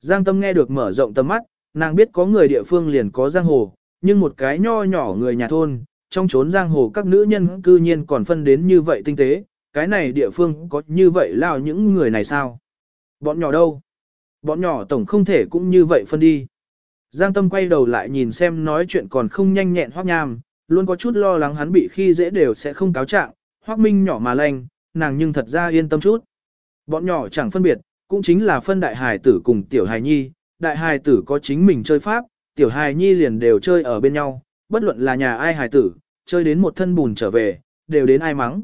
Giang Tâm nghe được mở rộng tầm mắt, nàng biết có người địa phương liền có giang hồ, nhưng một cái nho nhỏ người nhà thôn, trong chốn giang hồ các nữ nhân cư nhiên còn phân đến như vậy tinh tế, cái này địa phương có như vậy lao những người này sao? Bọn nhỏ đâu? Bọn nhỏ tổng không thể cũng như vậy phân đi. Giang Tâm quay đầu lại nhìn xem nói chuyện còn không nhanh nhẹn hoác nham, luôn có chút lo lắng hắn bị khi dễ đều sẽ không cáo trạng. hoác minh nhỏ mà lành, nàng nhưng thật ra yên tâm chút. Bọn nhỏ chẳng phân biệt, cũng chính là phân đại hài tử cùng tiểu hài nhi, đại hài tử có chính mình chơi pháp, tiểu hài nhi liền đều chơi ở bên nhau, bất luận là nhà ai hài tử, chơi đến một thân bùn trở về, đều đến ai mắng.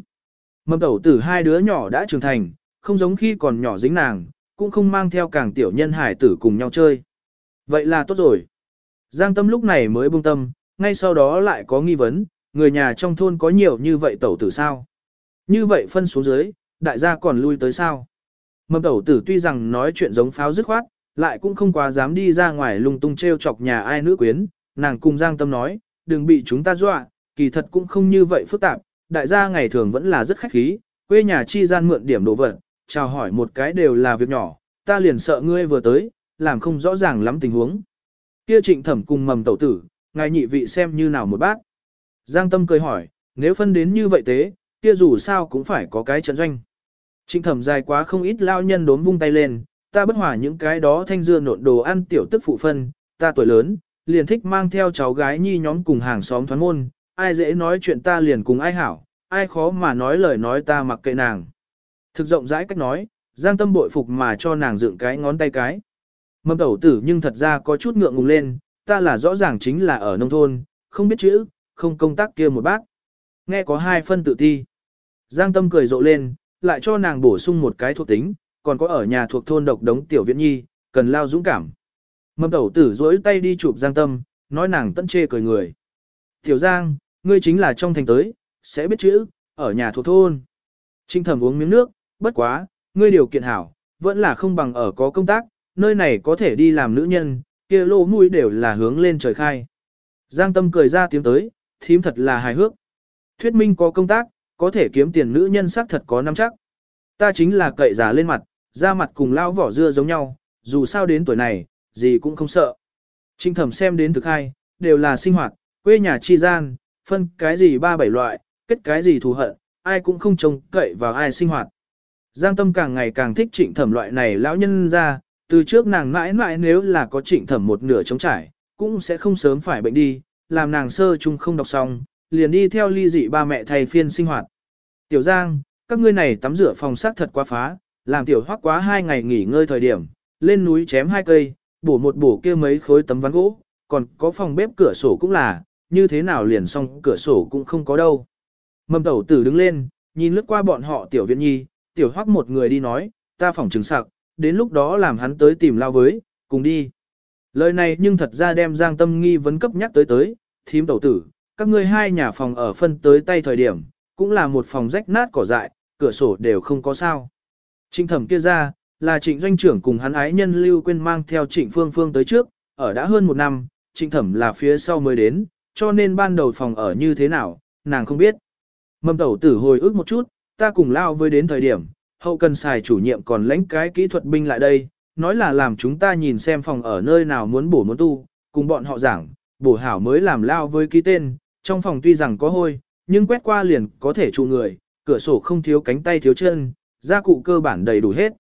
Mầm tẩu tử hai đứa nhỏ đã trưởng thành, không giống khi còn nhỏ dính nàng, cũng không mang theo càng tiểu nhân hài tử cùng nhau chơi. Vậy là tốt rồi. Giang tâm lúc này mới buông tâm, ngay sau đó lại có nghi vấn, người nhà trong thôn có nhiều như vậy tẩu tử sao? Như vậy phân xuống dưới, đại gia còn lui tới sao? Mầm tẩu tử tuy rằng nói chuyện giống pháo dứt khoát, lại cũng không quá dám đi ra ngoài lung tung treo chọc nhà ai nữ quyến, nàng cùng Giang Tâm nói, đừng bị chúng ta dọa, kỳ thật cũng không như vậy phức tạp, đại gia ngày thường vẫn là rất khách khí, quê nhà chi gian mượn điểm đồ vật, chào hỏi một cái đều là việc nhỏ, ta liền sợ ngươi vừa tới, làm không rõ ràng lắm tình huống. Kia trịnh thẩm cùng mầm tẩu tử, ngài nhị vị xem như nào một bát. Giang Tâm cười hỏi, nếu phân đến như vậy thế, kia dù sao cũng phải có cái trận doanh. Trịnh thẩm dài quá không ít lao nhân đốn vung tay lên, ta bất hòa những cái đó thanh dưa nộn đồ ăn tiểu tức phụ phân, ta tuổi lớn, liền thích mang theo cháu gái nhi nhóm cùng hàng xóm thoán môn, ai dễ nói chuyện ta liền cùng ai hảo, ai khó mà nói lời nói ta mặc kệ nàng. Thực rộng rãi cách nói, giang tâm bội phục mà cho nàng dựng cái ngón tay cái. Mâm đầu tử nhưng thật ra có chút ngượng ngùng lên, ta là rõ ràng chính là ở nông thôn, không biết chữ, không công tác kia một bác. Nghe có hai phân tự ti. Giang tâm cười rộ lên, lại cho nàng bổ sung một cái thuộc tính, còn có ở nhà thuộc thôn độc đống tiểu viện nhi, cần lao dũng cảm. Mâm đầu tử dối tay đi chụp Giang tâm, nói nàng tận chê cười người. Tiểu Giang, ngươi chính là trong thành tới, sẽ biết chữ, ở nhà thuộc thôn. Trinh thẩm uống miếng nước, bất quá, ngươi điều kiện hảo, vẫn là không bằng ở có công tác, nơi này có thể đi làm nữ nhân, kia lô mũi đều là hướng lên trời khai. Giang tâm cười ra tiếng tới, thím thật là hài hước. Thuyết minh có công tác, có thể kiếm tiền nữ nhân xác thật có nắm chắc. Ta chính là cậy giả lên mặt, da mặt cùng lao vỏ dưa giống nhau, dù sao đến tuổi này, gì cũng không sợ. Trinh thẩm xem đến thực hai, đều là sinh hoạt, quê nhà chi gian, phân cái gì ba bảy loại, kết cái gì thù hận, ai cũng không trông cậy vào ai sinh hoạt. Giang tâm càng ngày càng thích trịnh thẩm loại này lão nhân ra, từ trước nàng mãi mãi nếu là có trịnh thẩm một nửa chống trải, cũng sẽ không sớm phải bệnh đi, làm nàng sơ chung không đọc xong, liền đi theo ly dị ba mẹ thầy phiên sinh hoạt. Tiểu Giang, các ngươi này tắm rửa phòng sát thật quá phá, làm tiểu hoắc quá hai ngày nghỉ ngơi thời điểm, lên núi chém hai cây, bổ một bổ kia mấy khối tấm ván gỗ, còn có phòng bếp cửa sổ cũng là, như thế nào liền xong cửa sổ cũng không có đâu. Mầm tẩu tử đứng lên, nhìn lướt qua bọn họ tiểu viện nhi, tiểu hoắc một người đi nói, ta phòng trứng sặc, đến lúc đó làm hắn tới tìm lao với, cùng đi. Lời này nhưng thật ra đem Giang Tâm nghi vấn cấp nhắc tới tới, thím tẩu tử, các ngươi hai nhà phòng ở phân tới tay thời điểm, cũng là một phòng rách nát cỏ dại, cửa sổ đều không có sao. Trịnh thẩm kia ra, là trịnh doanh trưởng cùng hắn ái nhân Lưu Quyên mang theo trịnh phương phương tới trước, ở đã hơn một năm, trịnh thẩm là phía sau mới đến, cho nên ban đầu phòng ở như thế nào, nàng không biết. Mầm tẩu tử hồi ức một chút, ta cùng lao với đến thời điểm, hậu cần xài chủ nhiệm còn lãnh cái kỹ thuật binh lại đây, nói là làm chúng ta nhìn xem phòng ở nơi nào muốn bổ muốn tu, cùng bọn họ giảng, bổ hảo mới làm lao với ký tên, trong phòng tuy rằng có hôi, nhưng quét qua liền có thể trụ người, cửa sổ không thiếu cánh tay thiếu chân, gia cụ cơ bản đầy đủ hết.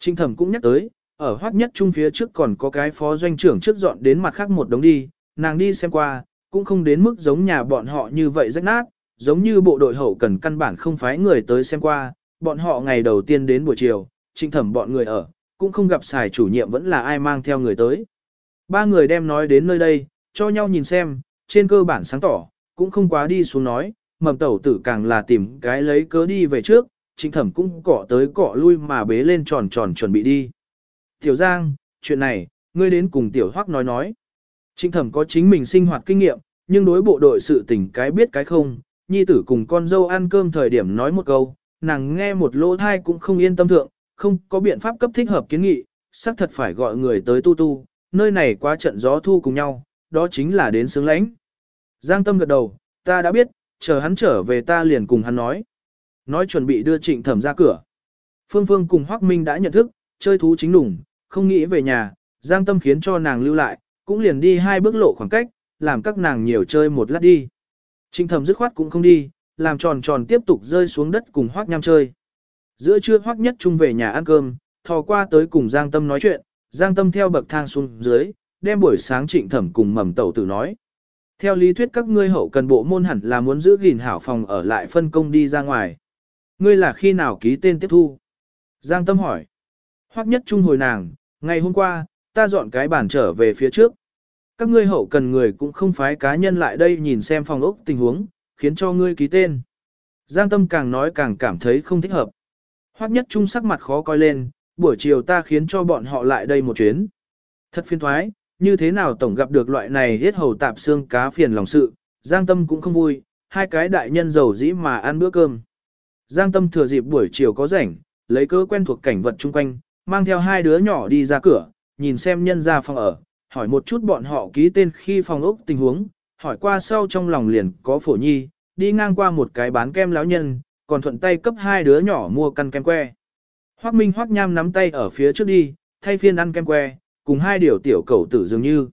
Trinh thẩm cũng nhắc tới, ở hoác nhất trung phía trước còn có cái phó doanh trưởng trước dọn đến mặt khác một đống đi, nàng đi xem qua, cũng không đến mức giống nhà bọn họ như vậy rách nát, giống như bộ đội hậu cần căn bản không phái người tới xem qua, bọn họ ngày đầu tiên đến buổi chiều, trinh thẩm bọn người ở, cũng không gặp xài chủ nhiệm vẫn là ai mang theo người tới. Ba người đem nói đến nơi đây, cho nhau nhìn xem, trên cơ bản sáng tỏ, cũng không quá đi xuống nói, mầm tẩu tử càng là tìm cái lấy cớ đi về trước, trịnh thẩm cũng cọ tới cọ lui mà bế lên tròn tròn chuẩn bị đi. Tiểu Giang, chuyện này, ngươi đến cùng Tiểu Hoắc nói nói. Trịnh thẩm có chính mình sinh hoạt kinh nghiệm, nhưng đối bộ đội sự tình cái biết cái không, nhi tử cùng con dâu ăn cơm thời điểm nói một câu, nàng nghe một lỗ thai cũng không yên tâm thượng, không có biện pháp cấp thích hợp kiến nghị, xác thật phải gọi người tới tu tu, nơi này quá trận gió thu cùng nhau, đó chính là đến sướng lãnh. Giang tâm gật đầu, ta đã biết, chờ hắn trở về ta liền cùng hắn nói. Nói chuẩn bị đưa trịnh thẩm ra cửa. Phương Phương cùng Hoắc Minh đã nhận thức, chơi thú chính đủng, không nghĩ về nhà, Giang Tâm khiến cho nàng lưu lại, cũng liền đi hai bước lộ khoảng cách, làm các nàng nhiều chơi một lát đi. Trịnh Thẩm dứt khoát cũng không đi, làm tròn tròn tiếp tục rơi xuống đất cùng Hoắc nham chơi. Giữa trưa Hoắc nhất chung về nhà ăn cơm, thò qua tới cùng Giang Tâm nói chuyện, Giang Tâm theo bậc thang xuống dưới, đem buổi sáng trịnh thẩm cùng mầm tẩu tử nói. Theo lý thuyết các ngươi hậu cần bộ môn hẳn là muốn giữ gìn hảo phòng ở lại phân công đi ra ngoài. Ngươi là khi nào ký tên tiếp thu? Giang Tâm hỏi. Hoắc nhất trung hồi nàng, ngày hôm qua, ta dọn cái bàn trở về phía trước. Các ngươi hậu cần người cũng không phái cá nhân lại đây nhìn xem phòng ốc tình huống, khiến cho ngươi ký tên. Giang Tâm càng nói càng cảm thấy không thích hợp. Hoắc nhất trung sắc mặt khó coi lên, buổi chiều ta khiến cho bọn họ lại đây một chuyến. Thật phiền thoái, như thế nào tổng gặp được loại này hết hầu tạp xương cá phiền lòng sự, Giang Tâm cũng không vui, hai cái đại nhân giàu dĩ mà ăn bữa cơm. Giang Tâm thừa dịp buổi chiều có rảnh, lấy cớ quen thuộc cảnh vật chung quanh, mang theo hai đứa nhỏ đi ra cửa, nhìn xem nhân ra phòng ở, hỏi một chút bọn họ ký tên khi phòng ốc tình huống, hỏi qua sau trong lòng liền có phổ nhi, đi ngang qua một cái bán kem lão nhân, còn thuận tay cấp hai đứa nhỏ mua căn kem que. Hoắc Minh Hoắc Nham nắm tay ở phía trước đi, thay phiên ăn kem que, cùng hai điều tiểu cầu tử dường như.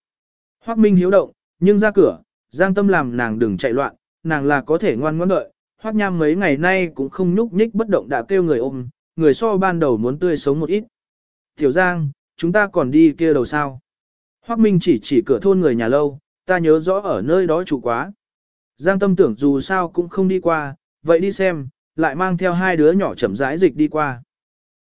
Hoắc Minh hiếu động, nhưng ra cửa, Giang Tâm làm nàng đừng chạy loạn, nàng là có thể ngoan ngoãn đợi. Hoắc Nham mấy ngày nay cũng không nhúc nhích bất động đã kêu người ôm, người so ban đầu muốn tươi sống một ít. Tiểu Giang, chúng ta còn đi kia đầu sao? Hoắc Minh chỉ chỉ cửa thôn người nhà lâu, ta nhớ rõ ở nơi đó chủ quá. Giang Tâm tưởng dù sao cũng không đi qua, vậy đi xem, lại mang theo hai đứa nhỏ chậm rãi dịch đi qua.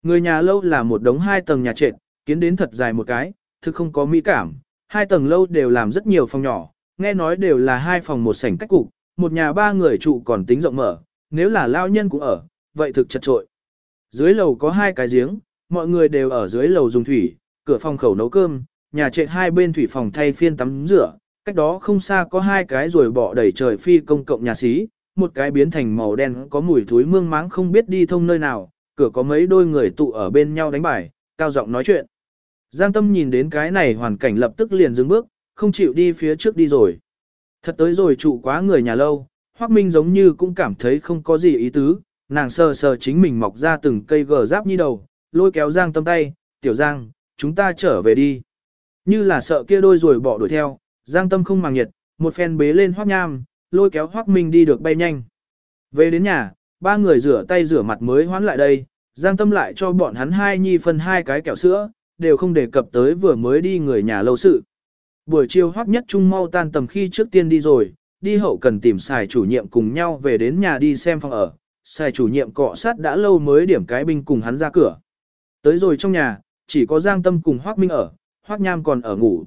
Người nhà lâu là một đống hai tầng nhà trệt, kiến đến thật dài một cái, thực không có mỹ cảm, hai tầng lâu đều làm rất nhiều phòng nhỏ, nghe nói đều là hai phòng một sảnh cách cục, một nhà ba người trụ còn tính rộng mở, nếu là lao nhân cũng ở, vậy thực chật trội. Dưới lầu có hai cái giếng, mọi người đều ở dưới lầu dùng thủy, cửa phòng khẩu nấu cơm, nhà trệt hai bên thủy phòng thay phiên tắm rửa, cách đó không xa có hai cái rồi bỏ đầy trời phi công cộng nhà xí, một cái biến thành màu đen có mùi thúi mương máng không biết đi thông nơi nào, cửa có mấy đôi người tụ ở bên nhau đánh bài, cao giọng nói chuyện. Giang Tâm nhìn đến cái này hoàn cảnh lập tức liền dừng bước, không chịu đi phía trước đi rồi. Thật tới rồi trụ quá người nhà lâu, Hoắc Minh giống như cũng cảm thấy không có gì ý tứ, nàng sờ sờ chính mình mọc ra từng cây gờ giáp như đầu, lôi kéo Giang Tâm tay, tiểu Giang, chúng ta trở về đi. Như là sợ kia đôi rồi bỏ đuổi theo, Giang Tâm không màng nhiệt, một phen bế lên Hoắc Nham, lôi kéo Hoắc Minh đi được bay nhanh. Về đến nhà, ba người rửa tay rửa mặt mới hoán lại đây, Giang Tâm lại cho bọn hắn hai nhi phân hai cái kẹo sữa, đều không đề cập tới vừa mới đi người nhà lâu sự. Buổi chiều hoắc nhất trung mau tan tầm khi trước tiên đi rồi, đi hậu cần tìm xài chủ nhiệm cùng nhau về đến nhà đi xem phòng ở, xài chủ nhiệm cọ sát đã lâu mới điểm cái binh cùng hắn ra cửa. Tới rồi trong nhà, chỉ có Giang Tâm cùng Hoắc Minh ở, Hoắc Nham còn ở ngủ.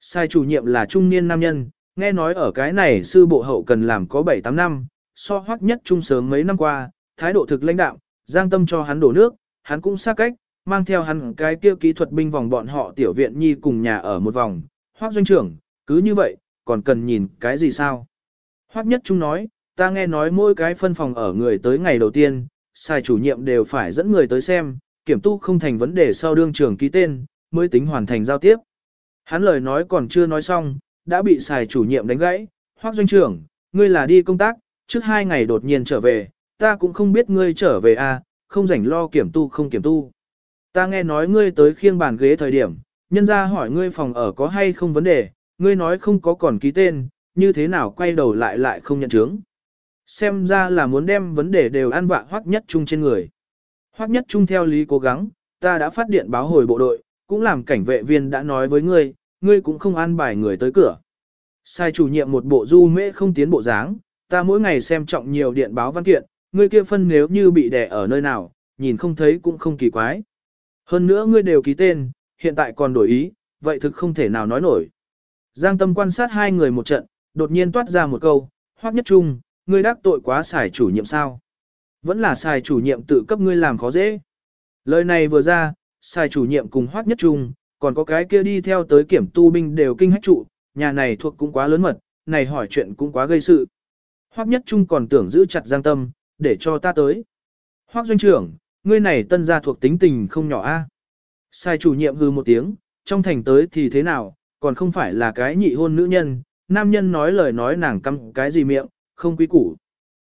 Sai chủ nhiệm là trung niên nam nhân, nghe nói ở cái này sư bộ hậu cần làm có 7-8 năm, so Hoắc nhất trung sớm mấy năm qua, thái độ thực lãnh đạo, Giang Tâm cho hắn đổ nước, hắn cũng xa cách, mang theo hắn cái kia kỹ thuật binh vòng bọn họ tiểu viện nhi cùng nhà ở một vòng. Hoác doanh trưởng, cứ như vậy, còn cần nhìn cái gì sao? Hoác nhất trung nói, ta nghe nói mỗi cái phân phòng ở người tới ngày đầu tiên, sai chủ nhiệm đều phải dẫn người tới xem, kiểm tu không thành vấn đề sau đương trưởng ký tên, mới tính hoàn thành giao tiếp. Hắn lời nói còn chưa nói xong, đã bị xài chủ nhiệm đánh gãy. Hoác doanh trưởng, ngươi là đi công tác, trước hai ngày đột nhiên trở về, ta cũng không biết ngươi trở về à, không rảnh lo kiểm tu không kiểm tu. Ta nghe nói ngươi tới khiêng bàn ghế thời điểm, nhân ra hỏi ngươi phòng ở có hay không vấn đề, ngươi nói không có còn ký tên, như thế nào quay đầu lại lại không nhận chứng. Xem ra là muốn đem vấn đề đều ăn vạ hoắc nhất chung trên người. Hoắc nhất chung theo lý cố gắng, ta đã phát điện báo hồi bộ đội, cũng làm cảnh vệ viên đã nói với ngươi, ngươi cũng không an bài người tới cửa. Sai chủ nhiệm một bộ du mễ không tiến bộ dáng, ta mỗi ngày xem trọng nhiều điện báo văn kiện, ngươi kia phân nếu như bị đè ở nơi nào, nhìn không thấy cũng không kỳ quái. Hơn nữa ngươi đều ký tên, hiện tại còn đổi ý, vậy thực không thể nào nói nổi. Giang Tâm quan sát hai người một trận, đột nhiên toát ra một câu, hoắc nhất trung, ngươi đắc tội quá xài chủ nhiệm sao? Vẫn là xài chủ nhiệm tự cấp ngươi làm khó dễ. Lời này vừa ra, xài chủ nhiệm cùng hoắc nhất trung, còn có cái kia đi theo tới kiểm tu binh đều kinh hách trụ, nhà này thuộc cũng quá lớn mật, này hỏi chuyện cũng quá gây sự. Hoắc nhất trung còn tưởng giữ chặt Giang Tâm, để cho ta tới. Hoắc doanh trưởng, ngươi này tân gia thuộc tính tình không nhỏ a. Sai chủ nhiệm hư một tiếng, trong thành tới thì thế nào, còn không phải là cái nhị hôn nữ nhân, nam nhân nói lời nói nàng căm cái gì miệng, không quý củ.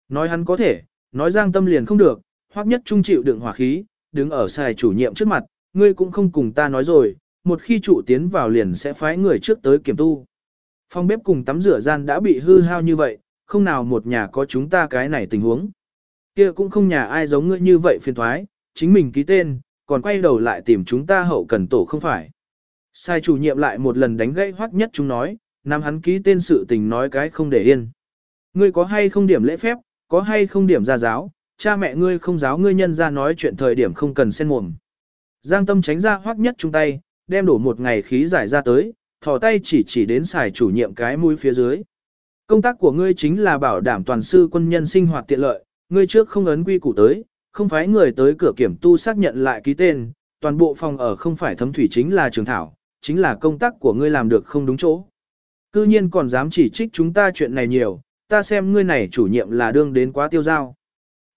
Nói hắn có thể, nói giang tâm liền không được, hoặc nhất trung chịu đựng hỏa khí, đứng ở sai chủ nhiệm trước mặt, ngươi cũng không cùng ta nói rồi, một khi trụ tiến vào liền sẽ phái người trước tới kiểm tu. Phòng bếp cùng tắm rửa gian đã bị hư hao như vậy, không nào một nhà có chúng ta cái này tình huống. Kia cũng không nhà ai giống ngươi như vậy phiền thoái, chính mình ký tên, còn quay đầu lại tìm chúng ta hậu cần tổ không phải. Sai chủ nhiệm lại một lần đánh gãy hoắc nhất chúng nói, nam hắn ký tên sự tình nói cái không để yên. Ngươi có hay không điểm lễ phép, có hay không điểm gia giáo, cha mẹ ngươi không giáo ngươi nhân ra nói chuyện thời điểm không cần xen mồm. Giang tâm tránh ra hoắc nhất chung tay, đem đổ một ngày khí giải ra tới, thò tay chỉ chỉ đến xài chủ nhiệm cái mũi phía dưới. Công tác của ngươi chính là bảo đảm toàn sư quân nhân sinh hoạt tiện lợi, ngươi trước không ấn quy củ tới, không phải người tới cửa kiểm tu xác nhận lại ký tên, toàn bộ phòng ở không phải thấm thủy chính là trường thảo, chính là công tác của ngươi làm được không đúng chỗ. Cư nhiên còn dám chỉ trích chúng ta chuyện này nhiều, ta xem ngươi này chủ nhiệm là đương đến quá tiêu giao.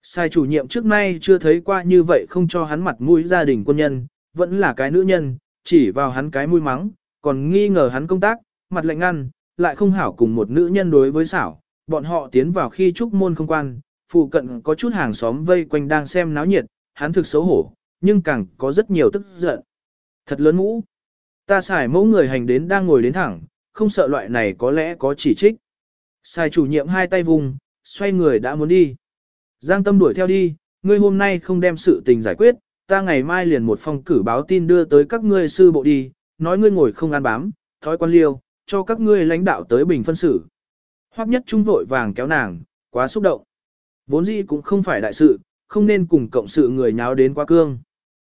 Sai chủ nhiệm trước nay chưa thấy qua như vậy không cho hắn mặt mũi gia đình quân nhân, vẫn là cái nữ nhân, chỉ vào hắn cái mũi mắng, còn nghi ngờ hắn công tác, mặt lạnh ngăn, lại không hảo cùng một nữ nhân đối với xảo, bọn họ tiến vào khi trúc môn không quan, phụ cận có chút hàng xóm vây quanh đang xem náo nhiệt, hắn thực xấu hổ, nhưng càng có rất nhiều tức giận. Thật lớn mũ. Ta xài mẫu người hành đến đang ngồi đến thẳng, không sợ loại này có lẽ có chỉ trích. Xài chủ nhiệm hai tay vùng, xoay người đã muốn đi. Giang tâm đuổi theo đi, ngươi hôm nay không đem sự tình giải quyết, ta ngày mai liền một phong cử báo tin đưa tới các ngươi sư bộ đi, nói ngươi ngồi không ăn bám, thói quan liêu, cho các ngươi lãnh đạo tới bình phân xử. Hoắc nhất trung vội vàng kéo nàng, quá xúc động. Vốn dĩ cũng không phải đại sự, không nên cùng cộng sự người nháo đến quá cương.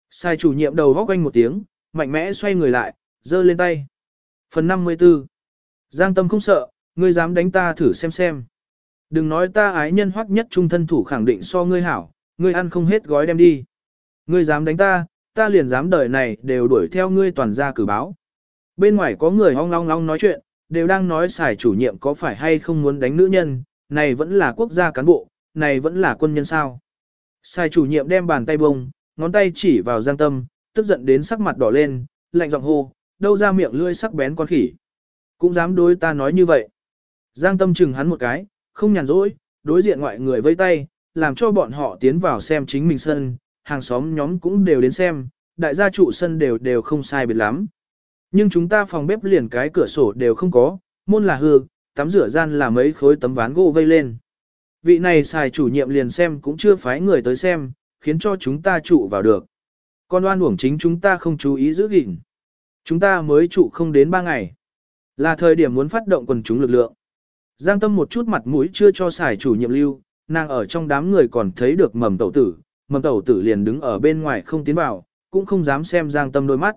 Sai chủ nhiệm đầu góc quanh một tiếng, mạnh mẽ xoay người lại, giơ lên tay. Phần 54 Giang tâm không sợ, ngươi dám đánh ta thử xem xem. Đừng nói ta ái nhân hoắc nhất trung thân thủ khẳng định so ngươi hảo, ngươi ăn không hết gói đem đi. Ngươi dám đánh ta, ta liền dám đời này đều đuổi theo ngươi toàn gia cử báo. Bên ngoài có người hong long long nói chuyện, đều đang nói xài chủ nhiệm có phải hay không muốn đánh nữ nhân, này vẫn là quốc gia cán bộ, này vẫn là quân nhân sao. Sai chủ nhiệm đem bàn tay bông, ngón tay chỉ vào giang tâm, tức giận đến sắc mặt đỏ lên, lạnh giọng hô, đâu ra miệng lưỡi sắc bén con khỉ. Cũng dám đối ta nói như vậy. Giang tâm chừng hắn một cái, không nhàn rỗi, đối diện ngoại người vây tay, làm cho bọn họ tiến vào xem chính mình sân, hàng xóm nhóm cũng đều đến xem, đại gia trụ sân đều đều không sai biệt lắm. Nhưng chúng ta phòng bếp liền cái cửa sổ đều không có, môn là hư, tắm rửa gian là mấy khối tấm ván gỗ vây lên. Vị này xài chủ nhiệm liền xem cũng chưa phái người tới xem, khiến cho chúng ta trụ vào được. Còn oan uổng chính chúng ta không chú ý giữ gìn. Chúng ta mới trụ không đến 3 ngày. Là thời điểm muốn phát động quần chúng lực lượng. Giang tâm một chút mặt mũi chưa cho xài chủ nhiệm lưu, nàng ở trong đám người còn thấy được mầm tẩu tử, mầm tẩu tử liền đứng ở bên ngoài không tiến vào, cũng không dám xem giang tâm đôi mắt.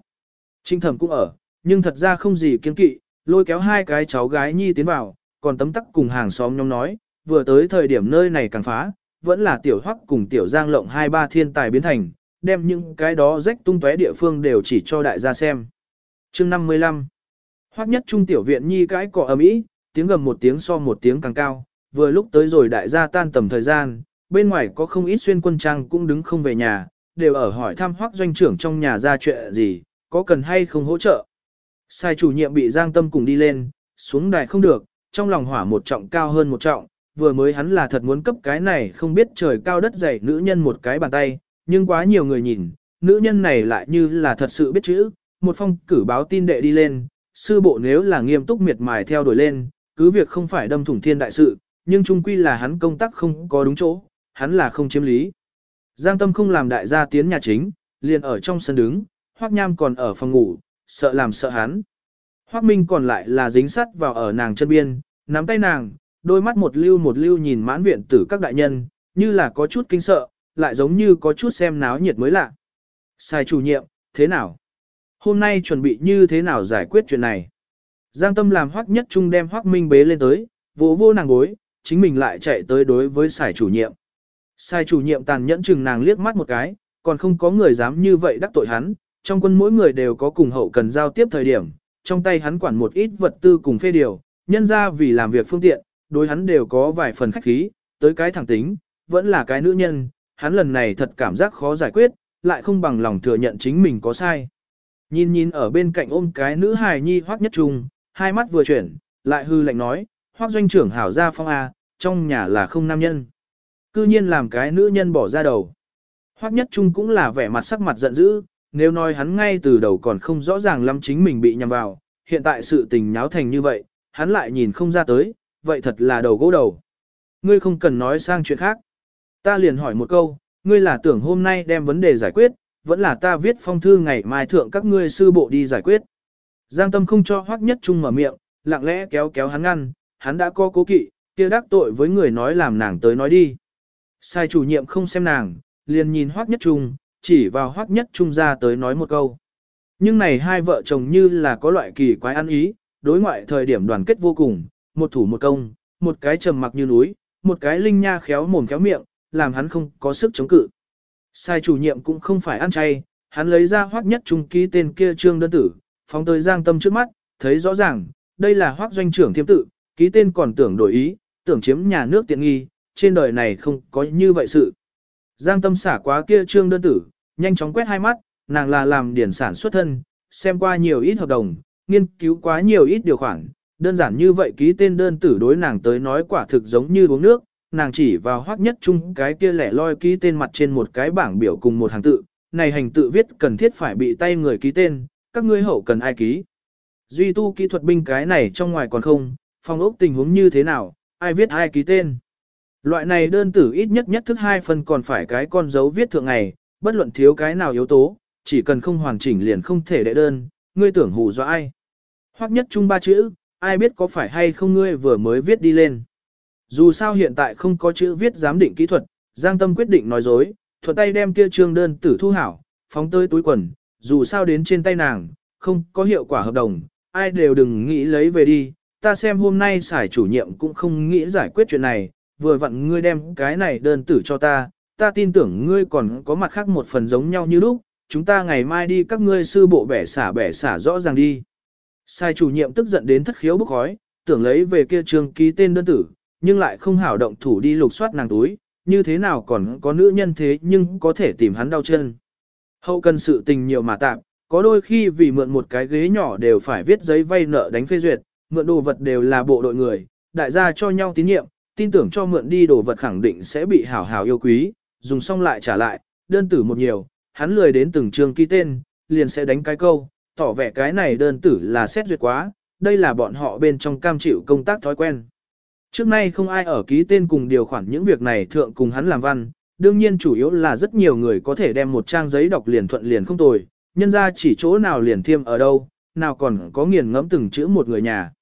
Trinh thẩm cũng ở, nhưng thật ra không gì kiên kỵ, lôi kéo hai cái cháu gái nhi tiến vào, còn tấm tắc cùng hàng xóm nhóm nói, vừa tới thời điểm nơi này càng phá, vẫn là tiểu hoắc cùng tiểu giang lộng hai ba thiên tài biến thành, đem những cái đó rách tung tóe địa phương đều chỉ cho đại gia xem. chương 55 Hoắc nhất trung tiểu viện nhi cái cọ ấm ý, tiếng gầm một tiếng so một tiếng càng cao, vừa lúc tới rồi đại gia tan tầm thời gian, bên ngoài có không ít xuyên quân trang cũng đứng không về nhà, đều ở hỏi thăm hoắc doanh trưởng trong nhà ra chuyện gì, có cần hay không hỗ trợ. Sai chủ nhiệm bị giang tâm cùng đi lên, xuống đài không được, trong lòng hỏa một trọng cao hơn một trọng, vừa mới hắn là thật muốn cấp cái này không biết trời cao đất dày nữ nhân một cái bàn tay, nhưng quá nhiều người nhìn, nữ nhân này lại như là thật sự biết chữ, một phong cử báo tin đệ đi lên, sư bộ nếu là nghiêm túc miệt mài theo đuổi lên, cứ việc không phải đâm thủng thiên đại sự, nhưng chung quy là hắn công tác không có đúng chỗ, hắn là không chiếm lý. Giang Tâm không làm đại gia tiến nhà chính, liền ở trong sân đứng, Hoắc Nham còn ở phòng ngủ, sợ làm sợ hắn. Hoắc Minh còn lại là dính sắt vào ở nàng chân biên, nắm tay nàng, đôi mắt một lưu một lưu nhìn mãn viện tử các đại nhân, như là có chút kinh sợ, lại giống như có chút xem náo nhiệt mới lạ. Sai chủ nhiệm, thế nào? Hôm nay chuẩn bị như thế nào giải quyết chuyện này? Giang Tâm làm Hoắc Nhất Trung đem Hoắc Minh bế lên tới, vỗ vô nàng gối, chính mình lại chạy tới đối với sải chủ nhiệm. Sai chủ nhiệm tàn nhẫn chừng nàng liếc mắt một cái, còn không có người dám như vậy đắc tội hắn, trong quân mỗi người đều có cùng hậu cần giao tiếp thời điểm, trong tay hắn quản một ít vật tư cùng phê điều, nhân ra vì làm việc phương tiện, đối hắn đều có vài phần khách khí, tới cái thẳng tính, vẫn là cái nữ nhân, hắn lần này thật cảm giác khó giải quyết, lại không bằng lòng thừa nhận chính mình có sai. Nhìn nhìn ở bên cạnh ôm cái nữ hài nhi hoác nhất trung, hai mắt vừa chuyển, lại hư lạnh nói, hoác doanh trưởng hảo ra phong A, trong nhà là không nam nhân. Cư nhiên làm cái nữ nhân bỏ ra đầu. Hoắc Nhất Trung cũng là vẻ mặt sắc mặt giận dữ, nếu nói hắn ngay từ đầu còn không rõ ràng lắm chính mình bị nhầm vào, hiện tại sự tình nháo thành như vậy, hắn lại nhìn không ra tới, vậy thật là đầu gỗ đầu. Ngươi không cần nói sang chuyện khác. Ta liền hỏi một câu, ngươi là tưởng hôm nay đem vấn đề giải quyết, vẫn là ta viết phong thư ngày mai thượng các ngươi sư bộ đi giải quyết. Giang tâm không cho hoắc nhất trung mở miệng, lặng lẽ kéo kéo hắn ngăn, hắn đã có cố kỵ, kia đắc tội với người nói làm nàng tới nói đi. Sai chủ nhiệm không xem nàng, liền nhìn hoắc nhất trung, chỉ vào hoắc nhất trung ra tới nói một câu. Nhưng này hai vợ chồng như là có loại kỳ quái ăn ý, đối ngoại thời điểm đoàn kết vô cùng, một thủ một công, một cái trầm mặc như núi, một cái linh nha khéo mồm khéo miệng, làm hắn không có sức chống cự. Sai chủ nhiệm cũng không phải ăn chay, hắn lấy ra hoắc nhất trung ký tên kia trương đơn tử, phóng tới giang tâm trước mắt, thấy rõ ràng, đây là hoắc doanh trưởng thiêm tự, ký tên còn tưởng đổi ý, tưởng chiếm nhà nước tiện nghi, trên đời này không có như vậy sự. Giang tâm xả quá kia trương đơn tử, nhanh chóng quét hai mắt, nàng là làm điển sản xuất thân, xem qua nhiều ít hợp đồng, nghiên cứu quá nhiều ít điều khoản, đơn giản như vậy ký tên đơn tử đối nàng tới nói quả thực giống như uống nước, nàng chỉ vào hoắc nhất chung cái kia lẻ loi ký tên mặt trên một cái bảng biểu cùng một hàng tự, này hành tự viết cần thiết phải bị tay người ký tên, các ngươi hậu cần ai ký. Duy tu kỹ thuật binh cái này trong ngoài còn không, phòng ốc tình huống như thế nào, ai viết ai ký tên. Loại này đơn tử ít nhất nhất thức hai phần còn phải cái con dấu viết thượng ngày, bất luận thiếu cái nào yếu tố, chỉ cần không hoàn chỉnh liền không thể đệ đơn, ngươi tưởng hù do ai. Hoặc nhất chung ba chữ, ai biết có phải hay không ngươi vừa mới viết đi lên. Dù sao hiện tại không có chữ viết giám định kỹ thuật, Giang Tâm quyết định nói dối, thuận tay đem kia trương đơn tử thu hảo, phóng tới túi quần, dù sao đến trên tay nàng, không có hiệu quả hợp đồng, ai đều đừng nghĩ lấy về đi, ta xem hôm nay xài chủ nhiệm cũng không nghĩ giải quyết chuyện này, vừa vặn ngươi đem cái này đơn tử cho ta, ta tin tưởng ngươi còn có mặt khác một phần giống nhau như lúc, chúng ta ngày mai đi các ngươi sư bộ bẻ xả bẻ xả rõ ràng đi. Sai chủ nhiệm tức giận đến thất khiếu bức khói, tưởng lấy về kia trường ký tên đơn tử, nhưng lại không hảo động thủ đi lục soát nàng túi, như thế nào còn có nữ nhân thế nhưng có thể tìm hắn đau chân. Hậu cần sự tình nhiều mà tạm, có đôi khi vì mượn một cái ghế nhỏ đều phải viết giấy vay nợ đánh phê duyệt, mượn đồ vật đều là bộ đội người, đại gia cho nhau tín nhiệm, tin tưởng cho mượn đi đồ vật khẳng định sẽ bị hảo hảo yêu quý, dùng xong lại trả lại, đơn tử một nhiều, hắn lười đến từng trường ký tên, liền sẽ đánh cái câu, tỏ vẻ cái này đơn tử là xét duyệt quá, đây là bọn họ bên trong cam chịu công tác thói quen. Trước nay không ai ở ký tên cùng điều khoản những việc này thượng cùng hắn làm văn, đương nhiên chủ yếu là rất nhiều người có thể đem một trang giấy đọc liền thuận liền không tồi, nhân ra chỉ chỗ nào liền thiêm ở đâu, nào còn có nghiền ngẫm từng chữ một người nhà.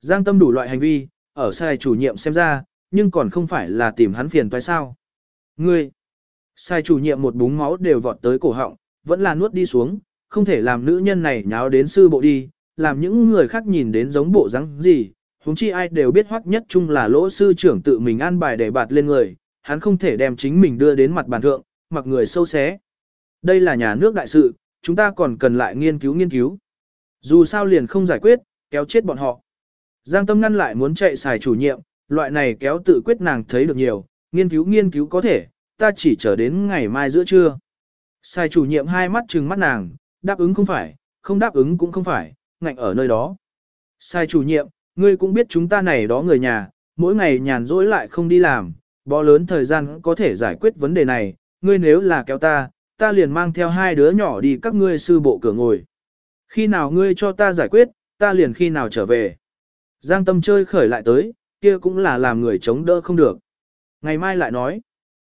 Giang tâm đủ loại hành vi, ở sai chủ nhiệm xem ra, nhưng còn không phải là tìm hắn phiền toái sao. Ngươi, sai chủ nhiệm một búng máu đều vọt tới cổ họng, vẫn là nuốt đi xuống, không thể làm nữ nhân này nháo đến sư bộ đi, làm những người khác nhìn đến giống bộ rắn gì, huống chi ai đều biết hoắc nhất chung là lỗ sư trưởng tự mình an bài để bạt lên người, hắn không thể đem chính mình đưa đến mặt bàn thượng, mặc người sâu xé. Đây là nhà nước đại sự, chúng ta còn cần lại nghiên cứu nghiên cứu. Dù sao liền không giải quyết, kéo chết bọn họ. Giang Tâm ngăn lại muốn chạy xài chủ nhiệm, loại này kéo tự quyết nàng thấy được nhiều, nghiên cứu nghiên cứu có thể, ta chỉ chờ đến ngày mai giữa trưa. Xài chủ nhiệm hai mắt trừng mắt nàng, đáp ứng không phải, không đáp ứng cũng không phải, ngạnh ở nơi đó. Sai chủ nhiệm, ngươi cũng biết chúng ta này đó người nhà, mỗi ngày nhàn rỗi lại không đi làm, bó lớn thời gian có thể giải quyết vấn đề này, ngươi nếu là kéo ta, ta liền mang theo hai đứa nhỏ đi các ngươi sư bộ cửa ngồi. Khi nào ngươi cho ta giải quyết, ta liền khi nào trở về. Giang tâm chơi khởi lại tới, kia cũng là làm người chống đỡ không được. Ngày mai lại nói.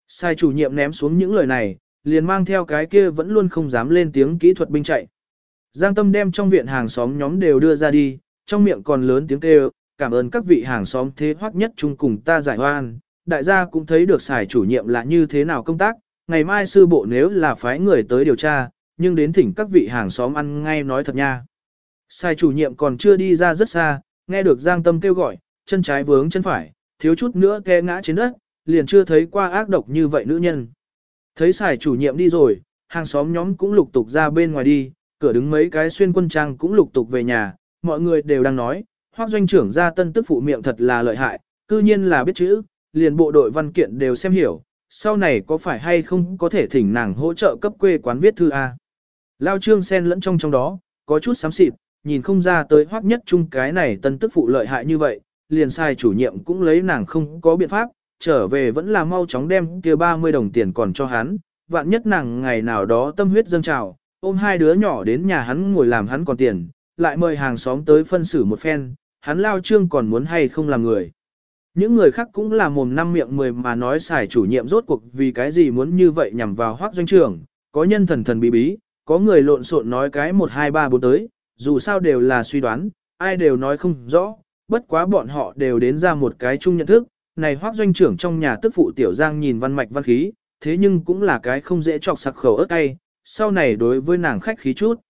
Sai chủ nhiệm ném xuống những lời này, liền mang theo cái kia vẫn luôn không dám lên tiếng kỹ thuật binh chạy. Giang tâm đem trong viện hàng xóm nhóm đều đưa ra đi, trong miệng còn lớn tiếng kêu, cảm ơn các vị hàng xóm thế hoắc nhất chung cùng ta giải hoan. Đại gia cũng thấy được xài chủ nhiệm là như thế nào công tác, ngày mai sư bộ nếu là phái người tới điều tra, nhưng đến thỉnh các vị hàng xóm ăn ngay nói thật nha. Sai chủ nhiệm còn chưa đi ra rất xa, nghe được Giang Tâm kêu gọi, chân trái vướng chân phải, thiếu chút nữa té ngã trên đất, liền chưa thấy qua ác độc như vậy nữ nhân. Thấy xài chủ nhiệm đi rồi, hàng xóm nhóm cũng lục tục ra bên ngoài đi, cửa đứng mấy cái xuyên quân trang cũng lục tục về nhà, mọi người đều đang nói, hoác doanh trưởng ra tân tức phụ miệng thật là lợi hại, cư nhiên là biết chữ, liền bộ đội văn kiện đều xem hiểu, sau này có phải hay không có thể thỉnh nàng hỗ trợ cấp quê quán viết thư A. Lao trương sen lẫn trong trong đó, có chút xám xịt, nhìn không ra tới hoác nhất chung cái này tân tức phụ lợi hại như vậy, liền sai chủ nhiệm cũng lấy nàng không có biện pháp, trở về vẫn là mau chóng đem kia 30 đồng tiền còn cho hắn, vạn nhất nàng ngày nào đó tâm huyết dâng trào, ôm hai đứa nhỏ đến nhà hắn ngồi làm hắn còn tiền, lại mời hàng xóm tới phân xử một phen, hắn lao trương còn muốn hay không làm người. Những người khác cũng là mồm năm miệng mười mà nói xài chủ nhiệm rốt cuộc vì cái gì muốn như vậy nhằm vào hoác doanh trưởng, có nhân thần thần bí bí, có người lộn xộn nói cái 1 2 3 4 tới, dù sao đều là suy đoán, ai đều nói không rõ, bất quá bọn họ đều đến ra một cái chung nhận thức, này hoác doanh trưởng trong nhà tức phụ tiểu giang nhìn văn mạch văn khí, thế nhưng cũng là cái không dễ chọc sặc khẩu ớt tay, sau này đối với nàng khách khí chút.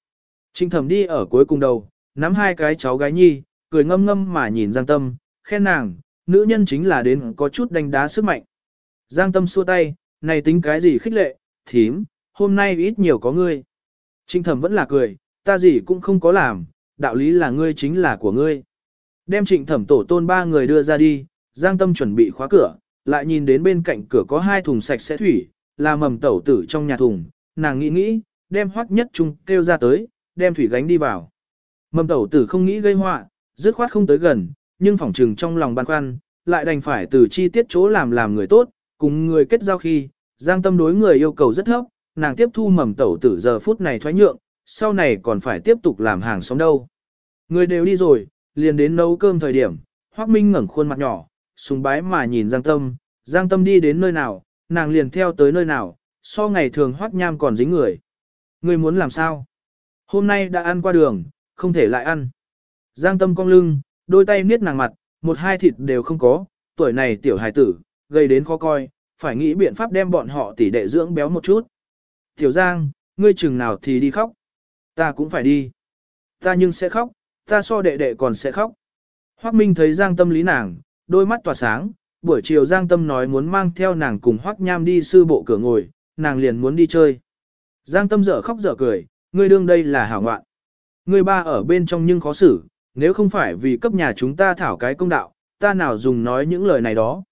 Trinh thẩm đi ở cuối cùng đầu, nắm hai cái cháu gái nhi, cười ngâm ngâm mà nhìn Giang Tâm, khen nàng, nữ nhân chính là đến có chút đánh đá sức mạnh. Giang Tâm xua tay, này tính cái gì khích lệ, thím, hôm nay ít nhiều có ngươi. Trinh thẩm vẫn là cười, ta gì cũng không có làm, đạo lý là ngươi chính là của ngươi. Đem trịnh thẩm tổ tôn ba người đưa ra đi, Giang Tâm chuẩn bị khóa cửa, lại nhìn đến bên cạnh cửa có hai thùng sạch sẽ thủy, là mầm tẩu tử trong nhà thùng, nàng nghĩ nghĩ, đem hoắc nhất trung kêu ra tới, đem thủy gánh đi vào. Mầm tẩu tử không nghĩ gây họa, dứt khoát không tới gần, nhưng phỏng trừng trong lòng băn khoăn, lại đành phải từ chi tiết chỗ làm làm người tốt, cùng người kết giao khi, Giang Tâm đối người yêu cầu rất thấp, nàng tiếp thu mầm tẩu tử giờ phút này thoái nhượng, sau này còn phải tiếp tục làm hàng xóm đâu. Người đều đi rồi, liền đến nấu cơm thời điểm, Hoắc Minh ngẩng khuôn mặt nhỏ, sùng bái mà nhìn Giang Tâm, Giang Tâm đi đến nơi nào, nàng liền theo tới nơi nào, so ngày thường Hoắc Nham còn dính người. Người muốn làm sao? Hôm nay đã ăn qua đường, không thể lại ăn. Giang Tâm cong lưng, đôi tay niết nàng mặt, một hai thịt đều không có, tuổi này tiểu hài tử, gây đến khó coi, phải nghĩ biện pháp đem bọn họ tỉ đệ dưỡng béo một chút. Tiểu Giang, ngươi chừng nào thì đi khóc. Ta cũng phải đi. Ta nhưng sẽ khóc, ta so đệ đệ còn sẽ khóc. Hoác Minh thấy Giang Tâm lý nàng, đôi mắt tỏa sáng, buổi chiều Giang Tâm nói muốn mang theo nàng cùng Hoắc Nham đi sư bộ cửa ngồi, nàng liền muốn đi chơi. Giang Tâm dở khóc dở cười, ngươi đương đây là hảo ngoạn. Ngươi ba ở bên trong nhưng khó xử, nếu không phải vì cấp nhà chúng ta thảo cái công đạo, ta nào dùng nói những lời này đó.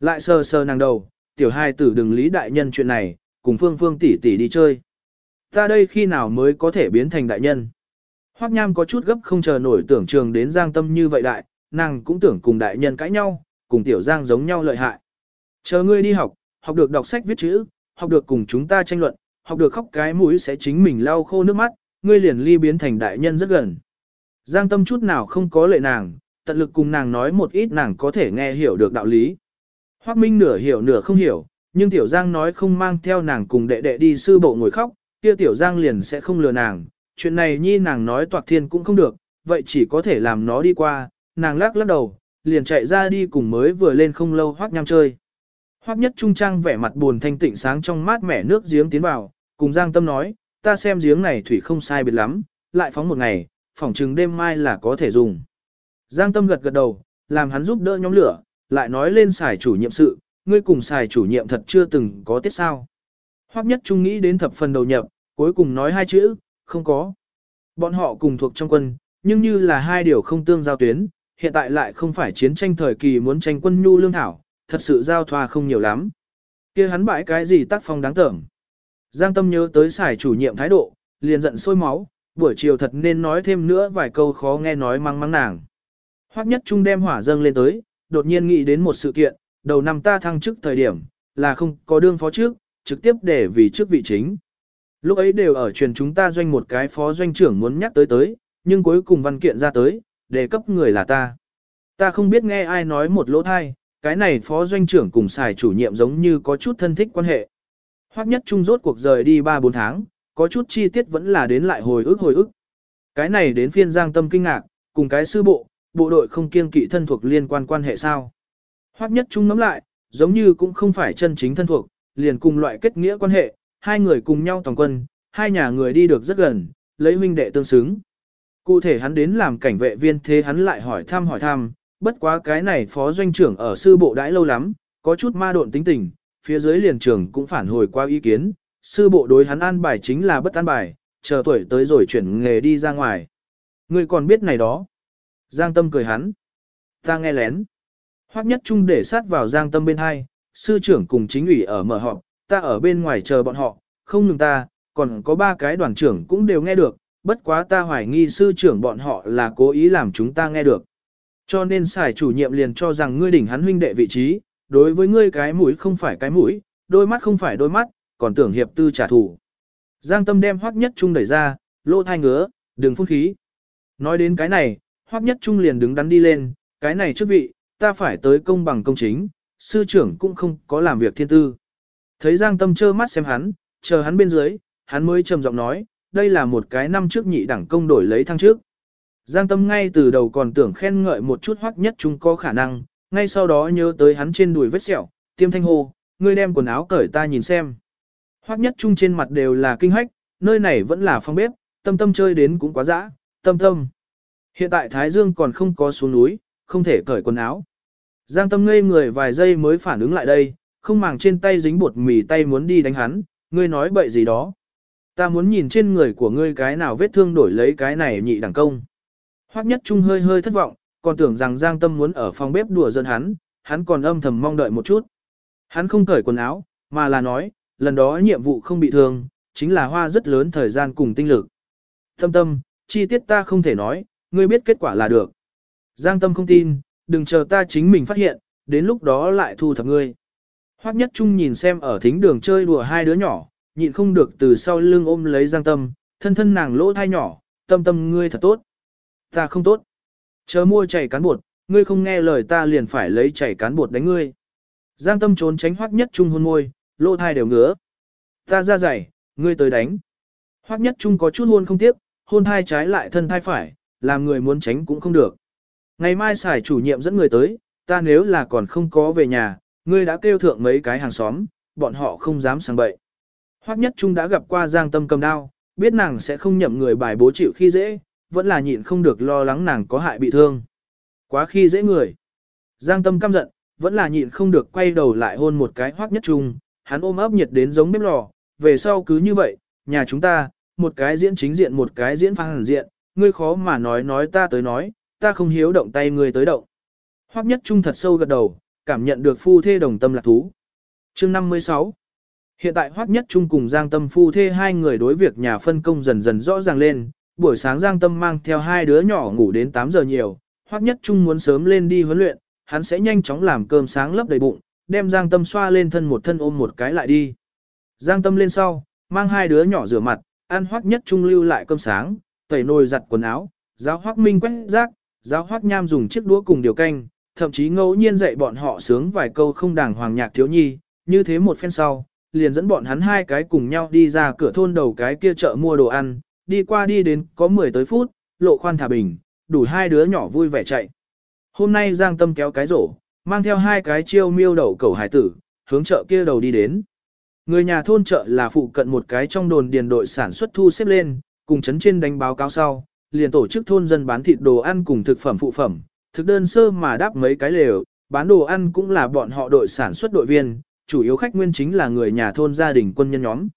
Lại sờ sờ nàng đầu, tiểu hai tử đừng lý đại nhân chuyện này, cùng phương phương tỷ tỷ đi chơi. Ta đây khi nào mới có thể biến thành đại nhân? Hoắc Nham có chút gấp không chờ nổi tưởng trường đến Giang Tâm như vậy đại, nàng cũng tưởng cùng đại nhân cãi nhau, cùng tiểu Giang giống nhau lợi hại. Chờ ngươi đi học, học được đọc sách viết chữ, học được cùng chúng ta tranh luận, học được khóc cái mũi sẽ chính mình lau khô nước mắt, ngươi liền ly biến thành đại nhân rất gần. Giang Tâm chút nào không có lệ nàng, tận lực cùng nàng nói một ít nàng có thể nghe hiểu được đạo lý. Hoắc Minh nửa hiểu nửa không hiểu, nhưng Tiểu Giang nói không mang theo nàng cùng đệ đệ đi sư bộ ngồi khóc, kia Tiểu Giang liền sẽ không lừa nàng, chuyện này nhi nàng nói toạc thiên cũng không được, vậy chỉ có thể làm nó đi qua, nàng lắc lắc đầu, liền chạy ra đi cùng mới vừa lên không lâu hoác nham chơi. Hoác nhất trung trang vẻ mặt buồn thanh tịnh sáng trong mát mẻ nước giếng tiến vào, cùng Giang Tâm nói, ta xem giếng này thủy không sai biệt lắm, lại phóng một ngày, phỏng chừng đêm mai là có thể dùng. Giang Tâm gật gật đầu, làm hắn giúp đỡ nhóm lửa, lại nói lên xài chủ nhiệm sự, ngươi cùng xài chủ nhiệm thật chưa từng có tiết sao. Hoắc nhất trung nghĩ đến thập phần đầu nhập, cuối cùng nói hai chữ, không có. Bọn họ cùng thuộc trong quân, nhưng như là hai điều không tương giao tuyến, hiện tại lại không phải chiến tranh thời kỳ muốn tranh quân nhu lương thảo, thật sự giao thoa không nhiều lắm. kia hắn bãi cái gì tác phong đáng tởm. Giang Tâm nhớ tới xài chủ nhiệm thái độ, liền giận sôi máu, buổi chiều thật nên nói thêm nữa vài câu khó nghe nói mang mang nàng. Hoắc nhất trung đem hỏa dâng lên tới, đột nhiên nghĩ đến một sự kiện, đầu năm ta thăng chức thời điểm, là không có đương phó trước, trực tiếp để vì trước vị chính. Lúc ấy đều ở truyền chúng ta doanh một cái phó doanh trưởng muốn nhắc tới tới, nhưng cuối cùng văn kiện ra tới, đề cấp người là ta. Ta không biết nghe ai nói một lỗ thai, cái này phó doanh trưởng cùng xài chủ nhiệm giống như có chút thân thích quan hệ. Hoắc nhất trung rốt cuộc rời đi 3-4 tháng, có chút chi tiết vẫn là đến lại hồi ức hồi ức. Cái này đến phiên giang tâm kinh ngạc, cùng cái sư bộ, bộ đội không kiêng kỵ thân thuộc liên quan quan hệ sao. Hoắc nhất trung nắm lại, giống như cũng không phải chân chính thân thuộc, liền cùng loại kết nghĩa quan hệ, hai người cùng nhau toàn quân, hai nhà người đi được rất gần, lấy huynh đệ tương xứng. Cụ thể hắn đến làm cảnh vệ viên thế hắn lại hỏi thăm hỏi thăm, bất quá cái này phó doanh trưởng ở sư bộ đãi lâu lắm, có chút ma độn tính tình, phía dưới liền trưởng cũng phản hồi qua ý kiến, sư bộ đối hắn an bài chính là bất an bài, chờ tuổi tới rồi chuyển nghề đi ra ngoài. Người còn biết này đó. Giang tâm cười hắn. Ta nghe lén. Hoắc nhất trung để sát vào giang tâm bên hai, sư trưởng cùng chính ủy ở mở họp, ta ở bên ngoài chờ bọn họ, không ngừng ta, còn có ba cái đoàn trưởng cũng đều nghe được, bất quá ta hoài nghi sư trưởng bọn họ là cố ý làm chúng ta nghe được. Cho nên xài chủ nhiệm liền cho rằng ngươi đỉnh hắn huynh đệ vị trí, đối với ngươi cái mũi không phải cái mũi, đôi mắt không phải đôi mắt, còn tưởng hiệp tư trả thù. Giang Tâm đem Hoắc Nhất Trung đẩy ra, lô thai ngứa, đừng phun khí. Nói đến cái này, Hoắc Nhất Trung liền đứng đắn đi lên, cái này chức vị, ta phải tới công bằng công chính, sư trưởng cũng không có làm việc thiên tư. Thấy Giang Tâm trơ mắt xem hắn, chờ hắn bên dưới, hắn mới trầm giọng nói, đây là một cái năm trước nhị đẳng công đổi lấy thăng trước. Giang Tâm ngay từ đầu còn tưởng khen ngợi một chút Hoắc Nhất chúng có khả năng, ngay sau đó nhớ tới hắn trên đùi vết sẹo, tiêm thanh hô, ngươi đem quần áo cởi ta nhìn xem. Hoắc nhất trung trên mặt đều là kinh hách, nơi này vẫn là phòng bếp, tâm tâm chơi đến cũng quá dã, tâm tâm. Hiện tại Thái Dương còn không có xuống núi, không thể cởi quần áo. Giang tâm ngây người vài giây mới phản ứng lại đây, không màng trên tay dính bột mì tay muốn đi đánh hắn, ngươi nói bậy gì đó. Ta muốn nhìn trên người của ngươi cái nào vết thương đổi lấy cái này nhị đẳng công. Hoắc nhất trung hơi hơi thất vọng, còn tưởng rằng Giang tâm muốn ở phòng bếp đùa giỡn hắn, hắn còn âm thầm mong đợi một chút. Hắn không cởi quần áo, mà là nói, lần đó nhiệm vụ không bị thương, chính là hoa rất lớn thời gian cùng tinh lực. Tâm tâm, chi tiết ta không thể nói, ngươi biết kết quả là được. Giang tâm không tin, đừng chờ ta chính mình phát hiện, đến lúc đó lại thu thập ngươi. Hoắc nhất trung nhìn xem ở thính đường chơi đùa hai đứa nhỏ, nhịn không được từ sau lưng ôm lấy Giang tâm, thân thân nàng lỗ thai nhỏ, tâm tâm ngươi thật tốt. Ta không tốt. Chờ mua chảy cán bột, ngươi không nghe lời ta liền phải lấy chảy cán bột đánh ngươi. Giang tâm trốn tránh Hoắc nhất trung hôn môi, lỗ thai đều ngứa. Ta ra dày, ngươi tới đánh. Hoắc nhất trung có chút hôn không tiếp, hôn thai trái lại thân thai phải, làm người muốn tránh cũng không được. Ngày mai xài chủ nhiệm dẫn người tới, ta nếu là còn không có về nhà, ngươi đã kêu thượng mấy cái hàng xóm, bọn họ không dám sang bậy. Hoắc nhất trung đã gặp qua Giang tâm cầm đao, biết nàng sẽ không nhậm người bài bố chịu khi dễ, vẫn là nhịn không được lo lắng nàng có hại bị thương. Quá khi dễ người. Giang tâm căm giận, vẫn là nhịn không được quay đầu lại hôn một cái Hoắc nhất trung, hắn ôm ấp nhiệt đến giống bếp lò, về sau cứ như vậy, nhà chúng ta, một cái diễn chính diện một cái diễn phản diện, ngươi khó mà nói nói ta tới nói, ta không hiếu động tay ngươi tới động. Hoắc nhất trung thật sâu gật đầu, cảm nhận được phu thê đồng tâm lạc thú. Chương 56 Hiện tại Hoắc nhất trung cùng Giang Tâm phu thê hai người đối việc nhà phân công dần dần rõ ràng lên, buổi sáng Giang Tâm mang theo hai đứa nhỏ ngủ đến 8 giờ nhiều, Hoắc nhất trung muốn sớm lên đi huấn luyện, hắn sẽ nhanh chóng làm cơm sáng lấp đầy bụng, đem Giang Tâm xoa lên thân một thân ôm một cái lại đi. Giang Tâm lên sau, mang hai đứa nhỏ rửa mặt, ăn hoắc nhất trung lưu lại cơm sáng, tẩy nồi giặt quần áo, giáo hoắc minh quét rác, giáo hoắc nham dùng chiếc đũa cùng điều canh, thậm chí ngẫu nhiên dạy bọn họ sướng vài câu không đàng hoàng nhạc thiếu nhi, như thế một phen sau, liền dẫn bọn hắn hai cái cùng nhau đi ra cửa thôn đầu cái kia chợ mua đồ ăn, đi qua đi đến có 10 tới phút, lộ khoan thả bình, đủ hai đứa nhỏ vui vẻ chạy. Hôm nay Giang Tâm kéo cái rổ, mang theo hai cái chiêu miêu đậu cầu hải tử, hướng chợ kia đầu đi đến. Người nhà thôn chợ là phụ cận một cái trong đồn điền đội sản xuất thu xếp lên, cùng chấn trên đánh báo cáo sau, liền tổ chức thôn dân bán thịt đồ ăn cùng thực phẩm phụ phẩm, thực đơn sơ mà đáp mấy cái lều, bán đồ ăn cũng là bọn họ đội sản xuất đội viên, chủ yếu khách nguyên chính là người nhà thôn gia đình quân nhân nhóm.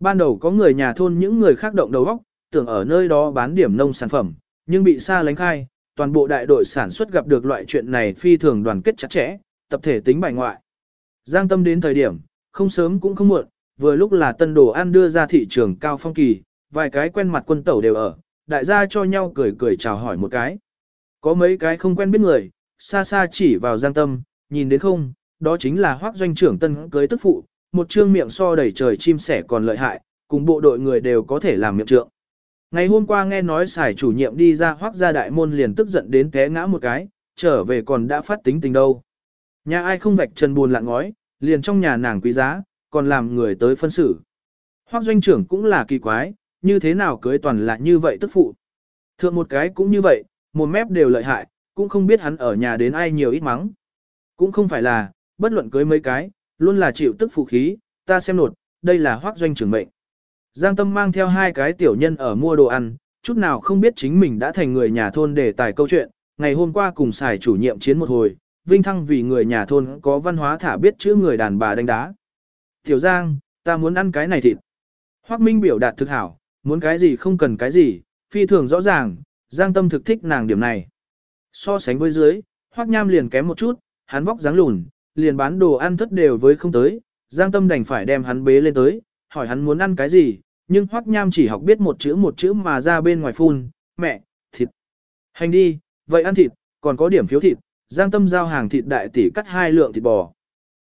Ban đầu có người nhà thôn những người khác động đầu óc, tưởng ở nơi đó bán điểm nông sản phẩm, nhưng bị xa lánh khai, toàn bộ đại đội sản xuất gặp được loại chuyện này phi thường đoàn kết chặt chẽ, tập thể tính bài ngoại. Giang tâm đến thời điểm, không sớm cũng không muộn, vừa lúc là tân đồ ăn đưa ra thị trường cao phong kỳ, vài cái quen mặt quân tẩu đều ở, đại gia cho nhau cười cười chào hỏi một cái. Có mấy cái không quen biết người, xa xa chỉ vào giang tâm, nhìn đến không, đó chính là hoác doanh trưởng tân cưới tức phụ, một trương miệng so đầy trời chim sẻ còn lợi hại, cùng bộ đội người đều có thể làm miệng trượng. Ngày hôm qua nghe nói xài chủ nhiệm đi ra hoác ra đại môn liền tức giận đến té ngã một cái, trở về còn đã phát tính tình đâu. Nhà ai không vạch trần buồn lạng ngói, liền trong nhà nàng quý giá, còn làm người tới phân xử. Hoác doanh trưởng cũng là kỳ quái, như thế nào cưới toàn là như vậy tức phụ. Thượng một cái cũng như vậy, một mép đều lợi hại, cũng không biết hắn ở nhà đến ai nhiều ít mắng. Cũng không phải là, bất luận cưới mấy cái, luôn là chịu tức phụ khí, ta xem nột, đây là hoác doanh trưởng mệnh. Giang Tâm mang theo hai cái tiểu nhân ở mua đồ ăn, chút nào không biết chính mình đã thành người nhà thôn để tải câu chuyện, ngày hôm qua cùng xài chủ nhiệm chiến một hồi, Vinh Thăng vì người nhà thôn có văn hóa thả biết chữ người đàn bà đánh đá. Tiểu Giang, ta muốn ăn cái này thịt. Hoác Minh biểu đạt thực hảo, muốn cái gì không cần cái gì, phi thường rõ ràng, Giang Tâm thực thích nàng điểm này. So sánh với dưới, Hoác Nham liền kém một chút, hắn vóc dáng lùn, liền bán đồ ăn thất đều với không tới, Giang Tâm đành phải đem hắn bế lên tới, hỏi hắn muốn ăn cái gì, nhưng Hoắc Nham chỉ học biết một chữ một chữ mà ra bên ngoài phun, mẹ, thịt. Hành đi, vậy ăn thịt, còn có điểm phiếu thịt, Giang Tâm giao hàng thịt đại tỷ cắt hai lượng thịt bò.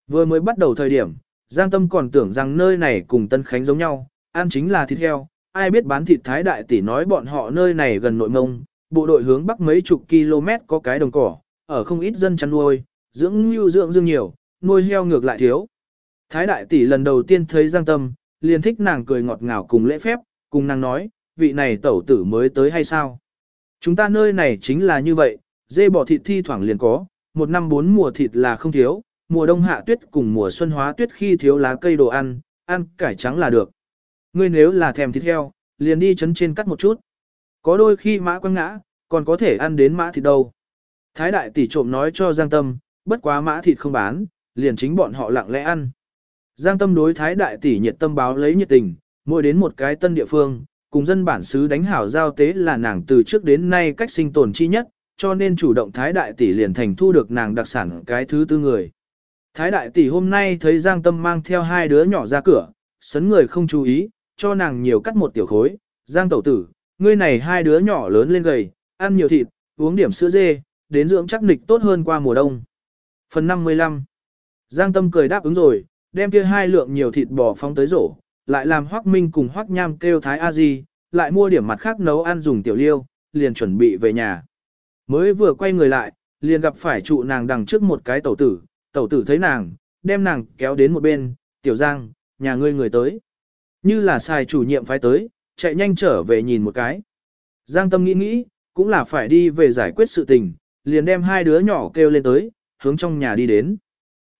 Vừa mới bắt đầu thời điểm, Giang Tâm còn tưởng rằng nơi này cùng Tân Khánh giống nhau, ăn chính là thịt heo, ai biết bán thịt thái đại tỷ nói bọn họ nơi này gần nội mông, bộ đội hướng bắc mấy chục km có cái đồng cỏ, ở không ít dân chăn nuôi, dưỡng như dưỡng dương nhiều, nuôi heo ngược lại thiếu. Thái đại tỷ lần đầu tiên thấy Giang Tâm, liền thích nàng cười ngọt ngào cùng lễ phép, cùng nàng nói, vị này tẩu tử mới tới hay sao? Chúng ta nơi này chính là như vậy, dê bò thịt thi thoảng liền có, một năm bốn mùa thịt là không thiếu, mùa đông hạ tuyết cùng mùa xuân hóa tuyết khi thiếu lá cây đồ ăn, ăn cải trắng là được. Ngươi nếu là thèm thịt heo, liền đi chấn trên cắt một chút. Có đôi khi mã quăng ngã, còn có thể ăn đến mã thịt đâu. Thái đại tỷ trộm nói cho Giang Tâm, bất quá mã thịt không bán, liền chính bọn họ lặng lẽ ăn. Giang Tâm đối Thái đại tỷ nhiệt tâm báo lấy nhiệt tình, mỗi đến một cái tân địa phương, cùng dân bản xứ đánh hảo giao tế là nàng từ trước đến nay cách sinh tồn chi nhất, cho nên chủ động Thái đại tỷ liền thành thu được nàng đặc sản cái thứ tư người. Thái đại tỷ hôm nay thấy Giang Tâm mang theo hai đứa nhỏ ra cửa, sấn người không chú ý, cho nàng nhiều cắt một tiểu khối. Giang tẩu tử, ngươi này hai đứa nhỏ lớn lên gầy, ăn nhiều thịt, uống điểm sữa dê, đến dưỡng chắc nịch tốt hơn qua mùa đông. Phần 55 Giang Tâm cười đáp ứng rồi, đem kia hai lượng nhiều thịt bò phóng tới rổ, lại làm Hoắc Minh cùng Hoắc Nham kêu Thái A Di, lại mua điểm mặt khác nấu ăn dùng tiểu liêu, liền chuẩn bị về nhà. Mới vừa quay người lại, liền gặp phải trụ nàng đằng trước một cái tẩu tử, tẩu tử thấy nàng, đem nàng kéo đến một bên, tiểu giang, nhà ngươi người tới. Như là xài chủ nhiệm phái tới, chạy nhanh trở về nhìn một cái. Giang tâm nghĩ nghĩ, cũng là phải đi về giải quyết sự tình, liền đem hai đứa nhỏ kêu lên tới, hướng trong nhà đi đến.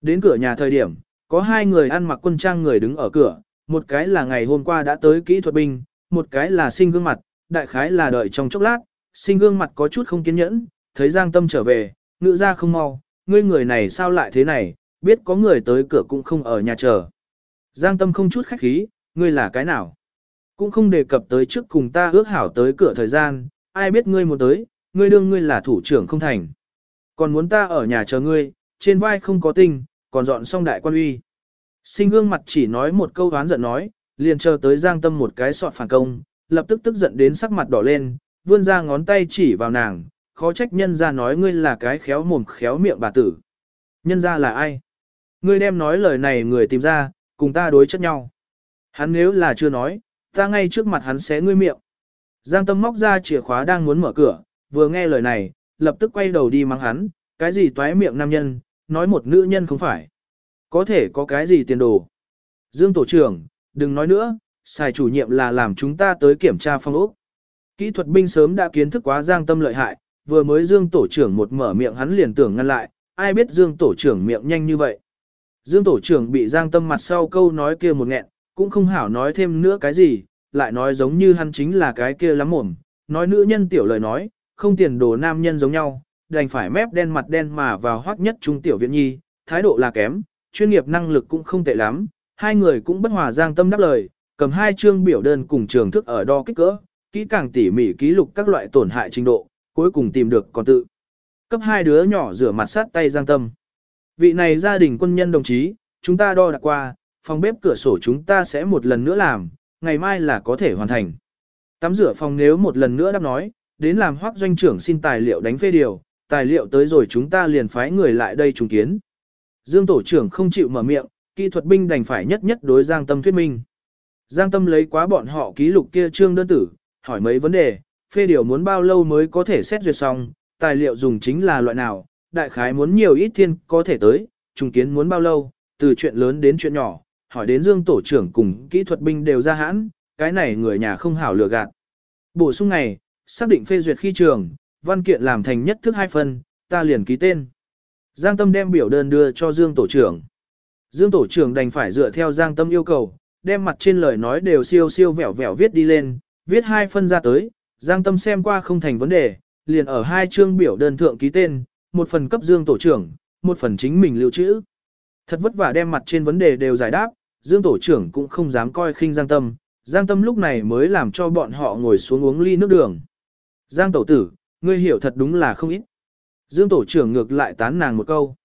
Đến cửa nhà thời điểm, có hai người ăn mặc quân trang người đứng ở cửa, một cái là ngày hôm qua đã tới kỹ thuật binh, một cái là sinh gương mặt, đại khái là đợi trong chốc lát, sinh gương mặt có chút không kiên nhẫn, thấy Giang Tâm trở về, ngựa ra không mau, ngươi người này sao lại thế này, biết có người tới cửa cũng không ở nhà chờ. Giang Tâm không chút khách khí, ngươi là cái nào? Cũng không đề cập tới trước cùng ta ước hảo tới cửa thời gian, ai biết ngươi muốn tới, ngươi đương ngươi là thủ trưởng không thành. Còn muốn ta ở nhà chờ ngươi, trên vai không có tinh, còn dọn xong đại quan uy. Sinh gương mặt chỉ nói một câu oán giận nói, liền chờ tới giang tâm một cái sọt phản công, lập tức tức giận đến sắc mặt đỏ lên, vươn ra ngón tay chỉ vào nàng, khó trách nhân ra nói ngươi là cái khéo mồm khéo miệng bà tử. Nhân ra là ai? Ngươi đem nói lời này người tìm ra, cùng ta đối chất nhau. Hắn nếu là chưa nói, ta ngay trước mặt hắn sẽ ngươi miệng. Giang tâm móc ra chìa khóa đang muốn mở cửa, vừa nghe lời này, lập tức quay đầu đi mắng hắn, cái gì toái miệng nam nhân, nói một nữ nhân không phải. Có thể có cái gì tiền đồ. Dương tổ trưởng, đừng nói nữa, xài chủ nhiệm là làm chúng ta tới kiểm tra phong ốc. Kỹ thuật binh sớm đã kiến thức quá giang tâm lợi hại, vừa mới Dương tổ trưởng một mở miệng hắn liền tưởng ngăn lại, ai biết Dương tổ trưởng miệng nhanh như vậy. Dương tổ trưởng bị giang tâm mặt sau câu nói kia một nghẹn, cũng không hảo nói thêm nữa cái gì, lại nói giống như hắn chính là cái kia lắm mồm, nói nữ nhân tiểu lời nói, không tiền đồ nam nhân giống nhau, đành phải mép đen mặt đen mà vào hoắc nhất trung tiểu viện nhi, thái độ là kém, chuyên nghiệp năng lực cũng không tệ lắm, hai người cũng bất hòa giang tâm đáp lời, cầm hai chương biểu đơn cùng trường thức ở đo kích cỡ, kỹ càng tỉ mỉ ký lục các loại tổn hại trình độ, cuối cùng tìm được còn tự. Cấp hai đứa nhỏ rửa mặt sát tay giang tâm. Vị này gia đình quân nhân đồng chí, chúng ta đo đạc qua, phòng bếp cửa sổ chúng ta sẽ một lần nữa làm, ngày mai là có thể hoàn thành. Tắm rửa phòng nếu một lần nữa đáp nói, đến làm hoác doanh trưởng xin tài liệu đánh phê điều, tài liệu tới rồi chúng ta liền phái người lại đây trùng kiến. Dương tổ trưởng không chịu mở miệng, kỹ thuật binh đành phải nhất nhất đối Giang Tâm thuyết minh. Giang Tâm lấy quá bọn họ ký lục kia trương đơn tử, hỏi mấy vấn đề, phê điều muốn bao lâu mới có thể xét duyệt xong, tài liệu dùng chính là loại nào, đại khái muốn nhiều ít thiên có thể tới, trùng kiến muốn bao lâu, từ chuyện lớn đến chuyện nhỏ, hỏi đến Dương tổ trưởng cùng kỹ thuật binh đều ra hãn, cái này người nhà không hảo lừa gạt. Bổ sung này, xác định phê duyệt khi trường, văn kiện làm thành nhất thức hai phần, ta liền ký tên. Giang Tâm đem biểu đơn đưa cho Dương tổ trưởng. Dương tổ trưởng đành phải dựa theo Giang Tâm yêu cầu, đem mặt trên lời nói đều siêu siêu vẻo vẻo viết đi lên, viết hai phân ra tới, Giang Tâm xem qua không thành vấn đề, liền ở hai chương biểu đơn thượng ký tên, một phần cấp Dương tổ trưởng, một phần chính mình lưu trữ. Thật vất vả đem mặt trên vấn đề đều giải đáp, Dương tổ trưởng cũng không dám coi khinh Giang Tâm, Giang Tâm lúc này mới làm cho bọn họ ngồi xuống uống ly nước đường. Giang tổ tử, ngươi hiểu thật đúng là không ít. Dương tổ trưởng ngược lại tán nàng một câu.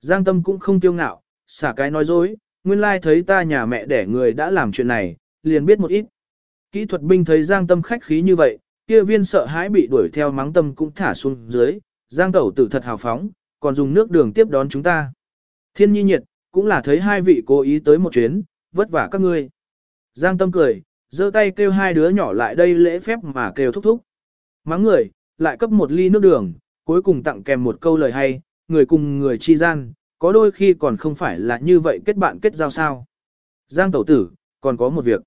Giang Tâm cũng không tiêu ngạo, xả cái nói dối, nguyên lai thấy ta nhà mẹ đẻ người đã làm chuyện này, liền biết một ít. Kỹ thuật binh thấy Giang Tâm khách khí như vậy, kia viên sợ hãi bị đuổi theo mắng tâm cũng thả xuống dưới, Giang tẩu tử thật hào phóng, còn dùng nước đường tiếp đón chúng ta. Thiên nhi nhiệt, cũng là thấy hai vị cố ý tới một chuyến, vất vả các ngươi. Giang Tâm cười, giơ tay kêu hai đứa nhỏ lại đây lễ phép mà kêu thúc thúc. Mắng người, lại cấp một ly nước đường, cuối cùng tặng kèm một câu lời hay, người cùng người chi gian, có đôi khi còn không phải là như vậy kết bạn kết giao sao. Giang Tẩu Tử, còn có một việc.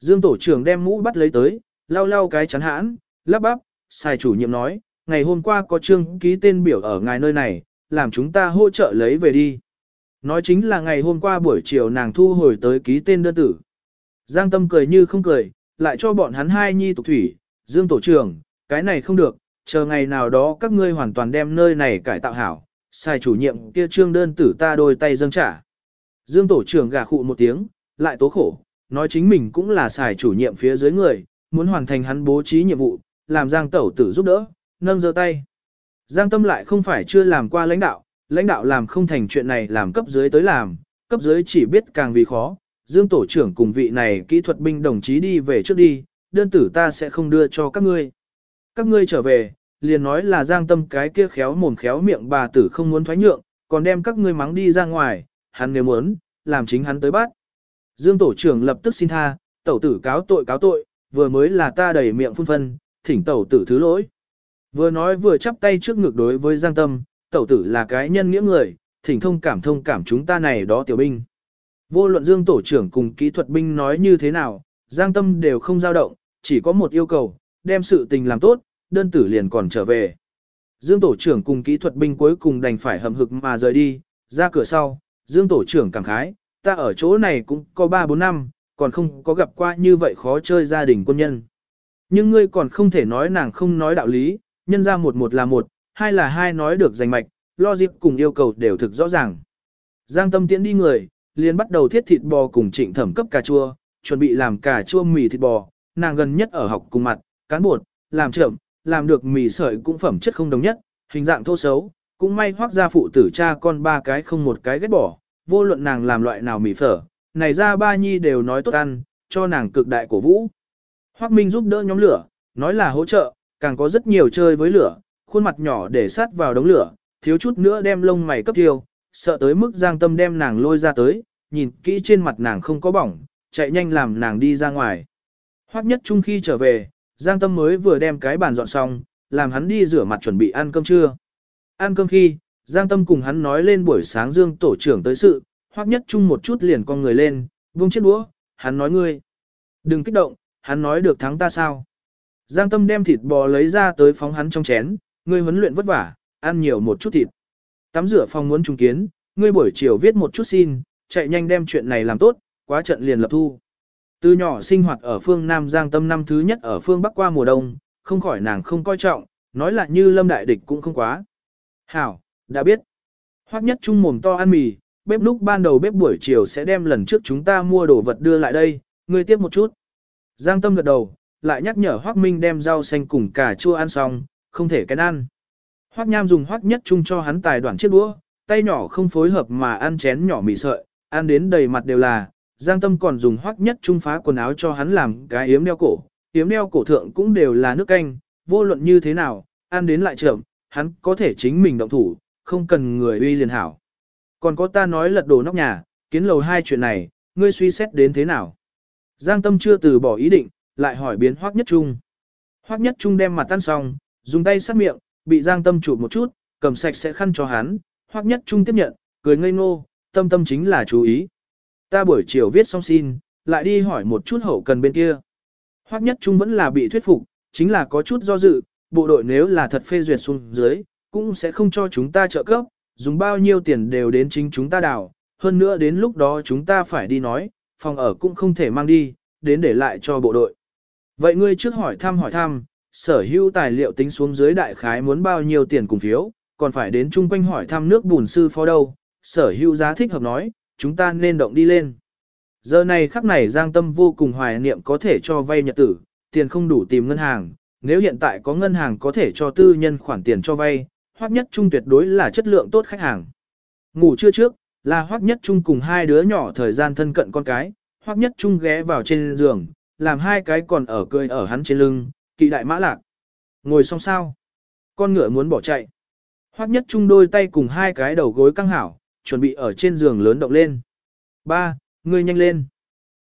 Dương Tổ trưởng đem mũ bắt lấy tới, lau lau cái chắn hãn, lắp bắp, xài chủ nhiệm nói, ngày hôm qua có trương ký tên biểu ở ngài nơi này, làm chúng ta hỗ trợ lấy về đi. Nói chính là ngày hôm qua buổi chiều nàng thu hồi tới ký tên đơn tử. Giang Tâm cười như không cười, lại cho bọn hắn hai nhi tục thủy, Dương Tổ trưởng, cái này không được, chờ ngày nào đó các ngươi hoàn toàn đem nơi này cải tạo hảo, xài chủ nhiệm kia trương đơn tử ta đôi tay dâng trả. Dương Tổ trưởng gà khụ một tiếng, lại tố khổ, nói chính mình cũng là xài chủ nhiệm phía dưới người, muốn hoàn thành hắn bố trí nhiệm vụ, làm Giang Tẩu tử giúp đỡ, nâng giơ tay. Giang Tâm lại không phải chưa làm qua lãnh đạo, lãnh đạo làm không thành chuyện này làm cấp dưới tới làm, cấp dưới chỉ biết càng vì khó. Dương tổ trưởng cùng vị này kỹ thuật binh đồng chí đi về trước đi, đơn tử ta sẽ không đưa cho các ngươi. Các ngươi trở về, liền nói là Giang Tâm cái kia khéo mồm khéo miệng bà tử không muốn thoái nhượng, còn đem các ngươi mắng đi ra ngoài, hắn nếu muốn, làm chính hắn tới bắt. Dương tổ trưởng lập tức xin tha, tẩu tử cáo tội cáo tội, vừa mới là ta đầy miệng phun phân, thỉnh tẩu tử thứ lỗi. Vừa nói vừa chắp tay trước ngực đối với Giang Tâm, tẩu tử là cái nhân nghĩa người, thỉnh thông cảm thông cảm chúng ta này đó tiểu binh. Vô luận Dương tổ trưởng cùng kỹ thuật binh nói như thế nào, Giang Tâm đều không dao động, chỉ có một yêu cầu, đem sự tình làm tốt, đơn tử liền còn trở về. Dương tổ trưởng cùng kỹ thuật binh cuối cùng đành phải hầm hực mà rời đi, ra cửa sau, Dương tổ trưởng cảm khái, ta ở chỗ này cũng có 3-4 năm, còn không có gặp qua như vậy khó chơi gia đình quân nhân. Nhưng ngươi còn không thể nói nàng không nói đạo lý, nhân ra một một là một, hai là hai nói được danh mạch, logic cùng yêu cầu đều thực rõ ràng. Giang tâm tiễn đi người, liền bắt đầu thiết thịt bò cùng trịnh thẩm cấp cà chua, chuẩn bị làm cà chua mì thịt bò, nàng gần nhất ở học cùng mặt, cán bột, làm trộm, làm được mì sợi cũng phẩm chất không đồng nhất, hình dạng thô xấu, cũng may hoác ra phụ tử cha con ba cái không một cái ghét bỏ, vô luận nàng làm loại nào mì phở, này ra ba nhi đều nói tốt ăn, cho nàng cực đại cổ vũ. Hoác Minh giúp đỡ nhóm lửa, nói là hỗ trợ, càng có rất nhiều chơi với lửa, khuôn mặt nhỏ để sát vào đống lửa, thiếu chút nữa đem lông mày cấp tiêu, sợ tới mức giang tâm đem nàng lôi ra tới, nhìn kỹ trên mặt nàng không có bỏng, chạy nhanh làm nàng đi ra ngoài. Hoác nhất trung khi trở về, giang tâm mới vừa đem cái bàn dọn xong, làm hắn đi rửa mặt chuẩn bị ăn cơm trưa. Ăn cơm khi, giang tâm cùng hắn nói lên buổi sáng dương tổ trưởng tới sự, Hoắc nhất chung một chút liền con người lên, vung chiếc đũa, hắn nói ngươi. Đừng kích động, hắn nói được thắng ta sao. Giang Tâm đem thịt bò lấy ra tới phóng hắn trong chén, ngươi huấn luyện vất vả, ăn nhiều một chút thịt. Tắm rửa phòng muốn trùng kiến, ngươi buổi chiều viết một chút xin, chạy nhanh đem chuyện này làm tốt, quá trận liền lập thu. Từ nhỏ sinh hoạt ở phương Nam Giang Tâm năm thứ nhất ở phương Bắc qua mùa đông, không khỏi nàng không coi trọng, nói là như lâm đại địch cũng không quá. Hảo, đã biết. Hoắc nhất trung mồm to ăn mì, bếp lúc ban đầu bếp buổi chiều sẽ đem lần trước chúng ta mua đồ vật đưa lại đây, ngươi tiếp một chút. Giang Tâm gật đầu, lại nhắc nhở Hoắc Minh đem rau xanh cùng cà chua ăn xong, không thể cái ăn. Hoắc Nham dùng Hoắc Nhất Trung cho hắn tài đoạn chiếc đũa, tay nhỏ không phối hợp mà ăn chén nhỏ mì sợi, ăn đến đầy mặt đều là. Giang Tâm còn dùng Hoắc Nhất Trung phá quần áo cho hắn làm cái yếm đeo cổ, yếm đeo cổ thượng cũng đều là nước canh, vô luận như thế nào, ăn đến lại chậm, hắn có thể chính mình động thủ, không cần người uy liền hảo. Còn có ta nói lật đổ nóc nhà, kiến lầu hai chuyện này, ngươi suy xét đến thế nào? Giang Tâm chưa từ bỏ ý định, lại hỏi biến Hoắc Nhất Trung. Hoắc Nhất Trung đem mặt tan xong, dùng tay sát miệng, bị Giang Tâm chụp một chút, cầm sạch sẽ khăn cho hắn, Hoắc Nhất Trung tiếp nhận, cười ngây ngô, tâm tâm chính là chú ý. Ta buổi chiều viết xong xin, lại đi hỏi một chút hậu cần bên kia. Hoắc Nhất Trung vẫn là bị thuyết phục, chính là có chút do dự, bộ đội nếu là thật phê duyệt xuống dưới, cũng sẽ không cho chúng ta trợ cấp, dùng bao nhiêu tiền đều đến chính chúng ta đào, hơn nữa đến lúc đó chúng ta phải đi nói, phòng ở cũng không thể mang đi, đến để lại cho bộ đội. Vậy ngươi trước hỏi thăm hỏi thăm, sở hữu tài liệu tính xuống dưới đại khái muốn bao nhiêu tiền cùng phiếu, còn phải đến chung quanh hỏi thăm nước bùn sư phó đâu, sở hữu giá thích hợp nói, chúng ta nên động đi lên. Giờ này khắc này Giang Tâm vô cùng hoài niệm có thể cho vay nhật tử, tiền không đủ tìm ngân hàng, nếu hiện tại có ngân hàng có thể cho tư nhân khoản tiền cho vay, hoắc nhất trung tuyệt đối là chất lượng tốt khách hàng. Ngủ trưa trước, là hoắc nhất trung cùng hai đứa nhỏ thời gian thân cận con cái, hoắc nhất trung ghé vào trên giường, làm hai cái còn ở cười ở hắn trên lưng, kỵ đại mã lạc. Ngồi xong sao? Con ngựa muốn bỏ chạy. Hoắc nhất trung đôi tay cùng hai cái đầu gối căng hảo, chuẩn bị ở trên giường lớn động lên. Ba, ngươi nhanh lên.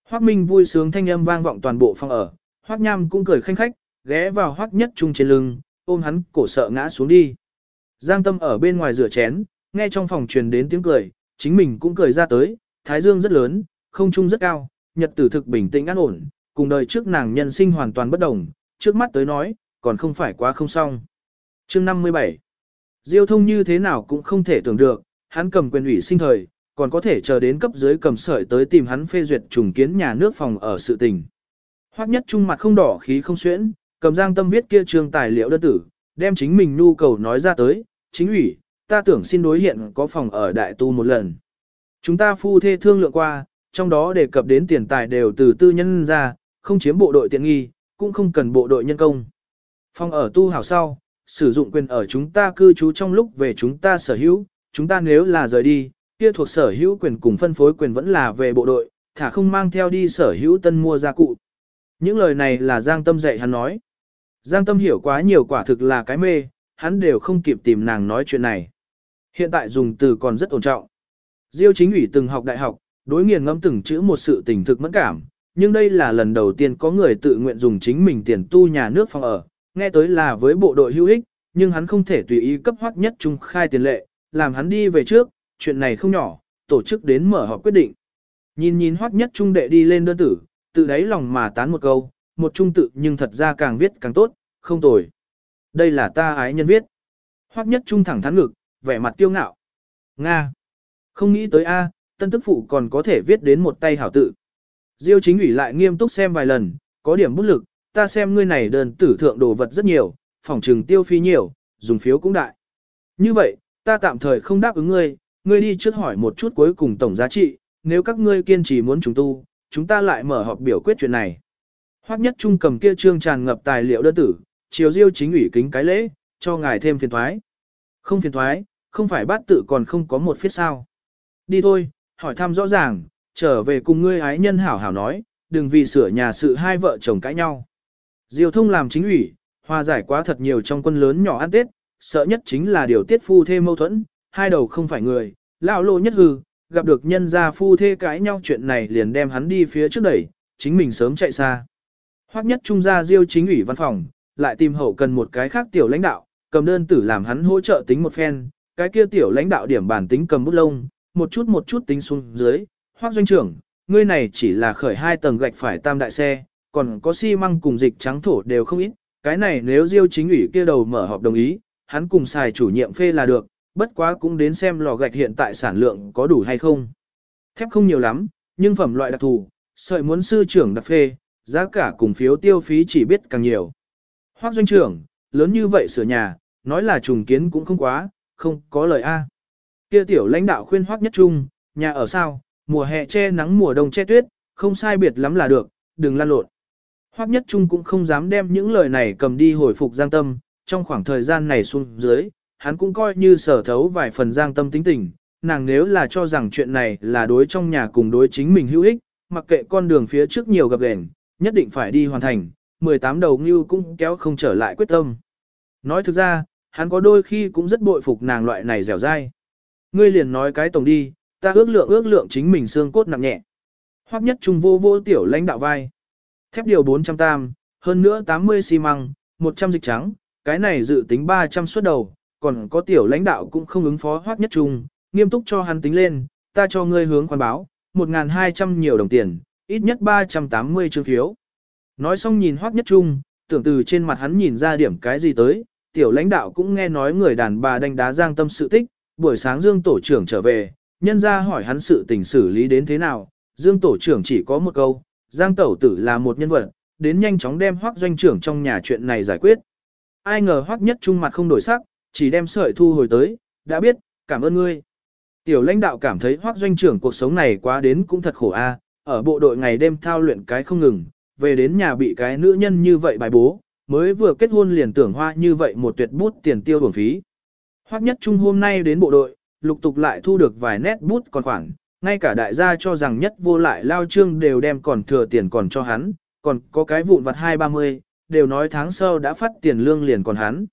Hoắc Minh vui sướng thanh âm vang vọng toàn bộ phòng ở, Hoắc Nham cũng cười khanh khách, ghé vào Hoắc Nhất Trung trên lưng, ôm hắn cổ sợ ngã xuống đi. Giang Tâm ở bên ngoài rửa chén, nghe trong phòng truyền đến tiếng cười, chính mình cũng cười ra tới, thái dương rất lớn, không trung rất cao, nhật tử thực bình tĩnh an ổn, cùng đời trước nàng nhân sinh hoàn toàn bất đồng, trước mắt tới nói, còn không phải quá không xong. Chương 57 Diêu thông như thế nào cũng không thể tưởng được, hắn cầm quyền ủy sinh thời, còn có thể chờ đến cấp dưới cầm sợi tới tìm hắn phê duyệt trùng kiến nhà nước phòng ở sự tình. Hoắc nhất trung mặt không đỏ khí không xuyễn, cầm giang tâm viết kia trường tài liệu đơn tử, đem chính mình nhu cầu nói ra tới, chính ủy, ta tưởng xin đối hiện có phòng ở đại tu một lần. Chúng ta phu thê thương lượng qua, trong đó đề cập đến tiền tài đều từ tư nhân ra, không chiếm bộ đội tiện nghi, cũng không cần bộ đội nhân công. Phòng ở tu hảo sau, sử dụng quyền ở chúng ta cư trú trong lúc về chúng ta sở hữu, chúng ta nếu là rời đi, kia thuộc sở hữu quyền cùng phân phối quyền vẫn là về bộ đội, thả không mang theo đi sở hữu tân mua gia cụ. Những lời này là Giang Tâm dạy hắn nói. Giang Tâm hiểu quá nhiều quả thực là cái mê, hắn đều không kịp tìm nàng nói chuyện này. Hiện tại dùng từ còn rất ổn trọng. Diêu chính ủy từng học đại học, đối nghiền ngẫm từng chữ một sự tình thực mẫn cảm, nhưng đây là lần đầu tiên có người tự nguyện dùng chính mình tiền tu nhà nước phòng ở, nghe tới là với bộ đội hữu ích, nhưng hắn không thể tùy ý cấp hoắc nhất trung khai tiền lệ, làm hắn đi về trước, chuyện này không nhỏ, tổ chức đến mở họp quyết định. Nhìn nhìn hoắc nhất trung đệ đi lên đơn tử, tự đáy lòng mà tán một câu, một trung tự nhưng thật ra càng viết càng tốt, không tồi. Đây là ta ái nhân viết. Hoắc nhất trung thẳng thắn ngực, vẻ mặt kiêu ngạo. Nga. Không nghĩ tới A, tân tức phụ còn có thể viết đến một tay hảo tự. Diêu chính ủy lại nghiêm túc xem vài lần, có điểm bút lực, ta xem ngươi này đơn tử thượng đồ vật rất nhiều, phòng trừng tiêu phí nhiều, dùng phiếu cũng đại. Như vậy, ta tạm thời không đáp ứng ngươi, ngươi đi trước hỏi một chút cuối cùng tổng giá trị, nếu các ngươi kiên trì muốn chúng tu, chúng ta lại mở họp biểu quyết chuyện này. Hoắc nhất trung cầm kia trương tràn ngập tài liệu đơn tử, chiều diêu chính ủy kính cái lễ, cho ngài thêm phiền thoái. Không phiền thoái, không phải bát tự còn không có một phía sao. Đi thôi, hỏi thăm rõ ràng, trở về cùng ngươi ái nhân hảo hảo nói, đừng vì sửa nhà sự hai vợ chồng cãi nhau. Diêu thông làm chính ủy, hòa giải quá thật nhiều trong quân lớn nhỏ ăn tết, sợ nhất chính là điều tiết phu thê mâu thuẫn, hai đầu không phải người, lão lô nhất hư, gặp được nhân gia phu thê cãi nhau chuyện này liền đem hắn đi phía trước đẩy, chính mình sớm chạy xa. Hoắc nhất trung gia diêu chính ủy văn phòng, lại tìm hậu cần một cái khác tiểu lãnh đạo, cầm đơn tử làm hắn hỗ trợ tính một phen, cái kia tiểu lãnh đạo điểm bản tính cầm bút lông, một chút một chút tính xuống dưới, Hoắc doanh trưởng, ngươi này chỉ là khởi hai tầng gạch phải tam đại xe, còn có xi măng cùng dịch trắng thổ đều không ít, cái này nếu Diêu chính ủy kia đầu mở họp đồng ý, hắn cùng xài chủ nhiệm phê là được, bất quá cũng đến xem lò gạch hiện tại sản lượng có đủ hay không. Thép không nhiều lắm, nhưng phẩm loại đặc thù, sợi muốn sư trưởng đặc phê, giá cả cùng phiếu tiêu phí chỉ biết càng nhiều. Hoác doanh trưởng, lớn như vậy sửa nhà, nói là trùng kiến cũng không quá, không có lời A. Kia tiểu lãnh đạo khuyên Hoác nhất trung, nhà ở sao, mùa hè che nắng mùa đông che tuyết, không sai biệt lắm là được, đừng lan lộn. Hoắc Nhất Trung cũng không dám đem những lời này cầm đi hồi phục Giang Tâm, trong khoảng thời gian này xuống dưới, hắn cũng coi như sở thấu vài phần Giang Tâm tính tình, nàng nếu là cho rằng chuyện này là đối trong nhà cùng đối chính mình hữu ích, mặc kệ con đường phía trước nhiều gặp gền, nhất định phải đi hoàn thành, 18 đầu ngưu cũng kéo không trở lại quyết tâm. Nói thực ra, hắn có đôi khi cũng rất bội phục nàng loại này dẻo dai. Ngươi liền nói cái tổng đi, ta ước lượng ước lượng chính mình xương cốt nặng nhẹ. Hoắc nhất trung vô vô tiểu lãnh đạo vai. Thép điều 400 tam, hơn nữa 80 xi măng, 100 dịch trắng, cái này dự tính 300 suất đầu, còn có tiểu lãnh đạo cũng không ứng phó hoác nhất trung, nghiêm túc cho hắn tính lên, ta cho ngươi hướng khoản báo, 1.200 nhiều đồng tiền, ít nhất 380 chương phiếu. Nói xong nhìn hoác nhất trung, tưởng từ trên mặt hắn nhìn ra điểm cái gì tới, tiểu lãnh đạo cũng nghe nói người đàn bà đánh đá giang tâm sự tích, buổi sáng Dương tổ trưởng trở về, nhân ra hỏi hắn sự tình xử lý đến thế nào, Dương tổ trưởng chỉ có một câu, Giang Tẩu Tử là một nhân vật, đến nhanh chóng đem hoác doanh trưởng trong nhà chuyện này giải quyết. Ai ngờ Hoắc nhất trung mặt không đổi sắc, chỉ đem sợi thu hồi tới, đã biết, cảm ơn ngươi. Tiểu lãnh đạo cảm thấy Hoắc doanh trưởng cuộc sống này quá đến cũng thật khổ a, ở bộ đội ngày đêm thao luyện cái không ngừng, về đến nhà bị cái nữ nhân như vậy bài bố, mới vừa kết hôn liền tưởng hoa như vậy một tuyệt bút tiền tiêu bổng phí. Hoắc nhất trung hôm nay đến bộ đội, lục tục lại thu được vài nét bút còn khoảng, ngay cả đại gia cho rằng nhất vô lại lao trương đều đem còn thừa tiền còn cho hắn, còn có cái vụn vặt hai ba mươi, đều nói tháng sau đã phát tiền lương liền còn hắn.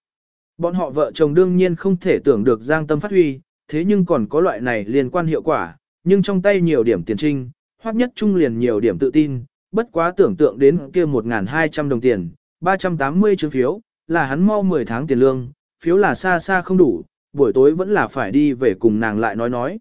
Bọn họ vợ chồng đương nhiên không thể tưởng được giang tâm phát huy, thế nhưng còn có loại này liên quan hiệu quả, nhưng trong tay nhiều điểm tiền trinh, Hoắc Nhất Trung liền nhiều điểm tự tin, bất quá tưởng tượng đến kia 1.200 đồng tiền, 380 chứng phiếu, là hắn mau 10 tháng tiền lương, phiếu là xa xa không đủ, buổi tối vẫn là phải đi về cùng nàng lại nói nói.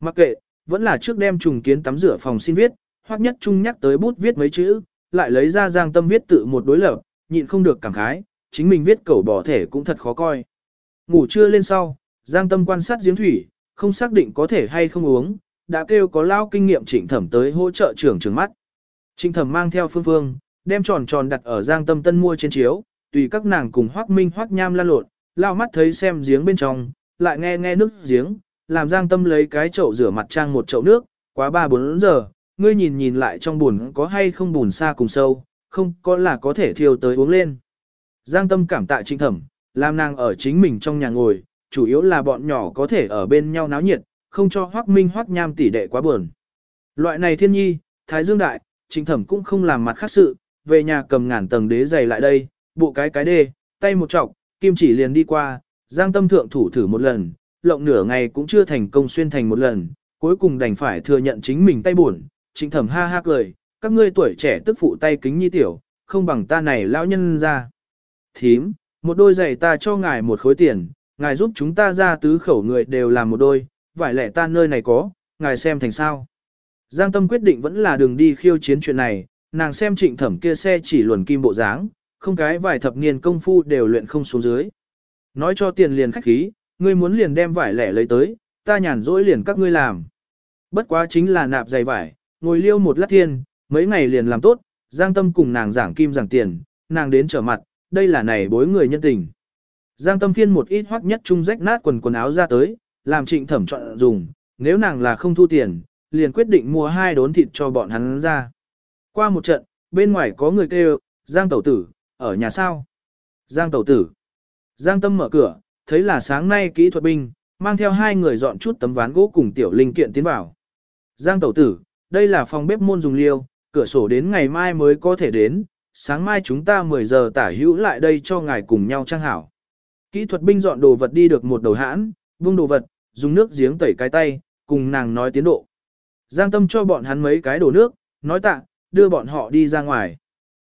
Mặc kệ, vẫn là trước đem trùng kiến tắm rửa phòng xin viết, Hoắc Nhất Trung nhắc tới bút viết mấy chữ, lại lấy ra Giang Tâm viết tự một đối lập, nhịn không được cảm khái, chính mình viết cẩu bỏ thể cũng thật khó coi. Ngủ trưa lên sau, Giang Tâm quan sát giếng thủy, không xác định có thể hay không uống, đã kêu có lao kinh nghiệm trịnh thẩm tới hỗ trợ trưởng trường mắt. Trịnh thẩm mang theo phương phương, đem tròn tròn đặt ở Giang Tâm tân mua trên chiếu, tùy các nàng cùng Hoắc Minh Hoắc Nham lan lộn, lao mắt thấy xem giếng bên trong, lại nghe nghe nước giếng, làm Giang Tâm lấy cái chậu rửa mặt trang một chậu nước, quá 3-4 giờ, ngươi nhìn nhìn lại trong buồn có hay không bùn xa cùng sâu, không có là có thể thiêu tới uống lên. Giang Tâm cảm tạ trịnh thẩm, làm nàng ở chính mình trong nhà ngồi, chủ yếu là bọn nhỏ có thể ở bên nhau náo nhiệt, không cho Hoắc Minh Hoắc Nham tỷ đệ quá buồn. Loại này thiên nhi, Thái Dương Đại, Trịnh Thẩm cũng không làm mặt khác sự, về nhà cầm ngàn tầng đế giày lại đây, bộ cái cái đê, tay một trọc, kim chỉ liền đi qua, Giang Tâm thượng thủ thử một lần, lộng nửa ngày cũng chưa thành công xuyên thành một lần, cuối cùng đành phải thừa nhận chính mình tay buồn. Trịnh Thẩm ha ha cười, các ngươi tuổi trẻ tức phụ tay kính nhi tiểu, không bằng ta này lão nhân ra. Thím, một đôi giày ta cho ngài một khối tiền, ngài giúp chúng ta ra tứ khẩu người đều làm một đôi, vải lẻ ta nơi này có, ngài xem thành sao. Giang Tâm quyết định vẫn là đường đi khiêu chiến chuyện này, nàng xem trịnh thẩm kia xe chỉ luồn kim bộ dáng, không cái vài thập niên công phu đều luyện không xuống dưới. Nói cho tiền liền khách khí, ngươi muốn liền đem vải lẻ lấy tới, ta nhàn rỗi liền các ngươi làm. Bất quá chính là nạp giày vải, ngồi liêu một lát thiên, mấy ngày liền làm tốt, Giang Tâm cùng nàng giảng kim giảng tiền, nàng đến trở mặt, đây là này bối người nhân tình. Giang Tâm phiên một ít hoắc nhất trung rách nát quần quần áo ra tới, làm trịnh thẩm chọn dùng, nếu nàng là không thu tiền, liền quyết định mua hai đốn thịt cho bọn hắn ra. Qua một trận, bên ngoài có người kêu, Giang Tẩu Tử, ở nhà sao? Giang Tẩu Tử. Giang Tâm mở cửa, thấy là sáng nay kỹ thuật binh, mang theo hai người dọn chút tấm ván gỗ cùng tiểu linh kiện tiến vào. Giang Tẩu Tử, đây là phòng bếp môn dùng liêu, cửa sổ đến ngày mai mới có thể đến, sáng mai chúng ta 10 giờ tả hữu lại đây cho ngài cùng nhau trang hảo. Kỹ thuật binh dọn đồ vật đi được một đầu hãn, vung đồ vật, dùng nước giếng tẩy cái tay, cùng nàng nói tiến độ. Giang tâm cho bọn hắn mấy cái đổ nước, nói tạ, đưa bọn họ đi ra ngoài.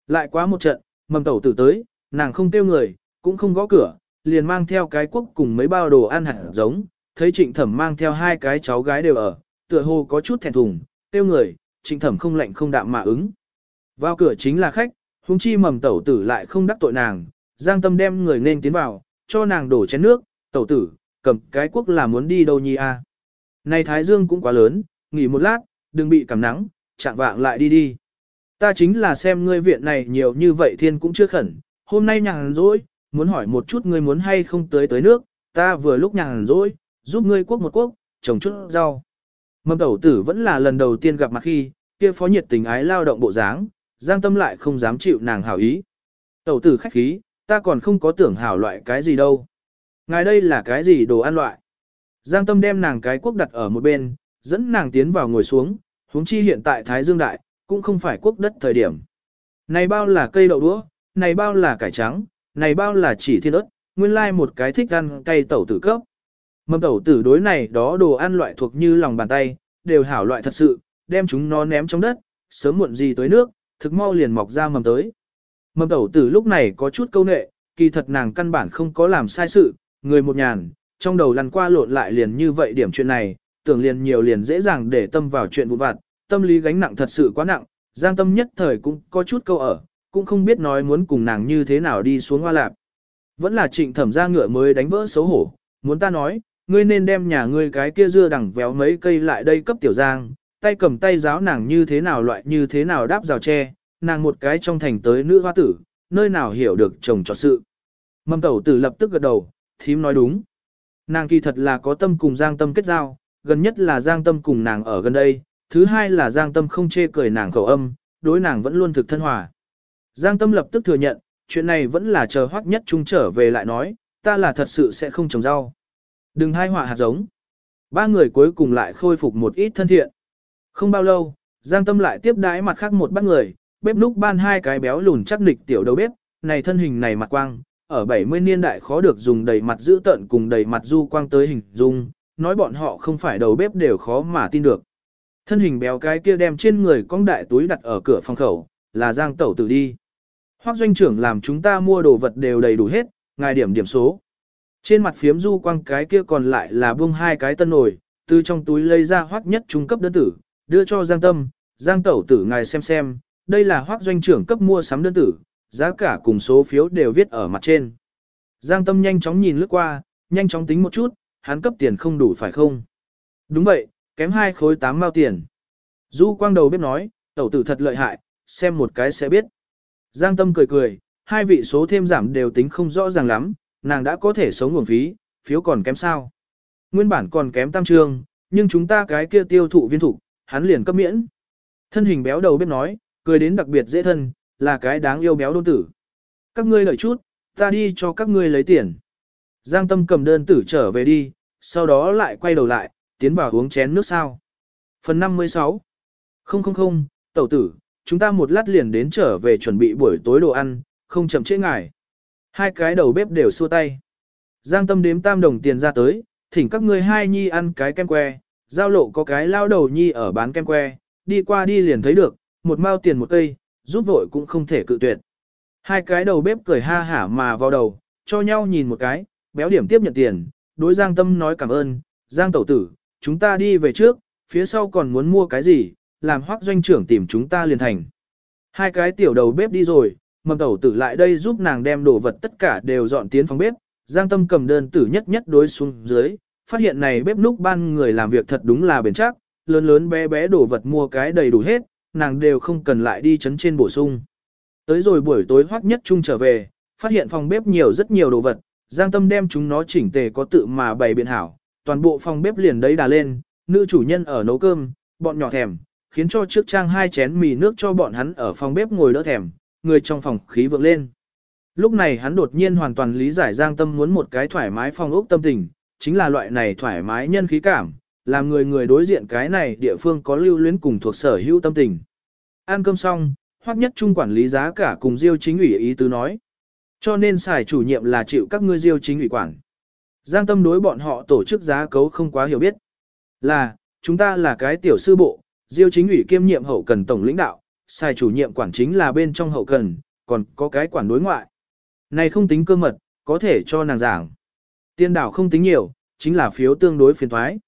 Lại quá một trận, mầm tẩu tử tới, nàng không kêu người, cũng không gõ cửa, liền mang theo cái quốc cùng mấy bao đồ ăn hẳn giống, thấy trịnh thẩm mang theo hai cái cháu gái đều ở, tựa hồ có chút thẹn thùng, kêu người, trịnh thẩm không lạnh không đạm mà ứng. Vào cửa chính là khách, huống chi mầm tẩu tử lại không đắc tội nàng, giang tâm đem người nên tiến vào, cho nàng đổ chén nước, tẩu tử, cầm cái quốc là muốn đi đâu nhi a? À? Này Thái Dương cũng quá lớn, nghỉ một lát, đừng bị cảm nắng, chạm vạng lại đi đi. Ta chính là xem ngươi viện này nhiều như vậy thiên cũng chưa khẩn, hôm nay nhàn rỗi, muốn hỏi một chút ngươi muốn hay không tới tới nước, ta vừa lúc nhàn rỗi, giúp ngươi quốc một quốc, trồng chút rau mâm tẩu tử vẫn là lần đầu tiên gặp mặt khi, kia phó nhiệt tình ái lao động bộ dáng, giang tâm lại không dám chịu nàng hảo ý. Tẩu tử khách khí, ta còn không có tưởng hảo loại cái gì đâu. Ngài đây là cái gì đồ ăn loại? Giang tâm đem nàng cái quốc đặt ở một bên, dẫn nàng tiến vào ngồi xuống, huống chi hiện tại Thái Dương Đại, cũng không phải quốc đất thời điểm. Này bao là cây đậu đũa, này bao là cải trắng, này bao là chỉ thiên ớt, nguyên lai like một cái thích ăn cây tẩu tử cấp mâm tẩu tử đối này đó đồ ăn loại thuộc như lòng bàn tay, đều hảo loại thật sự, đem chúng nó ném trong đất, sớm muộn gì tới nước, thực mau liền mọc ra mầm tới. mâm tẩu tử lúc này có chút câu nệ, kỳ thật nàng căn bản không có làm sai sự, người một nhàn, trong đầu lăn qua lộn lại liền như vậy điểm chuyện này, tưởng liền nhiều liền dễ dàng để tâm vào chuyện vụn vặt, tâm lý gánh nặng thật sự quá nặng, giang tâm nhất thời cũng có chút câu ở, cũng không biết nói muốn cùng nàng như thế nào đi xuống hoa lạp. Vẫn là trịnh thẩm ra ngựa mới đánh vỡ xấu hổ, muốn ta nói, ngươi nên đem nhà ngươi cái kia dưa đằng véo mấy cây lại đây cấp tiểu giang, tay cầm tay giáo nàng như thế nào loại như thế nào đáp rào tre, nàng một cái trong thành tới nữ hoa tử, nơi nào hiểu được chồng trọt sự. Mâm tẩu tử lập tức gật đầu, thím nói đúng. Nàng kỳ thật là có tâm cùng Giang Tâm kết giao, gần nhất là Giang Tâm cùng nàng ở gần đây, thứ hai là Giang Tâm không chê cười nàng khẩu âm, đối nàng vẫn luôn thực thân hòa. Giang Tâm lập tức thừa nhận, chuyện này vẫn là chờ hoắc nhất trung trở về lại nói, ta là thật sự sẽ không trồng rau. Đừng hai họa hạt giống. Ba người cuối cùng lại khôi phục một ít thân thiện. Không bao lâu, Giang Tâm lại tiếp đãi mặt khác một bác người, bếp núc ban hai cái béo lùn chắc nịch tiểu đầu bếp, này thân hình này mặt quang, ở 70 niên đại khó được dùng đầy mặt giữ tận cùng đầy mặt du quang tới hình dung, nói bọn họ không phải đầu bếp đều khó mà tin được. Thân hình béo cái kia đem trên người con đại túi đặt ở cửa phòng khẩu, là Giang Tẩu tử đi. Hoác doanh trưởng làm chúng ta mua đồ vật đều đầy đủ hết, ngài điểm điểm số. Trên mặt phiếm du quang cái kia còn lại là buông hai cái tân nổi, từ trong túi lấy ra hoác nhất trung cấp đơn tử, đưa cho Giang Tâm, Giang Tẩu tử ngài xem xem, đây là hoác doanh trưởng cấp mua sắm đơn tử, giá cả cùng số phiếu đều viết ở mặt trên. Giang Tâm nhanh chóng nhìn lướt qua, nhanh chóng tính một chút, hắn cấp tiền không đủ phải không? Đúng vậy, kém hai khối tám mao tiền. Du quang đầu bếp nói, tẩu tử thật lợi hại, xem một cái sẽ biết. Giang Tâm cười cười, hai vị số thêm giảm đều tính không rõ ràng lắm, nàng đã có thể sống nguồn phí, phiếu còn kém sao. Nguyên bản còn kém tam trương, nhưng chúng ta cái kia tiêu thụ viên thủ, hắn liền cấp miễn. Thân hình béo đầu bếp nói, cười đến đặc biệt dễ thân, là cái đáng yêu béo đôn tử. Các ngươi đợi chút, ta đi cho các ngươi lấy tiền. Giang Tâm cầm đơn tử trở về đi, sau đó lại quay đầu lại, tiến vào uống chén nước sao. Phần 56 Không không không, tẩu tử, chúng ta một lát liền đến trở về chuẩn bị buổi tối đồ ăn, không chậm trễ ngài. Hai cái đầu bếp đều xua tay. Giang Tâm đếm tam đồng tiền ra tới, thỉnh các ngươi hai nhi ăn cái kem que, giao lộ có cái lao đầu nhi ở bán kem que, đi qua đi liền thấy được, một mao tiền một cây, giúp vội cũng không thể cự tuyệt. Hai cái đầu bếp cười ha hả mà vào đầu, cho nhau nhìn một cái, béo điểm tiếp nhận tiền, đối Giang Tâm nói cảm ơn, Giang tẩu tử, chúng ta đi về trước, phía sau còn muốn mua cái gì, làm hoác doanh trưởng tìm chúng ta liền thành. Hai cái tiểu đầu bếp đi rồi, mầm tẩu tử lại đây giúp nàng đem đồ vật tất cả đều dọn tiến phòng bếp, Giang Tâm cầm đơn tử nhất nhất đối xuống dưới, phát hiện này bếp núc ban người làm việc thật đúng là bền chắc, lớn lớn bé bé đồ vật mua cái đầy đủ hết, nàng đều không cần lại đi chấn trên bổ sung. Tới rồi buổi tối hoắc nhất chung trở về, phát hiện phòng bếp nhiều rất nhiều đồ vật, Giang Tâm đem chúng nó chỉnh tề có tự mà bày biện hảo, toàn bộ phòng bếp liền đấy đà lên, nữ chủ nhân ở nấu cơm, bọn nhỏ thèm, khiến cho trước trang hai chén mì nước cho bọn hắn ở phòng bếp ngồi đỡ thèm, người trong phòng khí vượng lên. Lúc này hắn đột nhiên hoàn toàn lý giải Giang Tâm muốn một cái thoải mái phòng ốc tâm tình, chính là loại này thoải mái nhân khí cảm, làm người người đối diện cái này địa phương có lưu luyến cùng thuộc sở hữu tâm tình. Ăn cơm xong, hoặc nhất trung quản lý giá cả cùng Diêu chính ủy ý tứ nói. Cho nên xài chủ nhiệm là chịu các ngươi Diêu chính ủy quản. Giang tâm đối bọn họ tổ chức giá cấu không quá hiểu biết. Là, chúng ta là cái tiểu sư bộ, Diêu chính ủy kiêm nhiệm hậu cần tổng lãnh đạo, xài chủ nhiệm quản chính là bên trong hậu cần, còn có cái quản đối ngoại. Này không tính cơ mật, có thể cho nàng giảng. Tiên đảo không tính nhiều, chính là phiếu tương đối phiền thoái.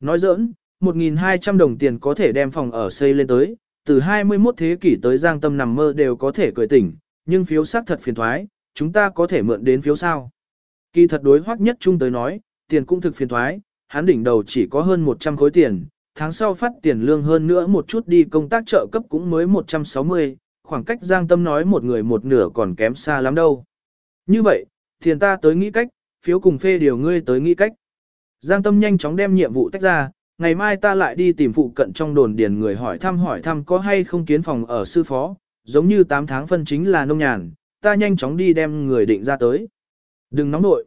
Nói giỡn, 1.200 đồng tiền có thể đem phòng ở xây lên tới, từ 21 thế kỷ tới giang tâm nằm mơ đều có thể cười tỉnh, nhưng phiếu xác thật phiền thoái, chúng ta có thể mượn đến phiếu sao. Kỳ thật đối hoắc nhất trung tới nói, tiền cũng thực phiền thoái, hắn đỉnh đầu chỉ có hơn 100 khối tiền, tháng sau phát tiền lương hơn nữa một chút đi công tác trợ cấp cũng mới 160, khoảng cách giang tâm nói một người một nửa còn kém xa lắm đâu. Như vậy, tiền ta tới nghĩ cách, phiếu cùng phê điều ngươi tới nghĩ cách. Giang tâm nhanh chóng đem nhiệm vụ tách ra, ngày mai ta lại đi tìm phụ cận trong đồn điền người hỏi thăm hỏi thăm có hay không kiến phòng ở sư phó, giống như 8 tháng phân chính là nông nhàn, ta nhanh chóng đi đem người định ra tới. Đừng nóng nội.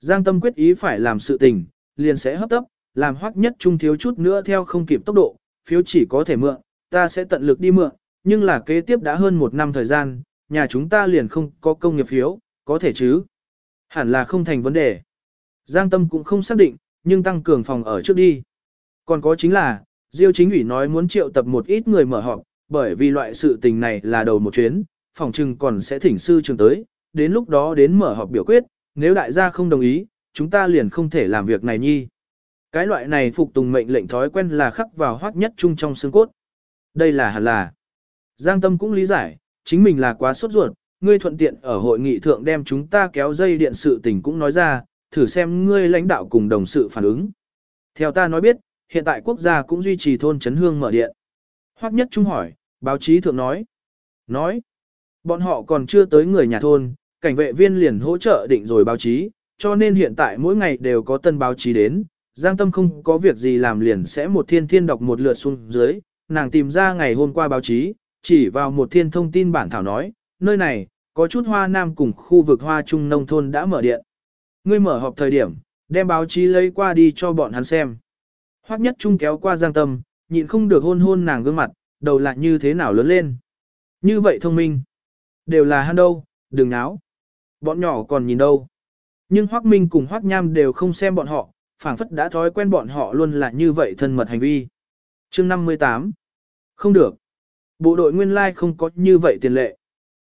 Giang tâm quyết ý phải làm sự tình, liền sẽ hấp tấp, làm hoắc nhất trung thiếu chút nữa theo không kịp tốc độ, phiếu chỉ có thể mượn, ta sẽ tận lực đi mượn, nhưng là kế tiếp đã hơn một năm thời gian, nhà chúng ta liền không có công nghiệp phiếu, có thể chứ. Hẳn là không thành vấn đề. Giang tâm cũng không xác định, nhưng tăng cường phòng ở trước đi. Còn có chính là, Diêu chính ủy nói muốn triệu tập một ít người mở họp, bởi vì loại sự tình này là đầu một chuyến, phòng trừng còn sẽ thỉnh sư trường tới, đến lúc đó đến mở họp biểu quyết, nếu đại gia không đồng ý, chúng ta liền không thể làm việc này nhi. Cái loại này phục tùng mệnh lệnh thói quen là khắc vào hoác nhất chung trong xương cốt. Đây là hẳn là. Giang Tâm cũng lý giải, chính mình là quá sốt ruột, ngươi thuận tiện ở hội nghị thượng đem chúng ta kéo dây điện sự tình cũng nói ra, thử xem ngươi lãnh đạo cùng đồng sự phản ứng. Theo ta nói biết, hiện tại quốc gia cũng duy trì thôn trấn hương mở điện. Hoắc nhất trung hỏi, báo chí thượng nói. Nói, bọn họ còn chưa tới người nhà thôn, cảnh vệ viên liền hỗ trợ định rồi báo chí, cho nên hiện tại mỗi ngày đều có tân báo chí đến. Giang Tâm không có việc gì làm liền sẽ một thiên thiên đọc một lượt xuống dưới, nàng tìm ra ngày hôm qua báo chí, chỉ vào một thiên thông tin bản thảo nói, nơi này, có chút hoa nam cùng khu vực hoa trung nông thôn đã mở điện. Ngươi mở họp thời điểm, đem báo chí lấy qua đi cho bọn hắn xem. Hoắc nhất trung kéo qua giang tâm, nhịn không được hôn hôn nàng gương mặt, đầu lại như thế nào lớn lên. Như vậy thông minh. Đều là hắn đâu, đừng náo. Bọn nhỏ còn nhìn đâu. Nhưng Hoắc Minh cùng Hoắc Nham đều không xem bọn họ, phảng phất đã thói quen bọn họ luôn là như vậy thân mật hành vi. chương 58. Không được. Bộ đội nguyên lai không có như vậy tiền lệ.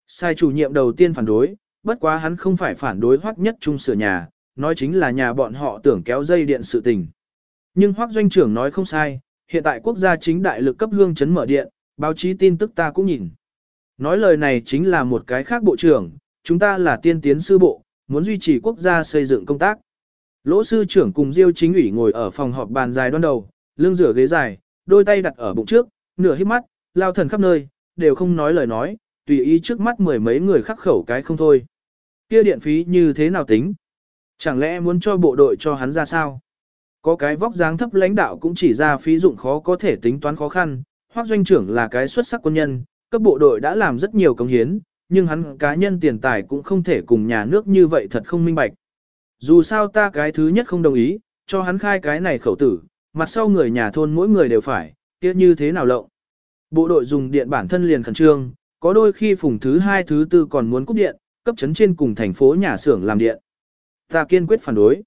Sai chủ nhiệm đầu tiên phản đối, bất quá hắn không phải phản đối hoắc nhất trung sửa nhà, nói chính là nhà bọn họ tưởng kéo dây điện sự tình. Nhưng hoắc doanh trưởng nói không sai, hiện tại quốc gia chính đại lực cấp hương chấn mở điện, báo chí tin tức ta cũng nhìn. Nói lời này chính là một cái khác bộ trưởng, chúng ta là tiên tiến sư bộ, muốn duy trì quốc gia xây dựng công tác. Lỗ sư trưởng cùng Diêu chính ủy ngồi ở phòng họp bàn dài đoan đầu, lưng rửa ghế dài, đôi tay đặt ở bụng trước, nửa hít mắt, lao thần khắp nơi, đều không nói lời nói, tùy ý trước mắt mười mấy người khắc khẩu cái không thôi. Kia điện phí như thế nào tính? Chẳng lẽ muốn cho bộ đội cho hắn ra sao? Có cái vóc dáng thấp lãnh đạo cũng chỉ ra phí dụng khó có thể tính toán khó khăn, hoặc doanh trưởng là cái xuất sắc quân nhân, cấp bộ đội đã làm rất nhiều công hiến, nhưng hắn cá nhân tiền tài cũng không thể cùng nhà nước như vậy thật không minh bạch. Dù sao ta cái thứ nhất không đồng ý, cho hắn khai cái này khẩu tử, mặt sau người nhà thôn mỗi người đều phải, kia như thế nào lộng. Bộ đội dùng điện bản thân liền khẩn trương, có đôi khi phùng thứ hai thứ tư còn muốn cúp điện, cấp chấn trên cùng thành phố nhà xưởng làm điện. Ta kiên quyết phản đối.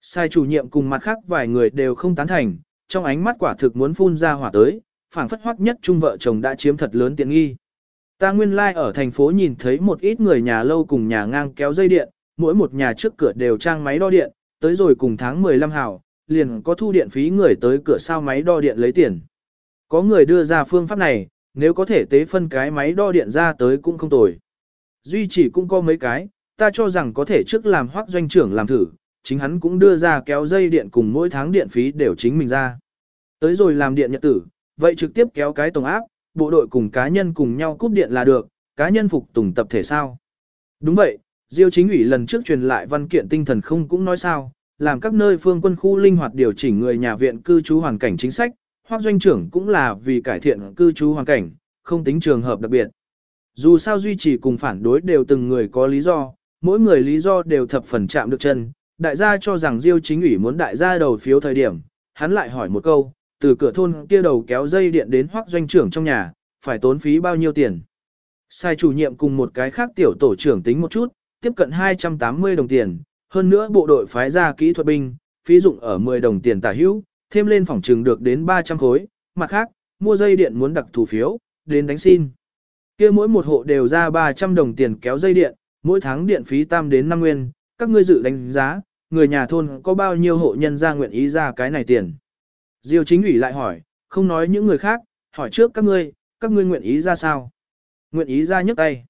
Sai chủ nhiệm cùng mặt khác vài người đều không tán thành, trong ánh mắt quả thực muốn phun ra hỏa tới, phảng phất hoắc nhất chung vợ chồng đã chiếm thật lớn tiện nghi. Ta nguyên lai like ở thành phố nhìn thấy một ít người nhà lâu cùng nhà ngang kéo dây điện, mỗi một nhà trước cửa đều trang máy đo điện, tới rồi cùng tháng 15 hào, liền có thu điện phí người tới cửa sao máy đo điện lấy tiền. Có người đưa ra phương pháp này, nếu có thể tế phân cái máy đo điện ra tới cũng không tồi. Duy chỉ cũng có mấy cái, ta cho rằng có thể trước làm hoác doanh trưởng làm thử, chính hắn cũng đưa ra kéo dây điện cùng mỗi tháng điện phí đều chính mình ra. Tới rồi làm điện nhật tử, vậy trực tiếp kéo cái tổng áp, bộ đội cùng cá nhân cùng nhau cúp điện là được, cá nhân phục tùng tập thể sao. Đúng vậy, Diêu chính ủy lần trước truyền lại văn kiện tinh thần không cũng nói sao, làm các nơi phương quân khu linh hoạt điều chỉnh người nhà viện cư trú hoàn cảnh chính sách, hoặc doanh trưởng cũng là vì cải thiện cư trú hoàn cảnh, không tính trường hợp đặc biệt. Dù sao duy trì cùng phản đối đều từng người có lý do, mỗi người lý do đều thập phần chạm được chân, đại gia cho rằng Diêu chính ủy muốn đại gia đầu phiếu thời điểm, hắn lại hỏi một câu, từ cửa thôn kia đầu kéo dây điện đến hoác doanh trưởng trong nhà, phải tốn phí bao nhiêu tiền. Sai chủ nhiệm cùng một cái khác tiểu tổ trưởng tính một chút, tiếp cận 280 đồng tiền, hơn nữa bộ đội phái ra kỹ thuật binh, phí dụng ở 10 đồng tiền tả hữu, thêm lên phòng trường được đến 300 khối, mặt khác, mua dây điện muốn đặc thủ phiếu, đến đánh xin. kia mỗi một hộ đều ra 300 đồng tiền kéo dây điện, mỗi tháng điện phí tam đến 5 nguyên, các ngươi dự đánh giá, người nhà thôn có bao nhiêu hộ nhân ra nguyện ý ra cái này tiền. Diêu chính ủy lại hỏi, không nói những người khác, hỏi trước các ngươi, các ngươi nguyện ý ra sao? Nguyện ý ra nhấc tay.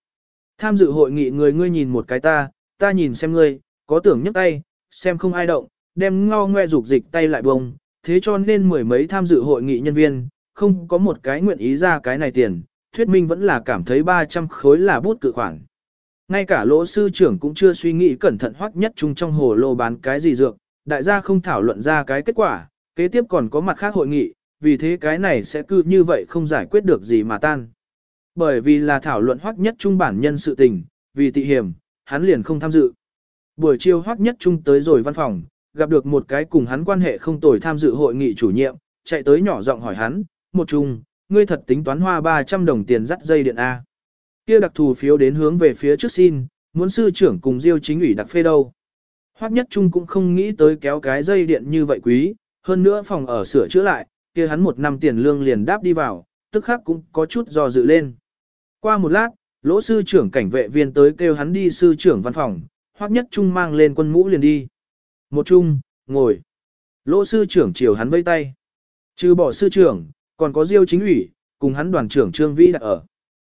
Tham dự hội nghị người ngươi nhìn một cái ta, ta nhìn xem ngươi, có tưởng nhấc tay, xem không ai động, đem ngo ngoe dục dịch tay lại bông, thế cho nên mười mấy tham dự hội nghị nhân viên, không có một cái nguyện ý ra cái này tiền, thuyết minh vẫn là cảm thấy 300 khối là bút cự khoản. Ngay cả lỗ sư trưởng cũng chưa suy nghĩ cẩn thận hoắc nhất chung trong hồ lô bán cái gì dược, đại gia không thảo luận ra cái kết quả, kế tiếp còn có mặt khác hội nghị, vì thế cái này sẽ cứ như vậy không giải quyết được gì mà tan. Bởi vì là thảo luận hoắc nhất trung bản nhân sự tình, vì tị hiểm, hắn liền không tham dự. Buổi chiều hoắc nhất trung tới rồi văn phòng, gặp được một cái cùng hắn quan hệ không tồi tham dự hội nghị chủ nhiệm, chạy tới nhỏ giọng hỏi hắn, một trung, ngươi thật tính toán hoa 300 đồng tiền dắt dây điện A. Kia đặc thù phiếu đến hướng về phía trước xin, muốn sư trưởng cùng diêu chính ủy đặc phê đâu. Hoắc nhất trung cũng không nghĩ tới kéo cái dây điện như vậy quý, hơn nữa phòng ở sửa chữa lại, kia hắn một năm tiền lương liền đáp đi vào, tức khắc cũng có chút do dự lên. Qua một lát, lỗ sư trưởng cảnh vệ viên tới kêu hắn đi sư trưởng văn phòng, Hoắc nhất trung mang lên quân mũ liền đi. Một trung, ngồi. Lỗ sư trưởng chiều hắn vây tay. Trừ bỏ sư trưởng, còn có diêu chính ủy, cùng hắn đoàn trưởng Trương Vĩ đã ở.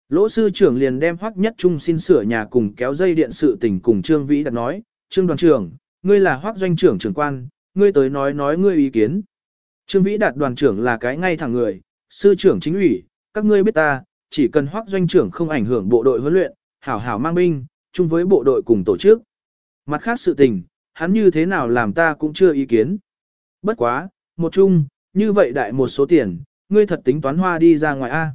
Lỗ sư trưởng liền đem Hoắc nhất trung xin sửa nhà cùng kéo dây điện sự tình cùng Trương Vĩ đã nói, Trương đoàn trưởng, ngươi là Hoắc doanh trưởng trưởng quan, ngươi tới nói nói ngươi ý kiến. Trương Vĩ đạt đoàn trưởng là cái ngay thẳng người, sư trưởng chính ủy, các ngươi biết ta, chỉ cần Hoắc doanh trưởng không ảnh hưởng bộ đội huấn luyện, hảo hảo mang binh, chung với bộ đội cùng tổ chức. Mặt khác sự tình, hắn như thế nào làm ta cũng chưa ý kiến. Bất quá, một chung, như vậy đại một số tiền, ngươi thật tính toán hoa đi ra ngoài A.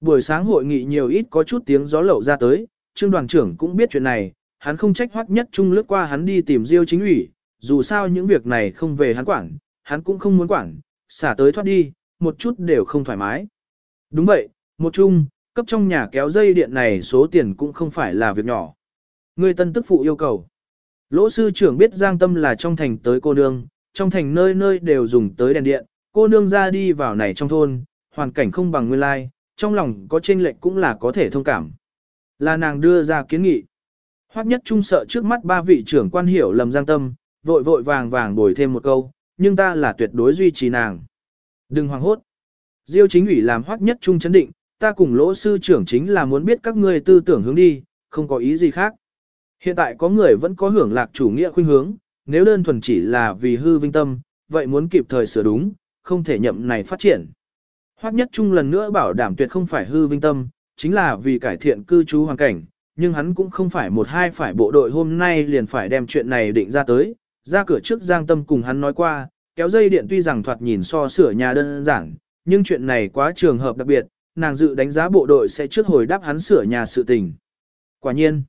Buổi sáng hội nghị nhiều ít có chút tiếng gió lậu ra tới, trương đoàn trưởng cũng biết chuyện này, hắn không trách hoắc nhất chung lướt qua hắn đi tìm diêu chính ủy, dù sao những việc này không về hắn quản, hắn cũng không muốn quản, xả tới thoát đi, một chút đều không thoải mái. Đúng vậy, một chung, cấp trong nhà kéo dây điện này số tiền cũng không phải là việc nhỏ. Người tân tức phụ yêu cầu. Lỗ sư trưởng biết Giang Tâm là trong thành tới cô nương, trong thành nơi nơi đều dùng tới đèn điện, cô nương ra đi vào này trong thôn, hoàn cảnh không bằng nguyên lai, trong lòng có chênh lệch cũng là có thể thông cảm. Là nàng đưa ra kiến nghị. Hoắc nhất trung sợ trước mắt ba vị trưởng quan hiểu lầm giang tâm, vội vội vàng vàng bồi thêm một câu, nhưng ta là tuyệt đối duy trì nàng. Đừng hoang hốt. Diêu chính ủy làm Hoắc nhất trung chấn định, ta cùng lỗ sư trưởng chính là muốn biết các ngươi tư tưởng hướng đi, không có ý gì khác. Hiện tại có người vẫn có hưởng lạc chủ nghĩa khuynh hướng, nếu đơn thuần chỉ là vì hư vinh tâm, vậy muốn kịp thời sửa đúng, không thể nhậm này phát triển. Hoắc nhất trung lần nữa bảo đảm tuyệt không phải hư vinh tâm, chính là vì cải thiện cư trú hoàn cảnh, nhưng hắn cũng không phải một hai phải bộ đội hôm nay liền phải đem chuyện này định ra tới, ra cửa trước Giang Tâm cùng hắn nói qua, kéo dây điện tuy rằng thoạt nhìn so sửa nhà đơn giản, nhưng chuyện này quá trường hợp đặc biệt, nàng dự đánh giá bộ đội sẽ trước hồi đáp hắn sửa nhà sự tình. Quả nhiên,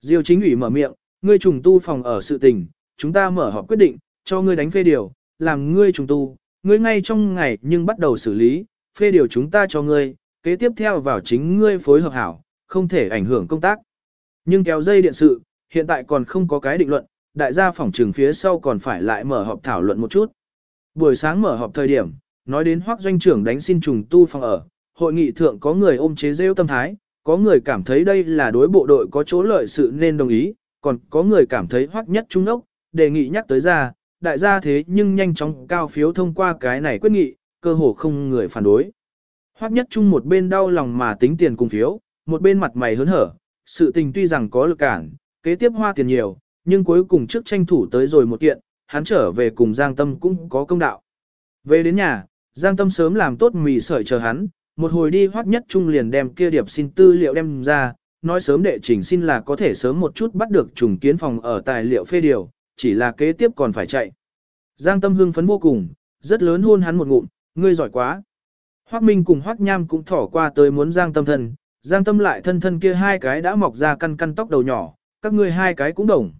Diêu chính ủy mở miệng, ngươi trùng tu phòng ở sự tình, chúng ta mở họp quyết định, cho ngươi đánh phê điều, làm ngươi trùng tu, ngươi ngay trong ngày nhưng bắt đầu xử lý, phê điều chúng ta cho ngươi, kế tiếp theo vào chính ngươi phối hợp hảo, không thể ảnh hưởng công tác. Nhưng kéo dây điện sự, hiện tại còn không có cái định luận, đại gia phòng trường phía sau còn phải lại mở họp thảo luận một chút. Buổi sáng mở họp thời điểm, nói đến hoác doanh trưởng đánh xin trùng tu phòng ở, hội nghị thượng có người ôm chế rêu tâm thái, có người cảm thấy đây là đối bộ đội có chỗ lợi sự nên đồng ý, còn có người cảm thấy hoắc nhất trung ốc, đề nghị nhắc tới ra, đại gia thế nhưng nhanh chóng cao phiếu thông qua cái này quyết nghị, cơ hồ không người phản đối. Hoắc nhất trung một bên đau lòng mà tính tiền cùng phiếu, một bên mặt mày hớn hở, sự tình tuy rằng có lực cản, kế tiếp hoa tiền nhiều, nhưng cuối cùng trước tranh thủ tới rồi một kiện, hắn trở về cùng Giang Tâm cũng có công đạo. Về đến nhà, Giang Tâm sớm làm tốt mì sợi chờ hắn, một hồi đi Hoắc nhất trung liền đem kia điệp xin tư liệu đem ra, nói sớm đệ trình xin là có thể sớm một chút bắt được trùng kiến phòng ở tài liệu phê điều, chỉ là kế tiếp còn phải chạy. Giang Tâm hưng phấn vô cùng, rất lớn hôn hắn một ngụm, ngươi giỏi quá. Hoắc Minh cùng Hoắc Nham cũng thỏ qua tới muốn Giang Tâm thân, Giang Tâm lại thân thân kia hai cái đã mọc ra căn căn tóc đầu nhỏ, các ngươi hai cái cũng đồng.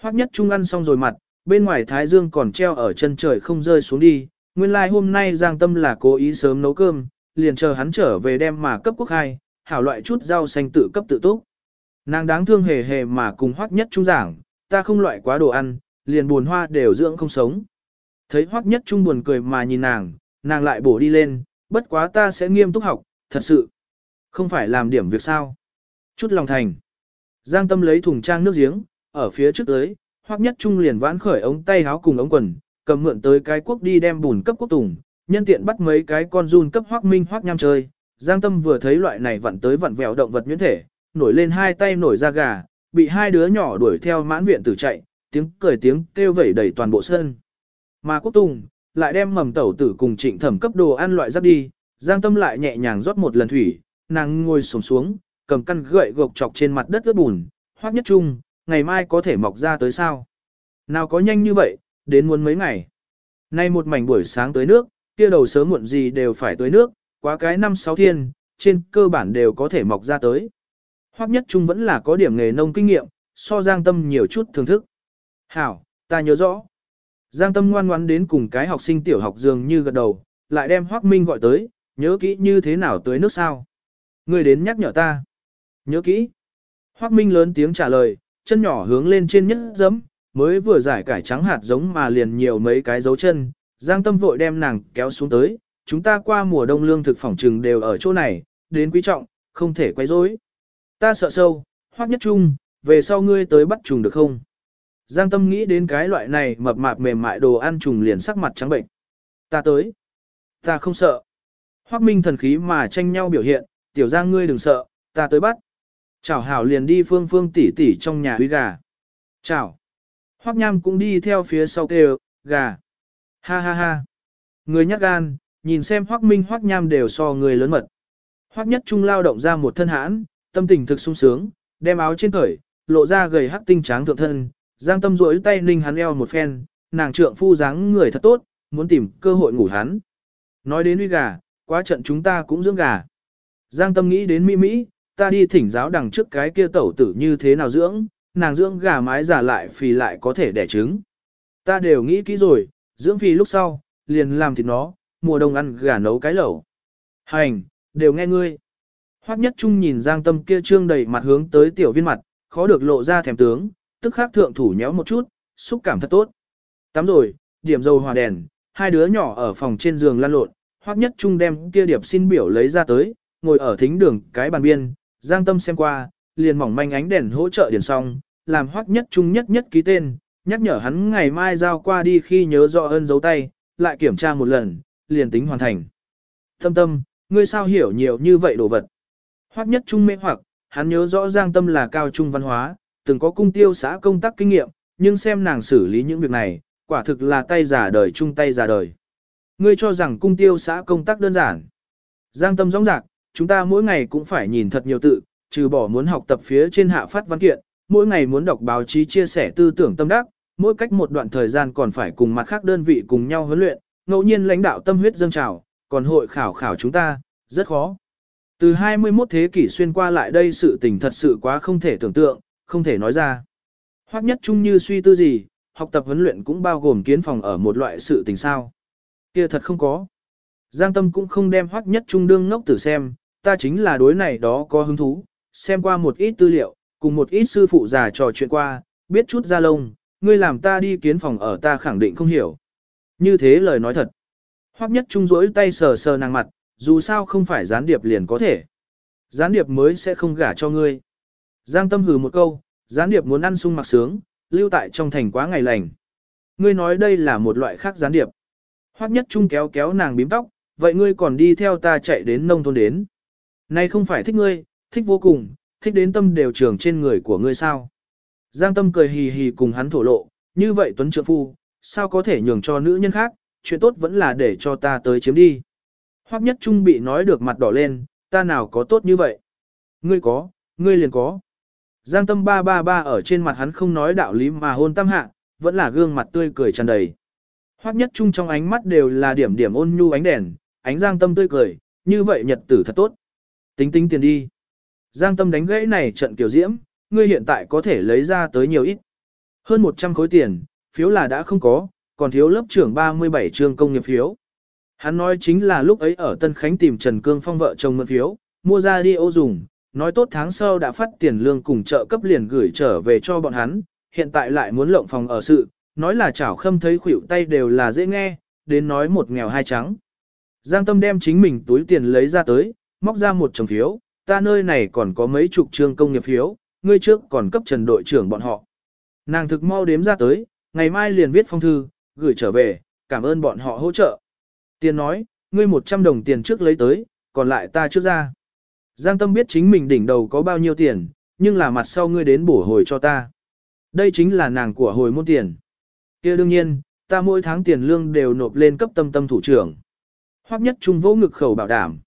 Hoắc Nhất Trung ăn xong rồi mặt, bên ngoài Thái Dương còn treo ở chân trời không rơi xuống đi, nguyên lai like hôm nay Giang Tâm là cố ý sớm nấu cơm, liền chờ hắn trở về đem mà cấp quốc hai, hảo loại chút rau xanh tự cấp tự túc. Nàng đáng thương hề hề mà cùng Hoắc Nhất Trung giảng, ta không loại quá đồ ăn, liền buồn hoa đều dưỡng không sống. Thấy Hoắc Nhất Trung buồn cười mà nhìn nàng, nàng lại bổ đi lên, bất quá ta sẽ nghiêm túc học, thật sự. Không phải làm điểm việc sao. Chút lòng thành. Giang Tâm lấy thùng trang nước giếng, ở phía trước tới, Hoắc Nhất Trung liền vãn khởi ống tay háo cùng ống quần, cầm mượn tới cái quốc đi đem bùn cấp quốc tùng, nhân tiện bắt mấy cái con run cấp Hoắc Minh Hoắc Nham chơi. Giang Tâm vừa thấy loại này vặn tới vặn vẹo động vật nhuyễn thể, nổi lên hai tay nổi ra gà, bị hai đứa nhỏ đuổi theo mãn viện tử chạy, tiếng cười tiếng kêu vẩy đầy toàn bộ sân. Mà Quốc Tùng, lại đem mầm tẩu tử cùng trịnh thẩm cấp đồ ăn loại rắc đi, Giang Tâm lại nhẹ nhàng rót một lần thủy, nàng ngồi xổm xuống, cầm căn gậy gộc chọc trên mặt đất ướt bùn, hoác nhất trung, ngày mai có thể mọc ra tới sao? Nào có nhanh như vậy, đến muốn mấy ngày. Nay một mảnh buổi sáng tới nước, kia đầu sớm muộn gì đều phải tới nước, quá cái năm sáu thiên, trên cơ bản đều có thể mọc ra tới. Hoắc nhất trung vẫn là có điểm nghề nông kinh nghiệm, so Giang Tâm nhiều chút thưởng thức. Hảo, ta nhớ rõ. Giang Tâm ngoan ngoãn đến cùng cái học sinh tiểu học dường như gật đầu, lại đem Hoắc Minh gọi tới, nhớ kỹ như thế nào tới nước sao. Người đến nhắc nhở ta. Nhớ kỹ. Hoắc Minh lớn tiếng trả lời, chân nhỏ hướng lên trên nhất giấm, mới vừa giải cải trắng hạt giống mà liền nhiều mấy cái dấu chân. Giang Tâm vội đem nàng kéo xuống tới, chúng ta qua mùa đông lương thực phỏng trừng đều ở chỗ này, đến quý trọng, không thể quay rối. Ta sợ sâu, Hoắc Nhất Trung, về sau ngươi tới bắt trùng được không? Giang Tâm nghĩ đến cái loại này mập mạp mềm mại đồ ăn trùng liền sắc mặt trắng bệnh. Ta tới. Ta không sợ. Hoắc Minh thần khí mà tranh nhau biểu hiện, tiểu Giang ngươi đừng sợ, ta tới bắt. Chảo hảo liền đi phương phương tỉ tỉ trong nhà huy gà. Chảo. Hoắc Nham cũng đi theo phía sau kêu, gà. Ha ha ha. Người nhắc gan, nhìn xem Hoắc Minh Hoắc Nham đều so người lớn mật. Hoắc Nhất Trung lao động ra một thân hãn, tâm tình thực sung sướng, đem áo trên cởi, lộ ra gầy hắc tinh tráng thượng thân, Giang Tâm rỗi tay ninh hắn eo một phen, nàng trượng phu dáng người thật tốt, muốn tìm cơ hội ngủ hắn. Nói đến uy gà, quá trận chúng ta cũng dưỡng gà. Giang Tâm nghĩ đến Mỹ Mỹ, ta đi thỉnh giáo đằng trước cái kia tẩu tử như thế nào dưỡng, nàng dưỡng gà mái giả lại phì lại có thể đẻ trứng. Ta đều nghĩ kỹ rồi, dưỡng phì lúc sau, liền làm thịt nó, mùa đông ăn gà nấu cái lẩu. Hành, đều nghe ngươi. Hoắc nhất trung nhìn Giang Tâm kia trương đầy mặt hướng tới tiểu viên mặt, khó được lộ ra thèm tướng, tức khắc thượng thủ nhéo một chút, xúc cảm thật tốt. Tắm rồi, điểm dầu hòa đèn, hai đứa nhỏ ở phòng trên giường lăn lộn, Hoắc Nhất Trung đem kia điệp xin biểu lấy ra tới, ngồi ở thính đường cái bàn biên, Giang Tâm xem qua, liền mỏng manh ánh đèn hỗ trợ điền xong, làm Hoắc Nhất Trung nhất nhất ký tên, nhắc nhở hắn ngày mai giao qua đi khi nhớ rõ ơn dấu tay, lại kiểm tra một lần, liền tính hoàn thành. Tâm tâm, ngươi sao hiểu nhiều như vậy đồ vật. Hoắc Nhất Trung mê hoặc, hắn nhớ rõ Giang Tâm là cao trung văn hóa, từng có cung tiêu xã công tác kinh nghiệm, nhưng xem nàng xử lý những việc này, quả thực là tay giả đời chung tay giả đời. Ngươi cho rằng cung tiêu xã công tác đơn giản. Giang tâm rõ rạc, chúng ta mỗi ngày cũng phải nhìn thật nhiều tự, trừ bỏ muốn học tập phía trên hạ phát văn kiện, mỗi ngày muốn đọc báo chí chia sẻ tư tưởng tâm đắc, mỗi cách một đoạn thời gian còn phải cùng mặt khác đơn vị cùng nhau huấn luyện, ngẫu nhiên lãnh đạo tâm huyết dâng trào, còn hội khảo khảo chúng ta, rất khó. Từ 21 thế kỷ xuyên qua lại đây sự tình thật sự quá không thể tưởng tượng, không thể nói ra. Hoắc nhất chung như suy tư gì, học tập huấn luyện cũng bao gồm kiến phòng ở một loại sự tình sao. Kia thật không có. Giang tâm cũng không đem Hoắc nhất trung đương ngốc tử xem, ta chính là đối này đó có hứng thú, xem qua một ít tư liệu, cùng một ít sư phụ già trò chuyện qua, biết chút ra lông, ngươi làm ta đi kiến phòng ở ta khẳng định không hiểu. Như thế lời nói thật. Hoắc nhất trung rỗi tay sờ sờ nàng mặt, dù sao không phải gián điệp liền có thể. Gián điệp mới sẽ không gả cho ngươi. Giang tâm hừ một câu, gián điệp muốn ăn sung mặc sướng, lưu tại trong thành quá ngày lành. Ngươi nói đây là một loại khác gián điệp. Hoắc nhất trung kéo kéo nàng bím tóc, vậy ngươi còn đi theo ta chạy đến nông thôn đến. Này không phải thích ngươi, thích vô cùng, thích đến tâm đều trường trên người của ngươi sao. Giang tâm cười hì hì cùng hắn thổ lộ, như vậy tuấn trượng phu, sao có thể nhường cho nữ nhân khác, chuyện tốt vẫn là để cho ta tới chiếm đi. Hoắc nhất trung bị nói được mặt đỏ lên, ta nào có tốt như vậy. Ngươi có, ngươi liền có. Giang tâm ba ba ba ở trên mặt hắn không nói đạo lý mà hôn tâm hạ, vẫn là gương mặt tươi cười tràn đầy. Hoắc nhất trung trong ánh mắt đều là điểm điểm ôn nhu ánh đèn, ánh giang tâm tươi cười, như vậy nhật tử thật tốt. Tính tính tiền đi. Giang tâm đánh gãy này trận kiểu diễm, ngươi hiện tại có thể lấy ra tới nhiều ít. Hơn 100 khối tiền, phiếu là đã không có, còn thiếu lớp trưởng 37 trường công nghiệp phiếu. Hắn nói chính là lúc ấy ở Tân Khánh tìm Trần Cương Phong vợ chồng mượn phiếu, mua ra đi ô dùng, nói tốt tháng sau đã phát tiền lương cùng trợ cấp liền gửi trở về cho bọn hắn, hiện tại lại muốn lộng phòng ở sự, nói là chảo khâm thấy khuỷu tay đều là dễ nghe, đến nói một nghèo hai trắng. Giang Tâm đem chính mình túi tiền lấy ra tới, móc ra một chồng phiếu, ta nơi này còn có mấy chục trương công nghiệp phiếu, ngươi trước còn cấp trần đội trưởng bọn họ. Nàng thực mau đếm ra tới, ngày mai liền viết phong thư, gửi trở về, cảm ơn bọn họ hỗ trợ. Tiền nói, ngươi 100 đồng tiền trước lấy tới, còn lại ta trước ra. Giang Tâm biết chính mình đỉnh đầu có bao nhiêu tiền, nhưng là mặt sau ngươi đến bổ hồi cho ta. Đây chính là nàng của hồi môn tiền. kia đương nhiên, ta mỗi tháng tiền lương đều nộp lên cấp tâm tâm thủ trưởng. Hoặc nhất trung vô ngực khẩu bảo đảm.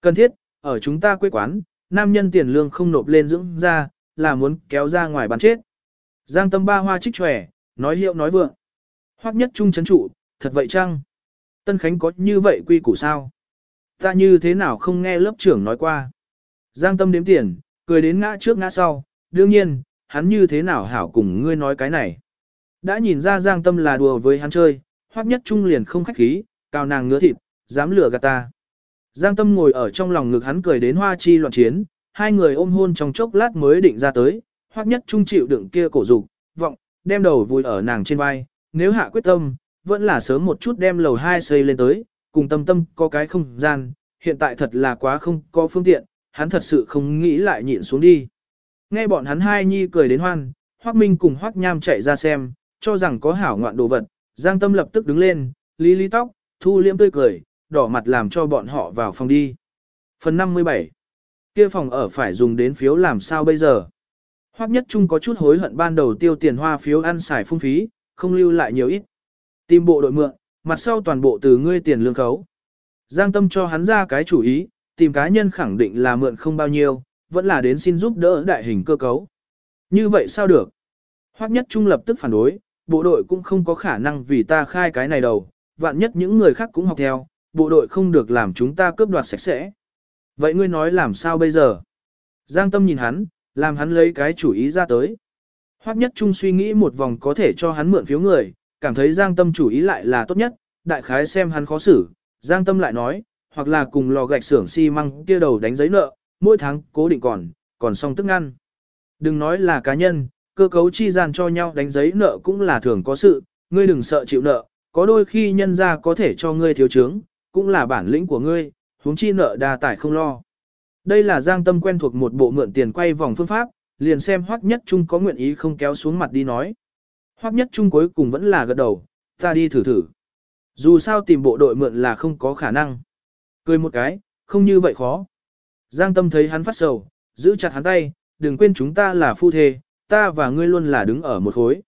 Cần thiết, ở chúng ta quê quán, nam nhân tiền lương không nộp lên dưỡng ra, là muốn kéo ra ngoài bán chết. Giang tâm ba hoa trích tròe, nói hiệu nói vượng. Hoắc nhất trung chấn trụ, thật vậy chăng? Tân Khánh có như vậy quy củ sao? Ta như thế nào không nghe lớp trưởng nói qua? Giang tâm đếm tiền, cười đến ngã trước ngã sau, đương nhiên, hắn như thế nào hảo cùng ngươi nói cái này. Đã nhìn ra Giang tâm là đùa với hắn chơi, Hoắc nhất trung liền không khách khí, cao nàng ngứa thịt, dám lừa gạt ta. Giang tâm ngồi ở trong lòng ngực hắn cười đến hoa chi loạn chiến, hai người ôm hôn trong chốc lát mới định ra tới, hoắc nhất trung chịu đựng kia cổ dục, vọng, đem đầu vùi ở nàng trên vai, nếu hạ quyết tâm, vẫn là sớm một chút đem lầu hai xây lên tới, cùng tâm tâm có cái không gian, hiện tại thật là quá không có phương tiện, hắn thật sự không nghĩ lại nhịn xuống đi. Nghe bọn hắn hai nhi cười đến hoan, Hoắc Minh cùng Hoắc Nham chạy ra xem, cho rằng có hảo ngoạn đồ vật, Giang Tâm lập tức đứng lên, lý lý tóc, thu liêm tươi cười, đỏ mặt làm cho bọn họ vào phòng đi. Phần 57 kia phòng ở phải dùng đến phiếu làm sao bây giờ? Hoắc Nhất Trung có chút hối hận ban đầu tiêu tiền hoa phiếu ăn xài phung phí, không lưu lại nhiều ít. Tìm bộ đội mượn, mặt sau toàn bộ từ ngươi tiền lương khấu. Giang Tâm cho hắn ra cái chủ ý, tìm cá nhân khẳng định là mượn không bao nhiêu, vẫn là đến xin giúp đỡ đại hình cơ cấu. Như vậy sao được? Hoắc Nhất Trung lập tức phản đối, bộ đội cũng không có khả năng vì ta khai cái này đầu, vạn nhất những người khác cũng học theo, bộ đội không được làm chúng ta cướp đoạt sạch sẽ. Vậy ngươi nói làm sao bây giờ? Giang Tâm nhìn hắn, làm hắn lấy cái chủ ý ra tới. Hoắc Nhất Trung suy nghĩ một vòng có thể cho hắn mượn phiếu người, cảm thấy Giang Tâm chủ ý lại là tốt nhất, đại khái xem hắn khó xử, Giang Tâm lại nói, hoặc là cùng lò gạch xưởng xi măng kia đầu đánh giấy nợ, mỗi tháng cố định còn, còn xong tức ngăn. Đừng nói là cá nhân, cơ cấu chi gian cho nhau đánh giấy nợ cũng là thường có sự, ngươi đừng sợ chịu nợ, có đôi khi nhân ra có thể cho ngươi thiếu chứng, cũng là bản lĩnh của ngươi, huống chi nợ đa tải không lo. Đây là Giang Tâm quen thuộc một bộ mượn tiền quay vòng phương pháp, liền xem Hoắc Nhất Trung có nguyện ý không kéo xuống mặt đi nói. Hoắc Nhất Trung cuối cùng vẫn là gật đầu, ta đi thử thử. Dù sao tìm bộ đội mượn là không có khả năng. Cười một cái, không như vậy khó. Giang Tâm thấy hắn phát sầu, giữ chặt hắn tay, đừng quên chúng ta là phu thê, ta và ngươi luôn là đứng ở một khối.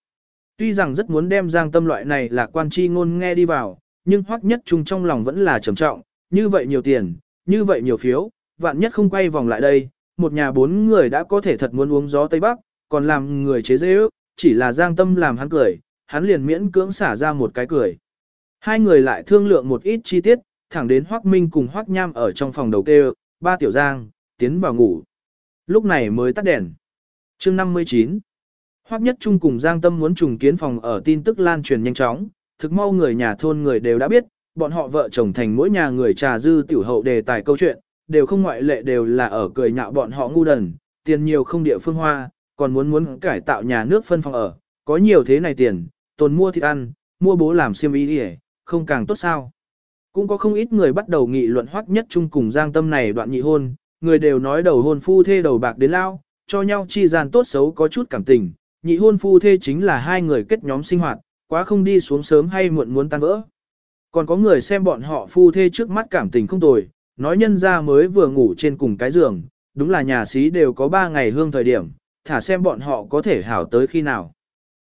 Tuy rằng rất muốn đem Giang Tâm loại này là quan chi ngôn nghe đi vào, nhưng Hoắc Nhất Trung trong lòng vẫn là trầm trọng, như vậy nhiều tiền, như vậy nhiều phiếu, vạn nhất không quay vòng lại đây, một nhà bốn người đã có thể thật muốn uống gió Tây Bắc, còn làm người chế dễ ước, chỉ là giang tâm làm hắn cười, hắn liền miễn cưỡng xả ra một cái cười. Hai người lại thương lượng một ít chi tiết, thẳng đến Hoắc Minh cùng Hoắc Nham ở trong phòng đầu kêu, ba tiểu giang, tiến vào ngủ. Lúc này mới tắt đèn. chương 59 Hoắc Nhất Trung cùng Giang Tâm muốn trùng kiến phòng ở tin tức lan truyền nhanh chóng, thực mau người nhà thôn người đều đã biết, bọn họ vợ chồng thành mỗi nhà người trà dư tiểu hậu đề tài câu chuyện, đều không ngoại lệ đều là ở cười nhạo bọn họ ngu đần, tiền nhiều không địa phương hoa, còn muốn muốn cải tạo nhà nước phân phòng ở, có nhiều thế này tiền, tồn mua thịt ăn, mua bố làm xiêm y đi không càng tốt sao. Cũng có không ít người bắt đầu nghị luận hoắc nhất chung cùng giang tâm này đoạn nhị hôn, người đều nói đầu hôn phu thê đầu bạc đến lao, cho nhau chi gian tốt xấu có chút cảm tình, nhị hôn phu thê chính là hai người kết nhóm sinh hoạt, quá không đi xuống sớm hay muộn muốn tan vỡ. Còn có người xem bọn họ phu thê trước mắt cảm tình không tồi, nói nhân ra mới vừa ngủ trên cùng cái giường, đúng là nhà xí đều có ba ngày hương thời điểm, thả xem bọn họ có thể hảo tới khi nào.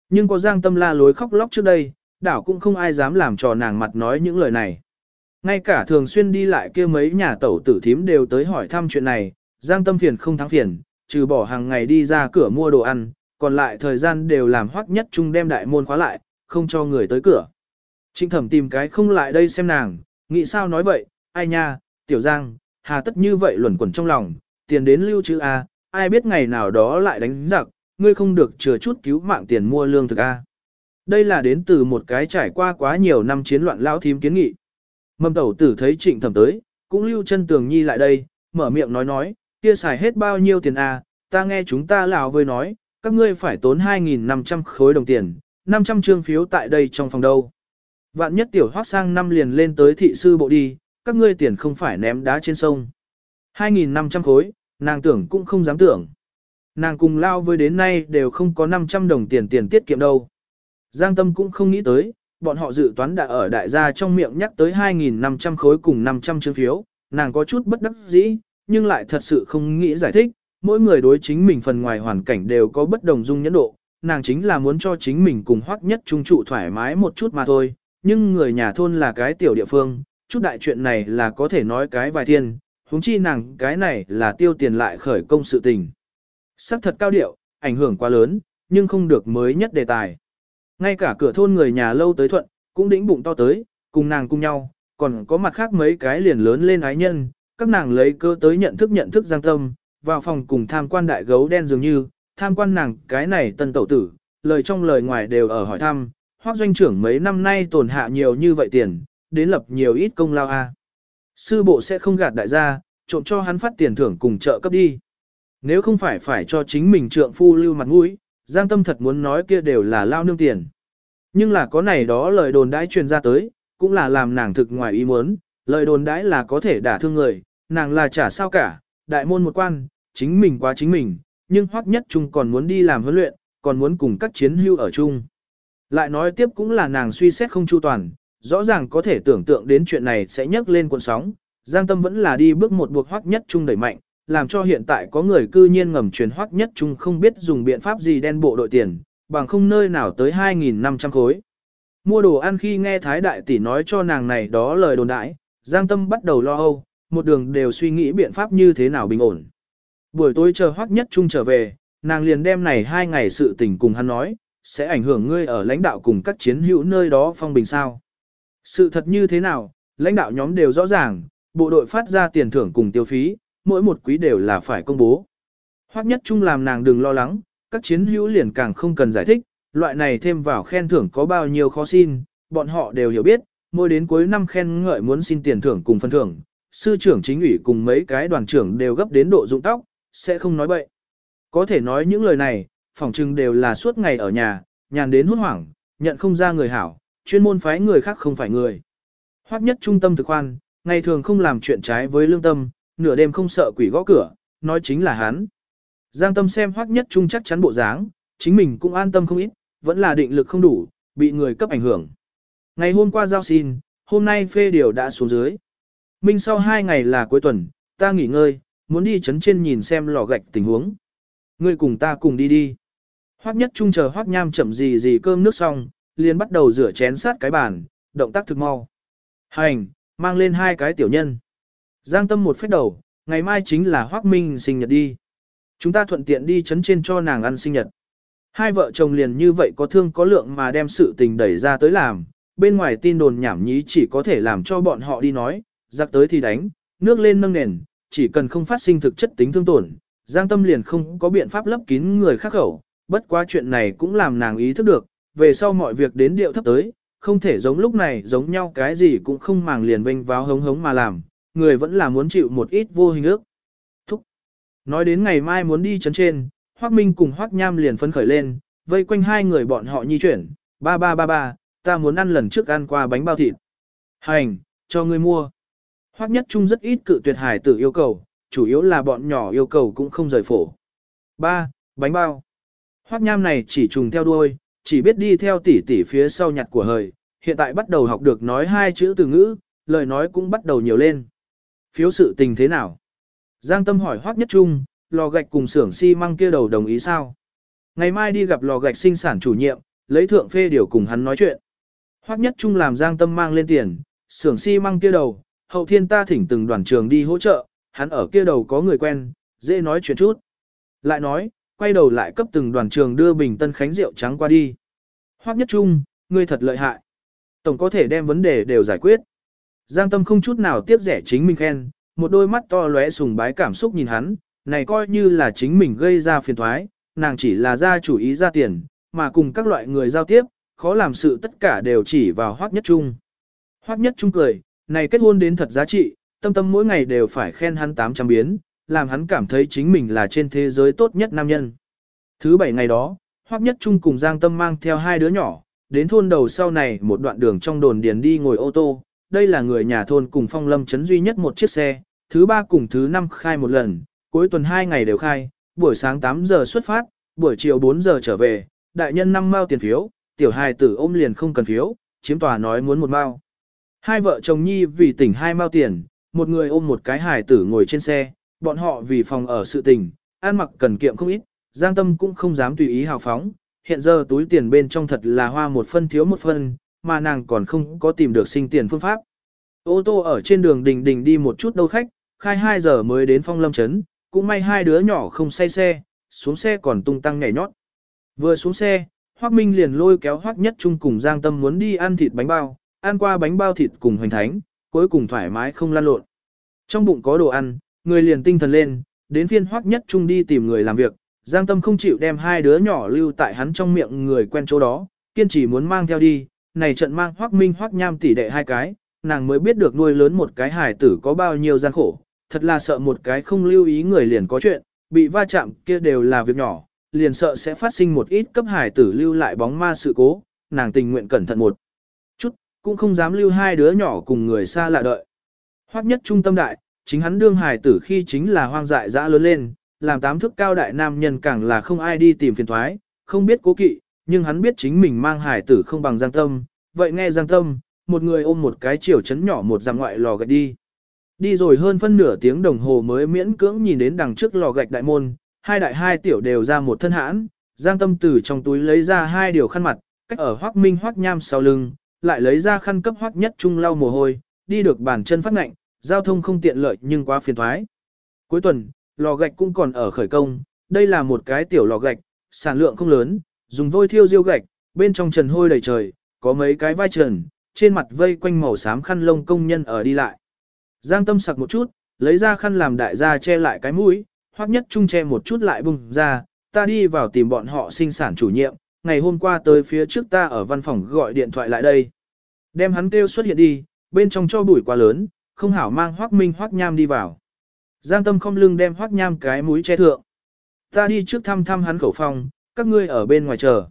Nhưng có giang tâm la lối khóc lóc trước đây, đảo cũng không ai dám làm trò nàng mặt nói những lời này. Ngay cả thường xuyên đi lại kia mấy nhà tẩu tử thím đều tới hỏi thăm chuyện này, giang tâm phiền không thắng phiền, trừ bỏ hàng ngày đi ra cửa mua đồ ăn, còn lại thời gian đều làm hoắc nhất chung đem đại môn khóa lại, không cho người tới cửa. Trịnh thẩm tìm cái không lại đây xem nàng, nghĩ sao nói vậy, ai nha, tiểu giang, hà tất như vậy luẩn quẩn trong lòng, tiền đến lưu trữ A, ai biết ngày nào đó lại đánh giặc, ngươi không được chừa chút cứu mạng tiền mua lương thực A. Đây là đến từ một cái trải qua quá nhiều năm chiến loạn lão thím kiến nghị. Mầm tẩu tử thấy trịnh thẩm tới, cũng lưu chân tường nhi lại đây, mở miệng nói nói, kia xài hết bao nhiêu tiền A, ta nghe chúng ta lão với nói, các ngươi phải tốn 2.500 khối đồng tiền, 500 trương phiếu tại đây trong phòng đâu. Vạn nhất tiểu hoác sang năm liền lên tới thị sư bộ đi, các ngươi tiền không phải ném đá trên sông. 2.500 khối, nàng tưởng cũng không dám tưởng. Nàng cùng lao với đến nay đều không có 500 đồng tiền tiền tiết kiệm đâu. Giang Tâm cũng không nghĩ tới, bọn họ dự toán đã ở đại gia trong miệng nhắc tới 2.500 khối cùng 500 chương phiếu, nàng có chút bất đắc dĩ, nhưng lại thật sự không nghĩ giải thích, mỗi người đối chính mình phần ngoài hoàn cảnh đều có bất đồng dung nhẫn độ, nàng chính là muốn cho chính mình cùng hoắc nhất trung trụ thoải mái một chút mà thôi, nhưng người nhà thôn là cái tiểu địa phương, chút đại chuyện này là có thể nói cái vài thiên, huống chi nàng cái này là tiêu tiền lại khởi công sự tình. Sắc thật cao điệu, ảnh hưởng quá lớn, nhưng không được mới nhất đề tài. Ngay cả cửa thôn người nhà lâu tới thuận, cũng đĩnh bụng to tới, cùng nàng cùng nhau, còn có mặt khác mấy cái liền lớn lên ái nhân, các nàng lấy cơ tới nhận thức nhận thức giang tâm, vào phòng cùng tham quan đại gấu đen dường như, tham quan nàng cái này tân tẩu tử, lời trong lời ngoài đều ở hỏi thăm, hoác doanh trưởng mấy năm nay tổn hạ nhiều như vậy tiền, đến lập nhiều ít công lao a. Sư bộ sẽ không gạt đại gia, trộm cho hắn phát tiền thưởng cùng trợ cấp đi. Nếu không phải phải cho chính mình trượng phu lưu mặt mũi, Giang Tâm thật muốn nói kia đều là lao nương tiền. Nhưng là có này đó lời đồn đãi truyền ra tới, cũng là làm nàng thực ngoài ý muốn, lời đồn đãi là có thể đả thương người, nàng là chả sao cả, đại môn một quan, chính mình quá chính mình, nhưng hoắc nhất chung còn muốn đi làm huấn luyện, còn muốn cùng các chiến hưu ở chung. Lại nói tiếp cũng là nàng suy xét không chu toàn, rõ ràng có thể tưởng tượng đến chuyện này sẽ nhấc lên cuộn sóng, Giang Tâm vẫn là đi bước một buộc hoắc nhất trung đẩy mạnh, làm cho hiện tại có người cư nhiên ngầm truyền hoắc nhất trung không biết dùng biện pháp gì đen bộ đội tiền, bằng không nơi nào tới 2.500 khối. Mua đồ ăn khi nghe Thái Đại Tỷ nói cho nàng này đó lời đồn đãi, Giang Tâm bắt đầu lo âu, một đường đều suy nghĩ biện pháp như thế nào bình ổn. Buổi tối chờ hoắc nhất trung trở về, nàng liền đem này hai ngày sự tình cùng hắn nói, sẽ ảnh hưởng ngươi ở lãnh đạo cùng các chiến hữu nơi đó phong bình sao. Sự thật như thế nào, lãnh đạo nhóm đều rõ ràng, bộ đội phát ra tiền thưởng cùng tiêu phí, mỗi một quý đều là phải công bố. Hoắc nhất trung làm nàng đừng lo lắng, các chiến hữu liền càng không cần giải thích, loại này thêm vào khen thưởng có bao nhiêu khó xin, bọn họ đều hiểu biết, mỗi đến cuối năm khen ngợi muốn xin tiền thưởng cùng phân thưởng, sư trưởng chính ủy cùng mấy cái đoàn trưởng đều gấp đến độ rụng tóc, sẽ không nói bậy. Có thể nói những lời này, phỏng chừng đều là suốt ngày ở nhà, nhàn đến hốt hoảng, nhận không ra người hảo, chuyên môn phái người khác không phải người. Hoắc nhất trung tâm thực khoan, ngày thường không làm chuyện trái với lương tâm, nửa đêm không sợ quỷ gõ cửa, nói chính là hắn. Giang tâm xem Hoắc nhất trung chắc chắn bộ dáng, chính mình cũng an tâm không ít, vẫn là định lực không đủ, bị người cấp ảnh hưởng. Ngày hôm qua giao xin, hôm nay phê điều đã xuống dưới. Minh sau hai ngày là cuối tuần, ta nghỉ ngơi, muốn đi chấn trên nhìn xem lò gạch tình huống. Ngươi cùng ta cùng đi đi. Hoắc nhất trung chờ Hoắc nham chậm gì gì cơm nước xong, liền bắt đầu rửa chén sát cái bàn, động tác thực mau. Hành, mang lên hai cái tiểu nhân. Giang tâm một phép đầu, ngày mai chính là Hoắc Minh sinh nhật đi. Chúng ta thuận tiện đi chấn trên cho nàng ăn sinh nhật. Hai vợ chồng liền như vậy có thương có lượng mà đem sự tình đẩy ra tới làm, bên ngoài tin đồn nhảm nhí chỉ có thể làm cho bọn họ đi nói, giặc tới thì đánh, nước lên nâng nền, chỉ cần không phát sinh thực chất tính thương tổn, Giang Tâm liền không có biện pháp lấp kín người khác khẩu, bất quá chuyện này cũng làm nàng ý thức được, về sau mọi việc đến điệu thấp tới, không thể giống lúc này giống nhau cái gì cũng không màng liền vinh váo hống hống mà làm, người vẫn là muốn chịu một ít vô hình ước. Thúc. Nói đến ngày mai muốn đi chấn trên, Hoắc Minh cùng Hoắc Nham liền phấn khởi lên, vây quanh hai người bọn họ nhi chuyển, ba ba ba ba, ta muốn ăn lần trước ăn qua bánh bao thịt. Hành, cho ngươi mua. Hoắc Nhất Trung rất ít cự tuyệt hải tử yêu cầu, chủ yếu là bọn nhỏ yêu cầu cũng không rời phổ. Ba, bánh bao. Hoắc Nham này chỉ trùng theo đuôi, chỉ biết đi theo tỷ tỷ phía sau nhặt của hời, hiện tại bắt đầu học được nói hai chữ từ ngữ, lời nói cũng bắt đầu nhiều lên. Phiếu sự tình thế nào? Giang Tâm hỏi Hoắc Nhất Trung, lò gạch cùng xưởng xi măng kia đầu đồng ý sao? Ngày mai đi gặp lò gạch sinh sản chủ nhiệm, lấy thượng phê điều cùng hắn nói chuyện. Hoắc Nhất Trung làm Giang Tâm mang lên tiền, xưởng xi măng kia đầu, hậu thiên ta thỉnh từng đoàn trường đi hỗ trợ, hắn ở kia đầu có người quen, dễ nói chuyện chút. Lại nói, quay đầu lại cấp từng đoàn trường đưa bình tân khánh rượu trắng qua đi. Hoắc Nhất Trung, ngươi thật lợi hại. Tổng có thể đem vấn đề đều giải quyết. Giang Tâm không chút nào tiếc rẻ chính mình khen, một đôi mắt to lóe sùng bái cảm xúc nhìn hắn, này coi như là chính mình gây ra phiền thoái, nàng chỉ là ra chủ ý ra tiền, mà cùng các loại người giao tiếp, khó làm sự tất cả đều chỉ vào Hoắc Nhất Trung. Hoắc Nhất Trung cười, này kết hôn đến thật giá trị, tâm tâm mỗi ngày đều phải khen hắn 800 biến, làm hắn cảm thấy chính mình là trên thế giới tốt nhất nam nhân. Thứ bảy ngày đó, Hoắc Nhất Trung cùng Giang Tâm mang theo hai đứa nhỏ, đến thôn đầu sau này một đoạn đường trong đồn điền đi ngồi ô tô, đây là người nhà thôn cùng phong lâm chấn duy nhất một chiếc xe, thứ ba cùng thứ năm khai một lần, cuối tuần hai ngày đều khai, buổi sáng 8 giờ xuất phát, buổi chiều 4 giờ trở về, đại nhân năm mao tiền phiếu, tiểu hài tử ôm liền không cần phiếu, chiếm tòa nói muốn một mao. Hai vợ chồng nhi vì tỉnh hai mao tiền, một người ôm một cái hài tử ngồi trên xe, bọn họ vì phòng ở sự tình, ăn mặc cần kiệm không ít, Giang Tâm cũng không dám tùy ý hào phóng, hiện giờ túi tiền bên trong thật là hoa một phân thiếu một phân, mà nàng còn không có tìm được sinh tiền phương pháp. Ô tô ở trên đường đình đình đi một chút đâu khách, khai 2 giờ mới đến phong lâm trấn, cũng may hai đứa nhỏ không say xe, xuống xe còn tung tăng nhảy nhót. Vừa xuống xe, Hoắc Minh liền lôi kéo Hoắc Nhất Trung cùng Giang Tâm muốn đi ăn thịt bánh bao, ăn qua bánh bao thịt cùng hoành thánh, cuối cùng thoải mái không lan lộn. Trong bụng có đồ ăn, người liền tinh thần lên, đến phiên Hoắc Nhất Trung đi tìm người làm việc, Giang Tâm không chịu đem hai đứa nhỏ lưu tại hắn trong miệng người quen chỗ đó, kiên trì muốn mang theo đi, này trận mang Hoắc Minh Hoắc Nham tỷ đệ hai cái, nàng mới biết được nuôi lớn một cái hải tử có bao nhiêu gian khổ, thật là sợ một cái không lưu ý người liền có chuyện, bị va chạm kia đều là việc nhỏ, liền sợ sẽ phát sinh một ít cấp hải tử lưu lại bóng ma sự cố, nàng tình nguyện cẩn thận một chút, cũng không dám lưu hai đứa nhỏ cùng người xa lạ đợi. Hoắc nhất trung tâm đại, chính hắn đương hài tử khi chính là hoang dại dã lớn lên, làm tám thức cao đại nam nhân càng là không ai đi tìm phiền thoái, không biết cố kỵ, nhưng hắn biết chính mình mang hài tử không bằng giang tâm, vậy nghe giang tâm, một người ôm một cái chiều chấn nhỏ một dặm ngoại lò gạch đi. Đi rồi hơn phân nửa tiếng đồng hồ mới miễn cưỡng nhìn đến đằng trước lò gạch đại môn, hai đại hai tiểu đều ra một thân hãn, giang tâm từ trong túi lấy ra hai điều khăn mặt, cách ở hoác minh hoác nham sau lưng, lại lấy ra khăn cấp hoác nhất trung lau mồ hôi, đi được bàn chân phát ngạnh, giao thông không tiện lợi nhưng quá phiền thoái. Cuối tuần, lò gạch cũng còn ở khởi công, đây là một cái tiểu lò gạch, sản lượng không lớn, dùng vôi thiêu diêu gạch, bên trong trần hôi đầy trời, có mấy cái vai trần, trên mặt vây quanh màu xám khăn lông công nhân ở đi lại. Giang tâm sặc một chút, lấy ra khăn làm đại gia che lại cái mũi, hoặc nhất trung che một chút lại bùng ra, ta đi vào tìm bọn họ sinh sản chủ nhiệm, ngày hôm qua tới phía trước ta ở văn phòng gọi điện thoại lại đây. Đem hắn kêu xuất hiện đi, bên trong cho bụi quá lớn, không hảo mang hoác minh hoác nham đi vào. Giang tâm không lưng đem hoác nham cái mũi che thượng. Ta đi trước thăm thăm hắn khẩu phòng, các ngươi ở bên ngoài chờ.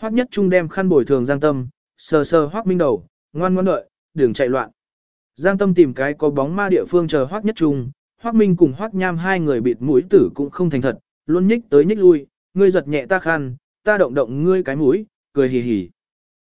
Hoác nhất trung đem khăn bồi thường giang tâm, sờ sờ Hoắc Minh đầu, ngoan ngoãn đợi, đừng chạy loạn. Giang Tâm tìm cái có bóng ma địa phương chờ Hoắc Nhất Trung, Hoắc Minh cùng Hoắc Nham hai người bịt mũi tử cũng không thành thật, luôn nhích tới nhích lui, ngươi giật nhẹ ta khăn, ta động động ngươi cái mũi, cười hì hì.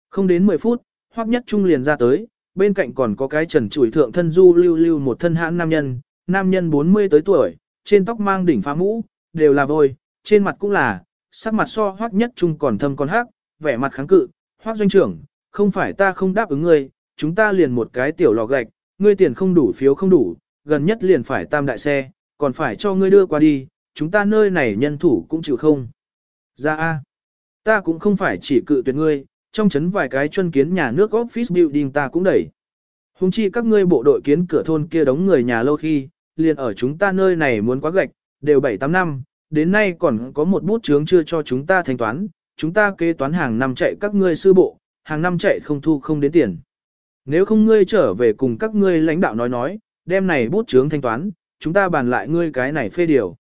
Không đến 10 phút, Hoắc Nhất Trung liền ra tới, bên cạnh còn có cái trần chủi thượng thân du lưu lưu một thân hãn nam nhân, nam nhân 40 tới tuổi, trên tóc mang đỉnh phá mũ, đều là vôi, trên mặt cũng là, sắc mặt so Hoắc Nhất Trung còn thâm còn hắc, vẻ mặt kháng cự, Hoắc doanh trưởng, không phải ta không đáp ứng ngươi, chúng ta liền một cái tiểu lò gạch, ngươi tiền không đủ phiếu không đủ, gần nhất liền phải tam đại xe, còn phải cho ngươi đưa qua đi, chúng ta nơi này nhân thủ cũng chịu không. Ra A. Ta cũng không phải chỉ cự tuyệt ngươi, trong chấn vài cái chân kiến nhà nước office building ta cũng đẩy. Hùng chi các ngươi bộ đội kiến cửa thôn kia đóng người nhà lâu khi, liền ở chúng ta nơi này muốn quá gạch, đều 7-8 năm, đến nay còn có một bút chướng chưa cho chúng ta thanh toán, chúng ta kế toán hàng năm chạy các ngươi sư bộ, hàng năm chạy không thu không đến tiền. Nếu không ngươi trở về cùng các ngươi lãnh đạo nói nói, đem này bút chướng thanh toán, chúng ta bàn lại ngươi cái này phê điều.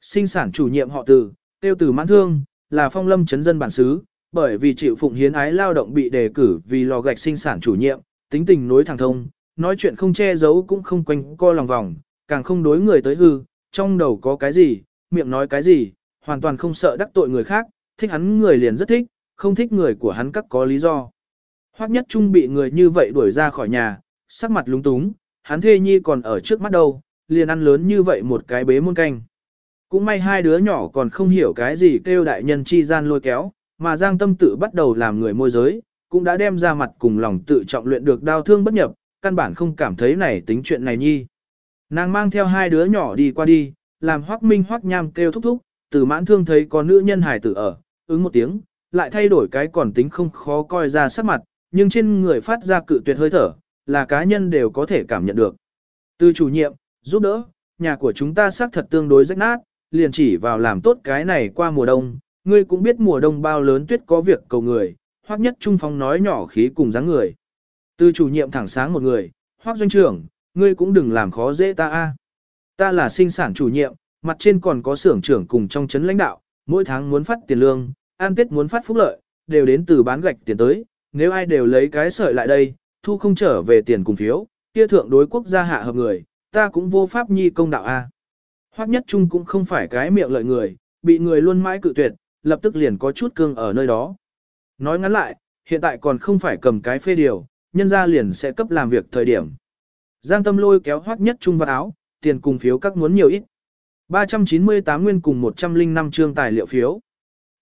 Sinh sản chủ nhiệm họ từ, tiêu từ mãn thương, là phong lâm chấn dân bản xứ, bởi vì chịu phụng hiến ái lao động bị đề cử vì lò gạch sinh sản chủ nhiệm, tính tình nối thẳng thông, nói chuyện không che giấu cũng không quanh co lòng vòng, càng không đối người tới hư, trong đầu có cái gì, miệng nói cái gì, hoàn toàn không sợ đắc tội người khác, thích hắn người liền rất thích, không thích người của hắn các có lý do. Hoắc nhất trung bị người như vậy đuổi ra khỏi nhà, sắc mặt lúng túng, hắn thê nhi còn ở trước mắt đâu, liền ăn lớn như vậy một cái bế muôn canh. Cũng may hai đứa nhỏ còn không hiểu cái gì kêu đại nhân chi gian lôi kéo, mà Giang Tâm tự bắt đầu làm người môi giới, cũng đã đem ra mặt cùng lòng tự trọng luyện được đau thương bất nhập, căn bản không cảm thấy này tính chuyện này nhi. Nàng mang theo hai đứa nhỏ đi qua đi, làm Hoắc Minh Hoắc Nham kêu thúc thúc, từ mãn thương thấy có nữ nhân hài tử ở, ứng một tiếng, lại thay đổi cái còn tính không khó coi ra sắc mặt, nhưng trên người phát ra cự tuyệt hơi thở, là cá nhân đều có thể cảm nhận được. Từ chủ nhiệm, giúp đỡ, nhà của chúng ta xác thật tương đối rách nát, liền chỉ vào làm tốt cái này qua mùa đông, ngươi cũng biết mùa đông bao lớn tuyết có việc cầu người, hoặc nhất trung phong nói nhỏ khí cùng dáng người. Từ chủ nhiệm thẳng sáng một người, hoặc doanh trưởng, ngươi cũng đừng làm khó dễ ta a. Ta là sinh sản chủ nhiệm, mặt trên còn có xưởng trưởng cùng trong chấn lãnh đạo, mỗi tháng muốn phát tiền lương, an tết muốn phát phúc lợi, đều đến từ bán gạch tiền tới, nếu ai đều lấy cái sợi lại đây, thu không trở về tiền cùng phiếu, kia thượng đối quốc gia hạ hợp người, ta cũng vô pháp nhi công đạo a. Hoắc nhất trung cũng không phải cái miệng lợi người, bị người luôn mãi cự tuyệt, lập tức liền có chút cương ở nơi đó. Nói ngắn lại, hiện tại còn không phải cầm cái phê điều, nhân ra liền sẽ cấp làm việc thời điểm. Giang tâm lôi kéo Hoắc nhất trung vào áo, tiền cùng phiếu các muốn nhiều ít. 398 nguyên cùng 105 trương tài liệu phiếu.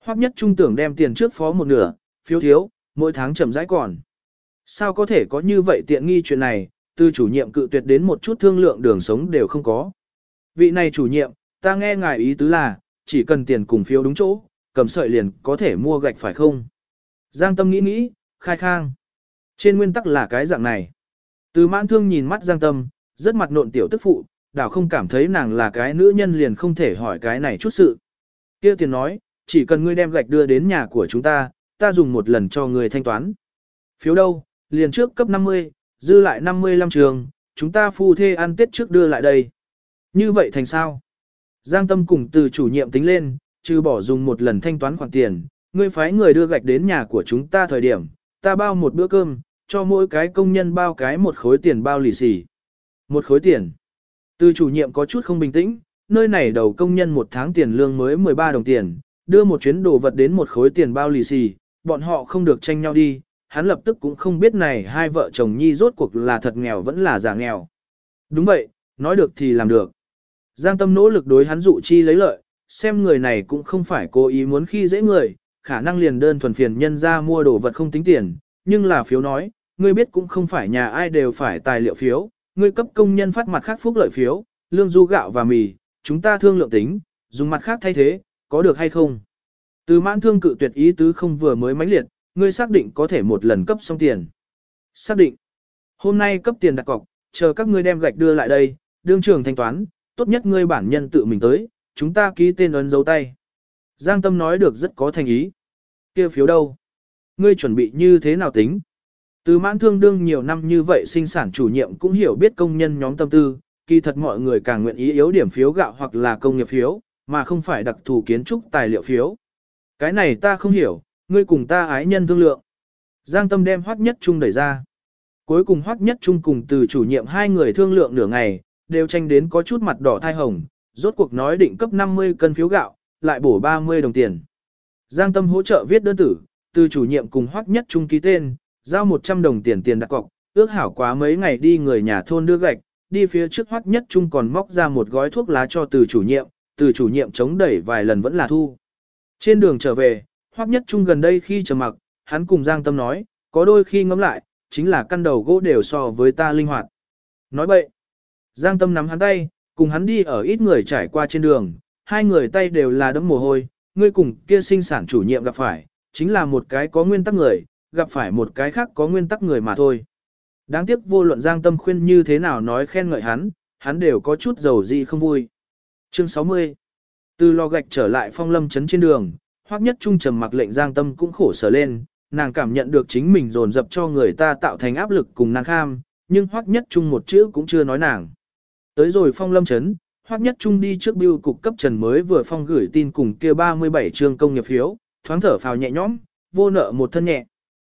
Hoắc nhất trung tưởng đem tiền trước phó một nửa, phiếu thiếu, mỗi tháng chậm rãi còn. Sao có thể có như vậy tiện nghi chuyện này, từ chủ nhiệm cự tuyệt đến một chút thương lượng đường sống đều không có. Vị này chủ nhiệm, ta nghe ngài ý tứ là, chỉ cần tiền cùng phiếu đúng chỗ, cầm sợi liền có thể mua gạch phải không? Giang Tâm nghĩ nghĩ, khai khang. Trên nguyên tắc là cái dạng này. Từ mãn thương nhìn mắt Giang Tâm, rất mặt nộn tiểu tức phụ, đảo không cảm thấy nàng là cái nữ nhân liền không thể hỏi cái này chút sự. kia tiền nói, chỉ cần ngươi đem gạch đưa đến nhà của chúng ta, ta dùng một lần cho ngươi thanh toán. Phiếu đâu, liền trước cấp 50, dư lại 55 trường, chúng ta phu thê ăn tết trước đưa lại đây. Như vậy thành sao? Giang Tâm cùng từ chủ nhiệm tính lên, trừ bỏ dùng một lần thanh toán khoản tiền, ngươi phái người đưa gạch đến nhà của chúng ta thời điểm, ta bao một bữa cơm, cho mỗi cái công nhân bao cái một khối tiền bao lì xì. Một khối tiền. Từ chủ nhiệm có chút không bình tĩnh, nơi này đầu công nhân một tháng tiền lương mới 13 đồng tiền, đưa một chuyến đồ vật đến một khối tiền bao lì xì, bọn họ không được tranh nhau đi, hắn lập tức cũng không biết này hai vợ chồng nhi rốt cuộc là thật nghèo vẫn là giả nghèo. Đúng vậy, nói được thì làm được. Giang tâm nỗ lực đối hắn dụ chi lấy lợi, xem người này cũng không phải cố ý muốn khi dễ người, khả năng liền đơn thuần phiền nhân ra mua đồ vật không tính tiền, nhưng là phiếu nói, ngươi biết cũng không phải nhà ai đều phải tài liệu phiếu, ngươi cấp công nhân phát mặt khác phúc lợi phiếu, lương du gạo và mì, chúng ta thương lượng tính, dùng mặt khác thay thế, có được hay không? Từ mãn thương cự tuyệt ý tứ không vừa mới mãnh liệt, ngươi xác định có thể một lần cấp xong tiền. Xác định. Hôm nay cấp tiền đặt cọc, chờ các ngươi đem gạch đưa lại đây, đương trường thanh toán, tốt nhất ngươi bản nhân tự mình tới, chúng ta ký tên ấn dấu tay. Giang Tâm nói được rất có thành ý. kia phiếu đâu? Ngươi chuẩn bị như thế nào tính? Từ mãn thương đương nhiều năm như vậy sinh sản chủ nhiệm cũng hiểu biết công nhân nhóm tâm tư, kỳ thật mọi người càng nguyện ý yếu điểm phiếu gạo hoặc là công nghiệp phiếu, mà không phải đặc thù kiến trúc tài liệu phiếu. Cái này ta không hiểu, ngươi cùng ta ái nhân thương lượng. Giang Tâm đem Hoắc Nhất Trung đẩy ra. Cuối cùng Hoắc Nhất Trung cùng từ chủ nhiệm hai người thương lượng nửa ngày, đều tranh đến có chút mặt đỏ thai hồng, rốt cuộc nói định cấp 50 cân phiếu gạo, lại bổ 30 đồng tiền. Giang Tâm hỗ trợ viết đơn tử, từ chủ nhiệm cùng Hoắc Nhất Trung ký tên, giao 100 đồng tiền tiền đặt cọc, ước hảo quá mấy ngày đi người nhà thôn đưa gạch, đi phía trước Hoắc Nhất Trung còn móc ra một gói thuốc lá cho từ chủ nhiệm, từ chủ nhiệm chống đẩy vài lần vẫn là thu. Trên đường trở về, Hoắc Nhất Trung gần đây khi trầm mặc, hắn cùng Giang Tâm nói, có đôi khi ngẫm lại, chính là căn đầu gỗ đều so với ta linh hoạt. Nói bậy. Giang Tâm nắm hắn tay, cùng hắn đi ở ít người trải qua trên đường, hai người tay đều là đẫm mồ hôi, ngươi cùng kia sinh sản chủ nhiệm gặp phải, chính là một cái có nguyên tắc người, gặp phải một cái khác có nguyên tắc người mà thôi. Đáng tiếc vô luận Giang Tâm khuyên như thế nào nói khen ngợi hắn, hắn đều có chút dầu gì không vui. Chương 60 Từ lò gạch trở lại phong lâm chấn trên đường, hoắc nhất trung trầm mặc lệnh Giang Tâm cũng khổ sở lên, nàng cảm nhận được chính mình dồn dập cho người ta tạo thành áp lực cùng nàng kham, nhưng hoắc nhất trung một chữ cũng chưa nói nàng. Tới rồi phong lâm chấn, hoắc nhất trung đi trước biêu cục cấp trần mới vừa phong gửi tin cùng kia 37 trường công nghiệp phiếu, thoáng thở phào nhẹ nhõm, vô nợ một thân nhẹ.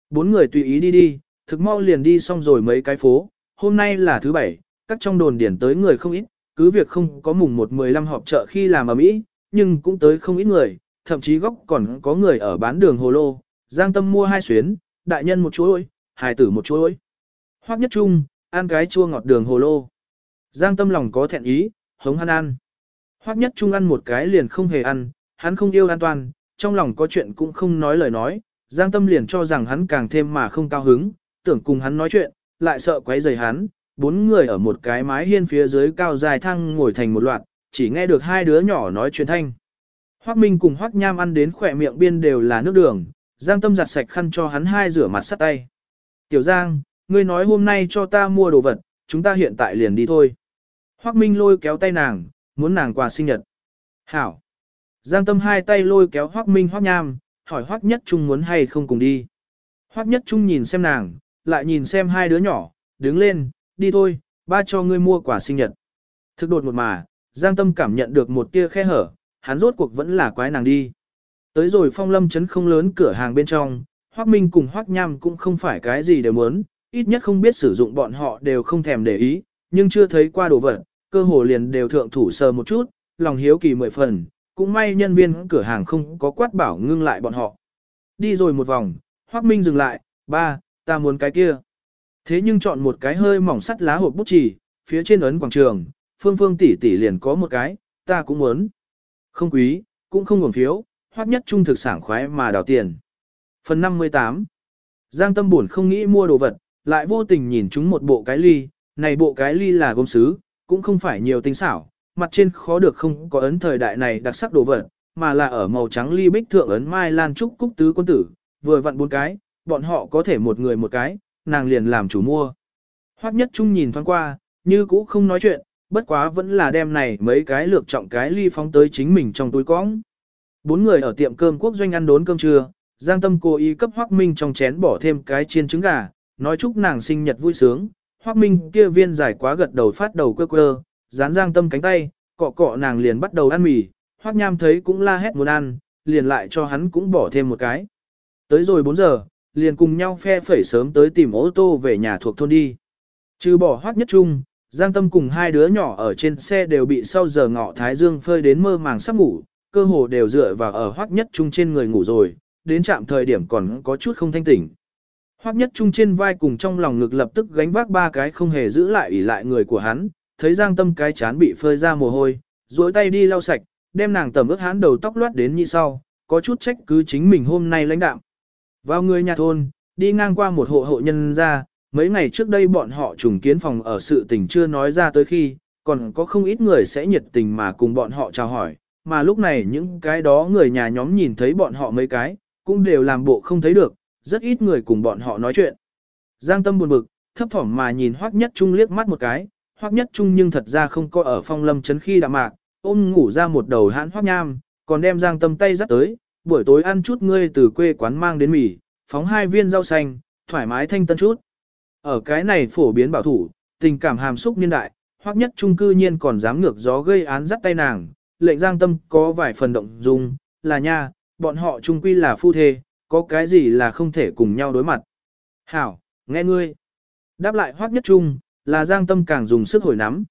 Bốn người tùy ý đi đi, thực mau liền đi xong rồi mấy cái phố, hôm nay là thứ bảy, các trong đồn điển tới người không ít, cứ việc không có mùng 1-15 họp chợ khi làm ở Mỹ, nhưng cũng tới không ít người, thậm chí góc còn có người ở bán đường hồ lô, giang tâm mua hai xuyến, đại nhân một chuỗi, hài tử một chuỗi. Hoắc nhất trung, ăn cái chua ngọt đường hồ lô. Giang tâm lòng có thẹn ý, hống hắn ăn. Hoắc nhất trung ăn một cái liền không hề ăn, hắn không yêu an toàn, trong lòng có chuyện cũng không nói lời nói, Giang tâm liền cho rằng hắn càng thêm mà không cao hứng, tưởng cùng hắn nói chuyện, lại sợ quấy rầy hắn, bốn người ở một cái mái hiên phía dưới cao dài thăng ngồi thành một loạt, chỉ nghe được hai đứa nhỏ nói chuyện thanh. Hoắc Minh cùng Hoắc Nham ăn đến khỏe miệng biên đều là nước đường, Giang Tâm giặt sạch khăn cho hắn hai rửa mặt sắt tay. Tiểu Giang, ngươi nói hôm nay cho ta mua đồ vật, chúng ta hiện tại liền đi thôi. Hoắc Minh lôi kéo tay nàng, muốn nàng quà sinh nhật. Hảo. Giang Tâm hai tay lôi kéo Hoắc Minh Hoắc Nham, hỏi Hoắc Nhất Trung muốn hay không cùng đi. Hoắc Nhất Trung nhìn xem nàng, lại nhìn xem hai đứa nhỏ, đứng lên, đi thôi, ba cho ngươi mua quà sinh nhật. Thực đột một mà, Giang Tâm cảm nhận được một tia khe hở, hắn rốt cuộc vẫn là quái nàng đi. Tới rồi phong lâm chấn không lớn cửa hàng bên trong, Hoắc Minh cùng Hoắc Nham cũng không phải cái gì đều muốn, ít nhất không biết sử dụng bọn họ đều không thèm để ý, nhưng chưa thấy qua đồ vật, cơ hồ liền đều thượng thủ sờ một chút, lòng hiếu kỳ mười phần, cũng may nhân viên cửa hàng không có quát bảo ngưng lại bọn họ. Đi rồi một vòng, Hoắc Minh dừng lại, ba, ta muốn cái kia. Thế nhưng chọn một cái hơi mỏng sắt lá hộp bút chì, phía trên ấn quảng trường, phương phương tỷ tỷ liền có một cái, ta cũng muốn. Không quý, cũng không nguồn phiếu, hoắc nhất trung thực sảng khoái mà đào tiền. Phần 58 Giang tâm buồn không nghĩ mua đồ vật, lại vô tình nhìn chúng một bộ cái ly, này bộ cái ly là gốm sứ, cũng không phải nhiều tinh xảo, mặt trên khó được không có ấn thời đại này đặc sắc đồ vật, mà là ở màu trắng ly bích thượng ấn mai lan trúc cúc tứ quân tử, vừa vặn bốn cái, bọn họ có thể một người một cái, nàng liền làm chủ mua. Hoắc nhất trung nhìn thoáng qua, như cũ không nói chuyện, bất quá vẫn là đem này mấy cái lược trọng cái ly phóng tới chính mình trong túi cõng. Bốn người ở tiệm cơm quốc doanh ăn đốn cơm trưa, Giang Tâm cố ý cấp Hoắc Minh trong chén bỏ thêm cái chiên trứng gà, nói chúc nàng sinh nhật vui sướng. Hoắc Minh kia viên dài quá gật đầu phát đầu quơ quơ, dán Giang Tâm cánh tay, cọ cọ nàng liền bắt đầu ăn mì. Hoắc Nham thấy cũng la hét muốn ăn, liền lại cho hắn cũng bỏ thêm một cái. Tới rồi 4 giờ, liền cùng nhau phe phẩy sớm tới tìm ô tô về nhà thuộc thôn đi. Trừ bỏ Hoắc Nhất Trung, Giang Tâm cùng hai đứa nhỏ ở trên xe đều bị sau giờ ngọ Thái Dương phơi đến mơ màng sắp ngủ, cơ hồ đều dựa vào ở Hoắc Nhất Trung trên người ngủ rồi, đến chạm thời điểm còn có chút không thanh tỉnh. Hoắc Nhất Trung trên vai cùng trong lòng ngực lập tức gánh vác ba cái không hề giữ lại ủy lại người của hắn, thấy Giang Tâm cái chán bị phơi ra mồ hôi, duỗi tay đi lau sạch, đem nàng tầm ướt hắn đầu tóc loát đến như sau, có chút trách cứ chính mình hôm nay lãnh đạm. Vào người nhà thôn, đi ngang qua một hộ hộ nhân ra, mấy ngày trước đây bọn họ trùng kiến phòng ở sự tình chưa nói ra tới khi, còn có không ít người sẽ nhiệt tình mà cùng bọn họ chào hỏi, mà lúc này những cái đó người nhà nhóm nhìn thấy bọn họ mấy cái, cũng đều làm bộ không thấy được, rất ít người cùng bọn họ nói chuyện. Giang tâm buồn bực, thấp thỏm mà nhìn Hoắc Nhất Trung liếc mắt một cái, Hoắc Nhất Trung nhưng thật ra không có ở phong lâm chấn khi đạm mạc, ôm ngủ ra một đầu hãn Hoắc Nham, còn đem Giang tâm tay dắt tới, buổi tối ăn chút ngươi từ quê quán mang đến mì, phóng hai viên rau xanh, thoải mái thanh tân chút. Ở cái này phổ biến bảo thủ, tình cảm hàm xúc niên đại, Hoắc Nhất Trung cư nhiên còn dám ngược gió gây án dắt tay nàng, lệnh giang tâm có vài phần động dung, là nha, bọn họ chung quy là phu thê, có cái gì là không thể cùng nhau đối mặt. Hảo, nghe ngươi. Đáp lại hoác nhất trung, là giang tâm càng dùng sức hồi nắm.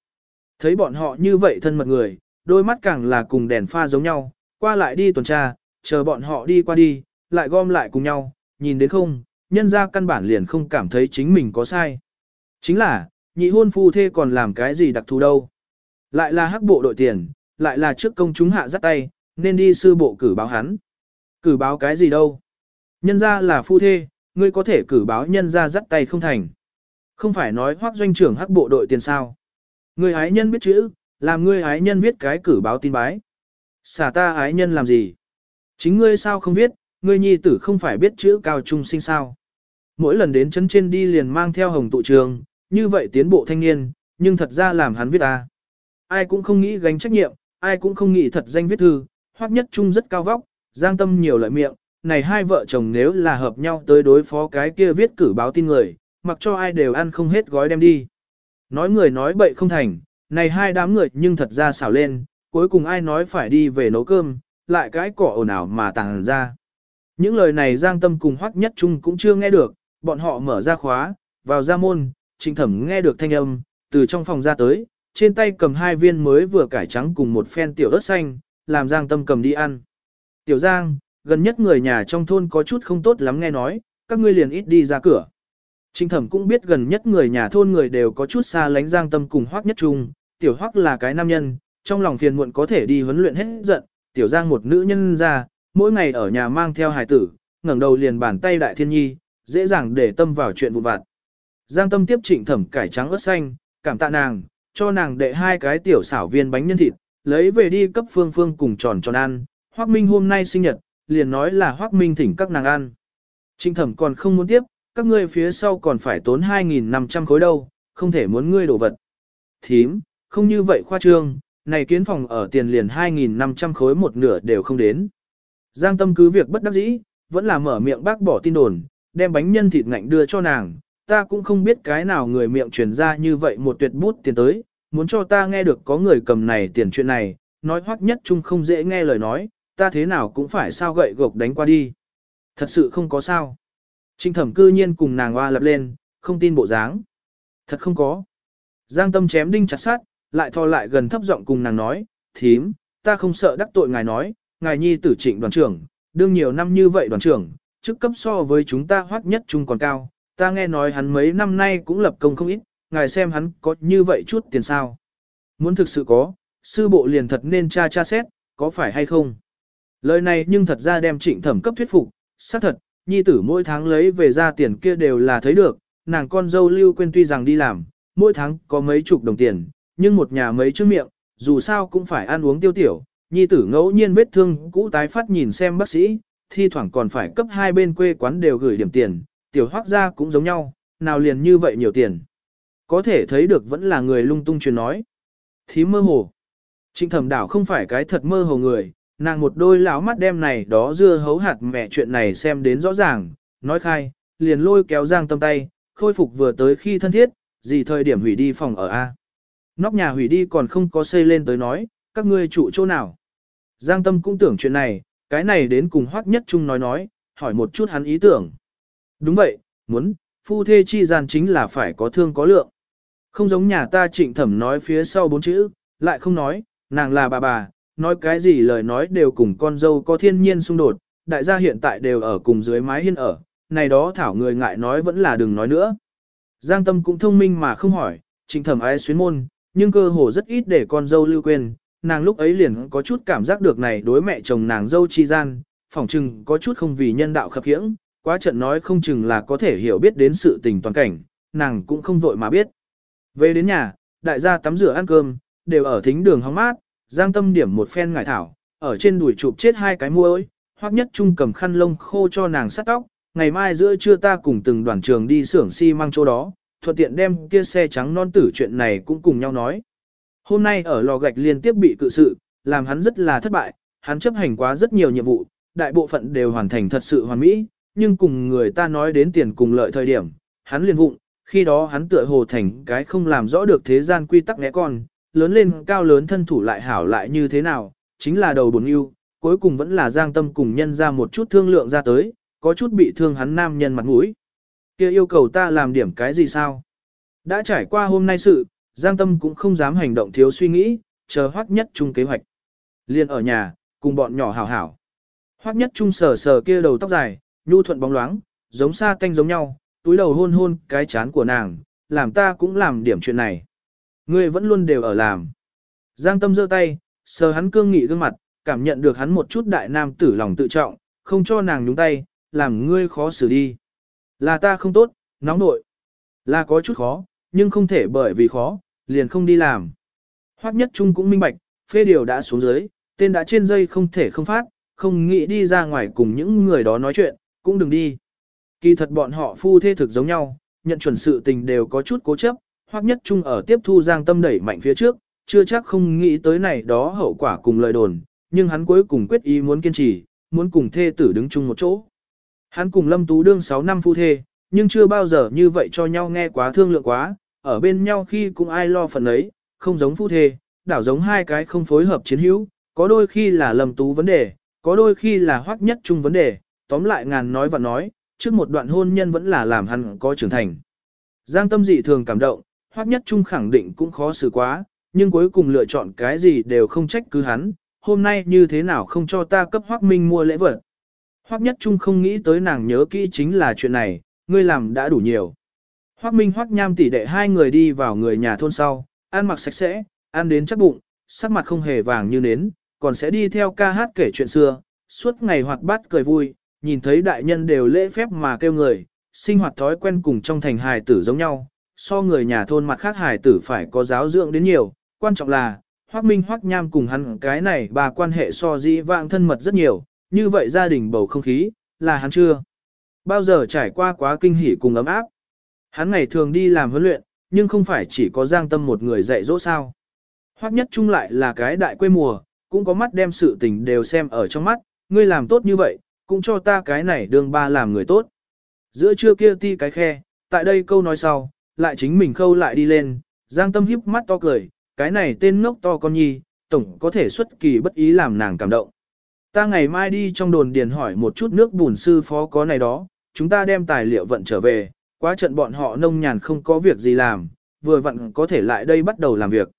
Thấy bọn họ như vậy thân mật người, đôi mắt càng là cùng đèn pha giống nhau, qua lại đi tuần tra, chờ bọn họ đi qua đi, lại gom lại cùng nhau, nhìn đến không, nhân ra căn bản liền không cảm thấy chính mình có sai. Chính là, nhị hôn phu thê còn làm cái gì đặc thù đâu. Lại là hắc bộ đội tiền, lại là trước công chúng hạ dắt tay, nên đi sư bộ cử báo hắn. Cử báo cái gì đâu. Nhân ra là phu thê, ngươi có thể cử báo nhân ra dắt tay không thành. Không phải nói hoác doanh trưởng hắc bộ đội tiền sao. Ngươi ái nhân biết chữ, làm ngươi ái nhân viết cái cử báo tin bái. Xả ta ái nhân làm gì? Chính ngươi sao không viết, ngươi nhi tử không phải biết chữ cao trung sinh sao. Mỗi lần đến chân trên đi liền mang theo hồng tụ trường, như vậy tiến bộ thanh niên, nhưng thật ra làm hắn viết ta. Ai cũng không nghĩ gánh trách nhiệm, ai cũng không nghĩ thật danh viết thư, hoác nhất trung rất cao vóc, giang tâm nhiều lợi miệng, này hai vợ chồng nếu là hợp nhau tới đối phó cái kia viết cử báo tin người, mặc cho ai đều ăn không hết gói đem đi. Nói người nói bậy không thành, này hai đám người nhưng thật ra xảo lên, cuối cùng ai nói phải đi về nấu cơm, lại cái cỏ ồn ào mà tàng ra. Những lời này Giang Tâm cùng Hoắc Nhất Trung cũng chưa nghe được, bọn họ mở ra khóa, vào ra môn, Trình Thẩm nghe được thanh âm, từ trong phòng ra tới, trên tay cầm hai viên mới vừa cải trắng cùng một phen tiểu ớt xanh, làm Giang Tâm cầm đi ăn. Tiểu Giang, gần nhất người nhà trong thôn có chút không tốt lắm nghe nói, các ngươi liền ít đi ra cửa. Trinh Thẩm cũng biết gần nhất người nhà thôn người đều có chút xa lánh Giang Tâm cùng Hoắc Nhất Trung, tiểu Hoắc là cái nam nhân, trong lòng phiền muộn có thể đi huấn luyện hết giận, tiểu Giang một nữ nhân ra, mỗi ngày ở nhà mang theo hài tử, ngẩng đầu liền bàn tay đại thiên nhi, dễ dàng để tâm vào chuyện vụn vặt. Giang tâm tiếp trịnh thẩm cải trắng ớt xanh, cảm tạ nàng, cho nàng đệ hai cái tiểu xảo viên bánh nhân thịt, lấy về đi cấp phương phương cùng tròn tròn ăn. Hoác Minh hôm nay sinh nhật, liền nói là Hoác Minh thỉnh các nàng ăn. trinh thẩm còn không muốn tiếp, các ngươi phía sau còn phải tốn 2.500 khối đâu, không thể muốn ngươi đổ vật. Thím, không như vậy khoa trương, này kiến phòng ở tiền liền 2.500 khối một nửa đều không đến. Giang tâm cứ việc bất đắc dĩ, vẫn là mở miệng bác bỏ tin đồn, đem bánh nhân thịt ngạnh đưa cho nàng, ta cũng không biết cái nào người miệng truyền ra như vậy một tuyệt bút tiền tới, muốn cho ta nghe được có người cầm này tiền chuyện này, nói hoắc nhất chung không dễ nghe lời nói, ta thế nào cũng phải sao gậy gộc đánh qua đi. Thật sự không có sao. Trinh thẩm cư nhiên cùng nàng hoa lập lên, không tin bộ dáng. Thật không có. Giang tâm chém đinh chặt sát, lại thò lại gần thấp giọng cùng nàng nói, thím, ta không sợ đắc tội ngài nói, ngài nhi tử trịnh đoàn trưởng, đương nhiều năm như vậy đoàn trưởng, chức cấp so với chúng ta hoắc nhất chung còn cao, ta nghe nói hắn mấy năm nay cũng lập công không ít, ngài xem hắn có như vậy chút tiền sao. Muốn thực sự có, sư bộ liền thật nên tra tra xét, có phải hay không. Lời này nhưng thật ra đem trịnh thẩm cấp thuyết phục, xác thật, nhi tử mỗi tháng lấy về ra tiền kia đều là thấy được, nàng con dâu lưu quên tuy rằng đi làm, mỗi tháng có mấy chục đồng tiền, nhưng một nhà mấy chữ miệng, dù sao cũng phải ăn uống tiêu tiểu, nhi tử ngẫu nhiên vết thương cũ tái phát nhìn xem bác sĩ, thi thoảng còn phải cấp hai bên quê quán đều gửi điểm tiền, tiểu hoác gia cũng giống nhau, nào liền như vậy nhiều tiền. Có thể thấy được vẫn là người lung tung truyền nói. Thí mơ hồ. Trịnh thẩm đảo không phải cái thật mơ hồ người, nàng một đôi lão mắt đem này đó dưa hấu hạt mẹ chuyện này xem đến rõ ràng, nói khai, liền lôi kéo giang tâm tay, khôi phục vừa tới khi thân thiết, gì thời điểm hủy đi phòng ở A. Nóc nhà hủy đi còn không có xây lên tới nói, các ngươi trụ chỗ nào. Giang tâm cũng tưởng chuyện này, cái này đến cùng hoắc nhất trung nói nói, hỏi một chút hắn ý tưởng. Đúng vậy, muốn, phu thê chi gian chính là phải có thương có lượng. Không giống nhà ta trịnh thẩm nói phía sau bốn chữ, lại không nói, nàng là bà bà, nói cái gì lời nói đều cùng con dâu có thiên nhiên xung đột, đại gia hiện tại đều ở cùng dưới mái hiên ở, này đó thảo người ngại nói vẫn là đừng nói nữa. Giang tâm cũng thông minh mà không hỏi, trịnh thẩm ai xuyến môn, nhưng cơ hồ rất ít để con dâu lưu quên, nàng lúc ấy liền có chút cảm giác được này đối mẹ chồng nàng dâu chi gian, phỏng chừng có chút không vì nhân đạo khập khiễng, quá trận nói không chừng là có thể hiểu biết đến sự tình toàn cảnh, nàng cũng không vội mà biết. Về đến nhà, đại gia tắm rửa ăn cơm, đều ở thính đường hóng mát, giang tâm điểm một phen ngải thảo, ở trên đùi chụp chết hai cái muối, hoặc nhất trung cầm khăn lông khô cho nàng sắt tóc, ngày mai giữa trưa ta cùng từng đoàn trường đi xưởng xi si măng chỗ đó, thuận tiện đem kia xe trắng non tử chuyện này cũng cùng nhau nói. Hôm nay ở lò gạch liên tiếp bị cự sự, làm hắn rất là thất bại, hắn chấp hành quá rất nhiều nhiệm vụ, đại bộ phận đều hoàn thành thật sự hoàn mỹ, nhưng cùng người ta nói đến tiền cùng lợi thời điểm, hắn liền vụng, khi đó hắn tựa hồ thành cái không làm rõ được thế gian quy tắc né con, lớn lên cao lớn thân thủ lại hảo lại như thế nào, chính là đầu buồn yêu, cuối cùng vẫn là giang tâm cùng nhân ra một chút thương lượng ra tới, có chút bị thương hắn nam nhân mặt mũi. kia yêu cầu ta làm điểm cái gì sao? Đã trải qua hôm nay sự, Giang Tâm cũng không dám hành động thiếu suy nghĩ, chờ hoắc nhất chung kế hoạch. Liên ở nhà, cùng bọn nhỏ hảo hảo. Hoắc nhất chung sờ sờ kia đầu tóc dài, nhu thuận bóng loáng, giống sa tanh giống nhau, túi đầu hôn hôn cái chán của nàng, làm ta cũng làm điểm chuyện này. Ngươi vẫn luôn đều ở làm. Giang Tâm giơ tay, sờ hắn cương nghị gương mặt, cảm nhận được hắn một chút đại nam tử lòng tự trọng, không cho nàng nhúng tay, làm ngươi khó xử đi. Là ta không tốt, nóng nội. Là có chút khó, nhưng không thể bởi vì khó, liền không đi làm. Hoắc nhất trung cũng minh bạch, phê điều đã xuống dưới, tên đã trên dây không thể không phát, không nghĩ đi ra ngoài cùng những người đó nói chuyện, cũng đừng đi. Kỳ thật bọn họ phu thê thực giống nhau, nhận chuẩn sự tình đều có chút cố chấp, Hoắc nhất trung ở tiếp thu giang tâm đẩy mạnh phía trước, chưa chắc không nghĩ tới này đó hậu quả cùng lời đồn, nhưng hắn cuối cùng quyết ý muốn kiên trì, muốn cùng thê tử đứng chung một chỗ. Hắn cùng Lâm Tú đương 6 năm phu thê, nhưng chưa bao giờ như vậy cho nhau nghe quá thương lượng quá, ở bên nhau khi cũng ai lo phần ấy, không giống phu thê, đảo giống hai cái không phối hợp chiến hữu, có đôi khi là Lâm Tú vấn đề, có đôi khi là hoắc nhất chung vấn đề, tóm lại ngàn nói và nói, trước một đoạn hôn nhân vẫn là làm hắn có trưởng thành. Giang tâm dị thường cảm động, hoắc nhất Trung khẳng định cũng khó xử quá, nhưng cuối cùng lựa chọn cái gì đều không trách cứ hắn, hôm nay như thế nào không cho ta cấp hoắc minh mua lễ vật. Hoắc nhất trung không nghĩ tới nàng nhớ kỹ chính là chuyện này, ngươi làm đã đủ nhiều. Hoắc minh hoắc nham tỷ đệ hai người đi vào người nhà thôn sau, ăn mặc sạch sẽ, ăn đến chắc bụng, sắc mặt không hề vàng như nến, còn sẽ đi theo ca hát kể chuyện xưa, suốt ngày hoạt bát cười vui, nhìn thấy đại nhân đều lễ phép mà kêu người, sinh hoạt thói quen cùng trong thành hài tử giống nhau, so người nhà thôn mặt khác hải tử phải có giáo dưỡng đến nhiều, quan trọng là, Hoắc Minh Hoắc Nham cùng hắn cái này bà quan hệ so dĩ vãng thân mật rất nhiều, như vậy gia đình bầu không khí, là hắn chưa bao giờ trải qua quá kinh hỉ cùng ấm áp. Hắn ngày thường đi làm huấn luyện, nhưng không phải chỉ có Giang Tâm một người dạy dỗ sao. Hoắc nhất chung lại là cái đại quê mùa, cũng có mắt đem sự tình đều xem ở trong mắt, ngươi làm tốt như vậy, cũng cho ta cái này đương ba làm người tốt. Giữa trưa kia ti cái khe, tại đây câu nói sau, lại chính mình khâu lại đi lên, Giang Tâm híp mắt to cười, cái này tên ngốc to con nhi, tổng có thể xuất kỳ bất ý làm nàng cảm động. Ta ngày mai đi trong đồn điền hỏi một chút nước bùn sư phó có này đó, chúng ta đem tài liệu vận trở về, quá trận bọn họ nông nhàn không có việc gì làm, vừa vặn có thể lại đây bắt đầu làm việc.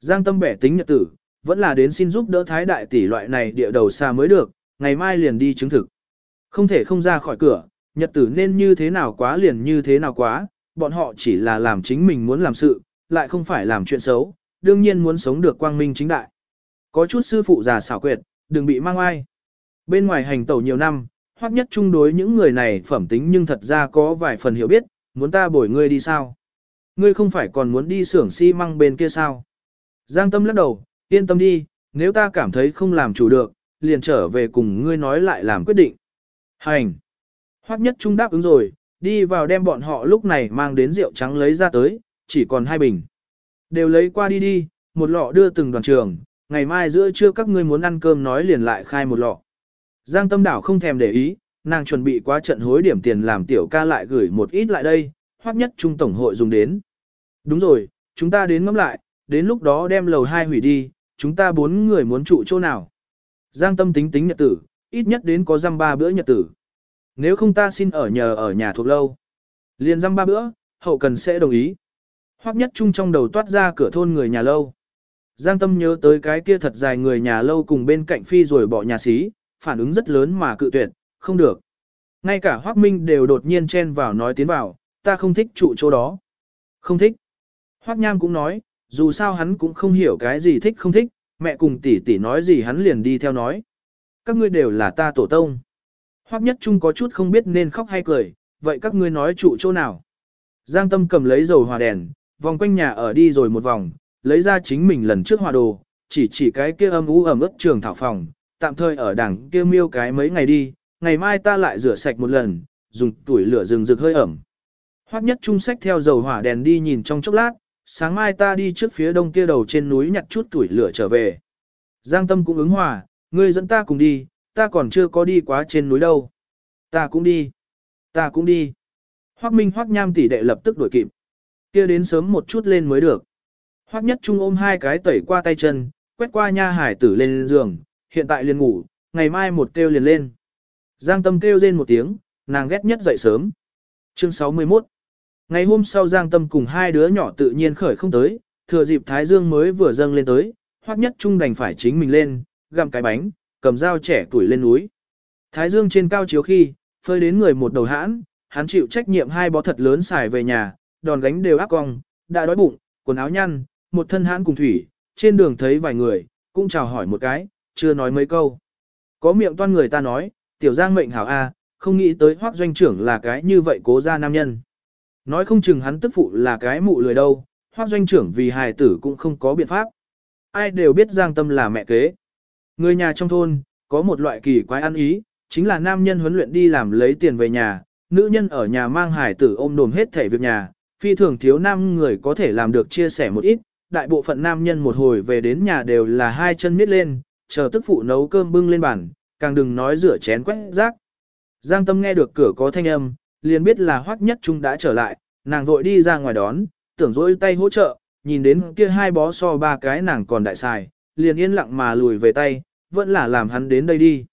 Giang tâm bẻ tính nhật tử, vẫn là đến xin giúp đỡ thái đại tỷ loại này địa đầu xa mới được, ngày mai liền đi chứng thực. Không thể không ra khỏi cửa, nhật tử nên như thế nào quá liền như thế nào quá, bọn họ chỉ là làm chính mình muốn làm sự, lại không phải làm chuyện xấu, đương nhiên muốn sống được quang minh chính đại. Có chút sư phụ già xảo quyệt, đừng bị mang ai. Bên ngoài hành tẩu nhiều năm, hoặc nhất chung đối những người này phẩm tính nhưng thật ra có vài phần hiểu biết, muốn ta bổi ngươi đi sao? Ngươi không phải còn muốn đi xưởng xi măng bên kia sao? Giang tâm lắc đầu, yên tâm đi, nếu ta cảm thấy không làm chủ được, liền trở về cùng ngươi nói lại làm quyết định. Hành! Hoắc nhất trung đáp ứng rồi, đi vào đem bọn họ lúc này mang đến rượu trắng lấy ra tới, chỉ còn hai bình. Đều lấy qua đi đi, một lọ đưa từng đoàn trường, ngày mai giữa trưa các ngươi muốn ăn cơm nói liền lại khai một lọ. Giang tâm đảo không thèm để ý, nàng chuẩn bị qua trận hối điểm tiền làm tiểu ca lại gửi một ít lại đây, hoặc nhất trung tổng hội dùng đến. Đúng rồi, chúng ta đến ngắm lại, đến lúc đó đem lầu hai hủy đi, chúng ta bốn người muốn trụ chỗ nào. Giang tâm tính tính nhật tử, ít nhất đến có răm ba bữa nhật tử. Nếu không ta xin ở nhờ ở nhà thuộc lâu. Liền răm ba bữa, hậu cần sẽ đồng ý. Hoặc nhất trung trong đầu toát ra cửa thôn người nhà lâu. Giang tâm nhớ tới cái kia thật dài người nhà lâu cùng bên cạnh phi rồi bỏ nhà xí, phản ứng rất lớn mà cự tuyệt, không được. Ngay cả hoắc Minh đều đột nhiên chen vào nói tiến vào, ta không thích trụ chỗ đó. Không thích. hoắc Nham cũng nói, dù sao hắn cũng không hiểu cái gì thích không thích, mẹ cùng tỷ tỷ nói gì hắn liền đi theo nói. Các ngươi đều là ta tổ tông. Hoắc Nhất Trung có chút không biết nên khóc hay cười, vậy các ngươi nói trụ chỗ nào. Giang Tâm cầm lấy dầu hòa đèn, vòng quanh nhà ở đi rồi một vòng, lấy ra chính mình lần trước hòa đồ, chỉ chỉ cái kia âm ú ẩm ướt trường thảo phòng, tạm thời ở đằng kia miêu cái mấy ngày đi, ngày mai ta lại rửa sạch một lần, dùng tuổi lửa rừng rực hơi ẩm. Hoắc nhất trung sách theo dầu hỏa đèn đi nhìn trong chốc lát, sáng mai ta đi trước phía đông kia đầu trên núi nhặt chút tuổi lửa trở về. Giang tâm cũng ứng hòa, ngươi dẫn ta cùng đi, ta còn chưa có đi quá trên núi đâu. Ta cũng đi. Ta cũng đi. Hoắc Minh Hoắc Nham tỷ đệ lập tức đuổi kịp. Kia đến sớm một chút lên mới được. Hoắc Nhất Trung ôm hai cái tẩy qua tay chân, quét qua nha hải tử lên giường, hiện tại liền ngủ, ngày mai một kêu liền lên. Giang tâm kêu rên một tiếng, nàng ghét nhất dậy sớm. Chương 61 Ngày hôm sau Giang Tâm cùng hai đứa nhỏ tự nhiên khởi không tới, thừa dịp Thái Dương mới vừa dâng lên tới, Hoắc nhất trung đành phải chính mình lên, gặm cái bánh, cầm dao trẻ tuổi lên núi. Thái Dương trên cao chiếu khi, phơi đến người một đầu hãn, hắn chịu trách nhiệm hai bó thật lớn xài về nhà, đòn gánh đều áp cong, đã đói bụng, quần áo nhăn, một thân hãn cùng thủy, trên đường thấy vài người, cũng chào hỏi một cái, chưa nói mấy câu. Có miệng toan người ta nói, tiểu giang mệnh hảo A, không nghĩ tới hoác doanh trưởng là cái như vậy cố ra nam nhân. Nói không chừng hắn tức phụ là cái mụ lười đâu, hoác doanh trưởng vì hài tử cũng không có biện pháp. Ai đều biết giang tâm là mẹ kế. Người nhà trong thôn, có một loại kỳ quái ăn ý, chính là nam nhân huấn luyện đi làm lấy tiền về nhà, nữ nhân ở nhà mang hài tử ôm đồm hết thể việc nhà, phi thường thiếu nam người có thể làm được chia sẻ một ít, đại bộ phận nam nhân một hồi về đến nhà đều là hai chân miết lên, chờ tức phụ nấu cơm bưng lên bàn, càng đừng nói rửa chén quét rác. Giang Tâm nghe được cửa có thanh âm, liền biết là Hoắc Nhất Trung đã trở lại, nàng vội đi ra ngoài đón, tưởng dỗi tay hỗ trợ, nhìn đến kia hai bó so ba cái nàng còn đại xài, liền yên lặng mà lùi về tay, vẫn là làm hắn đến đây đi.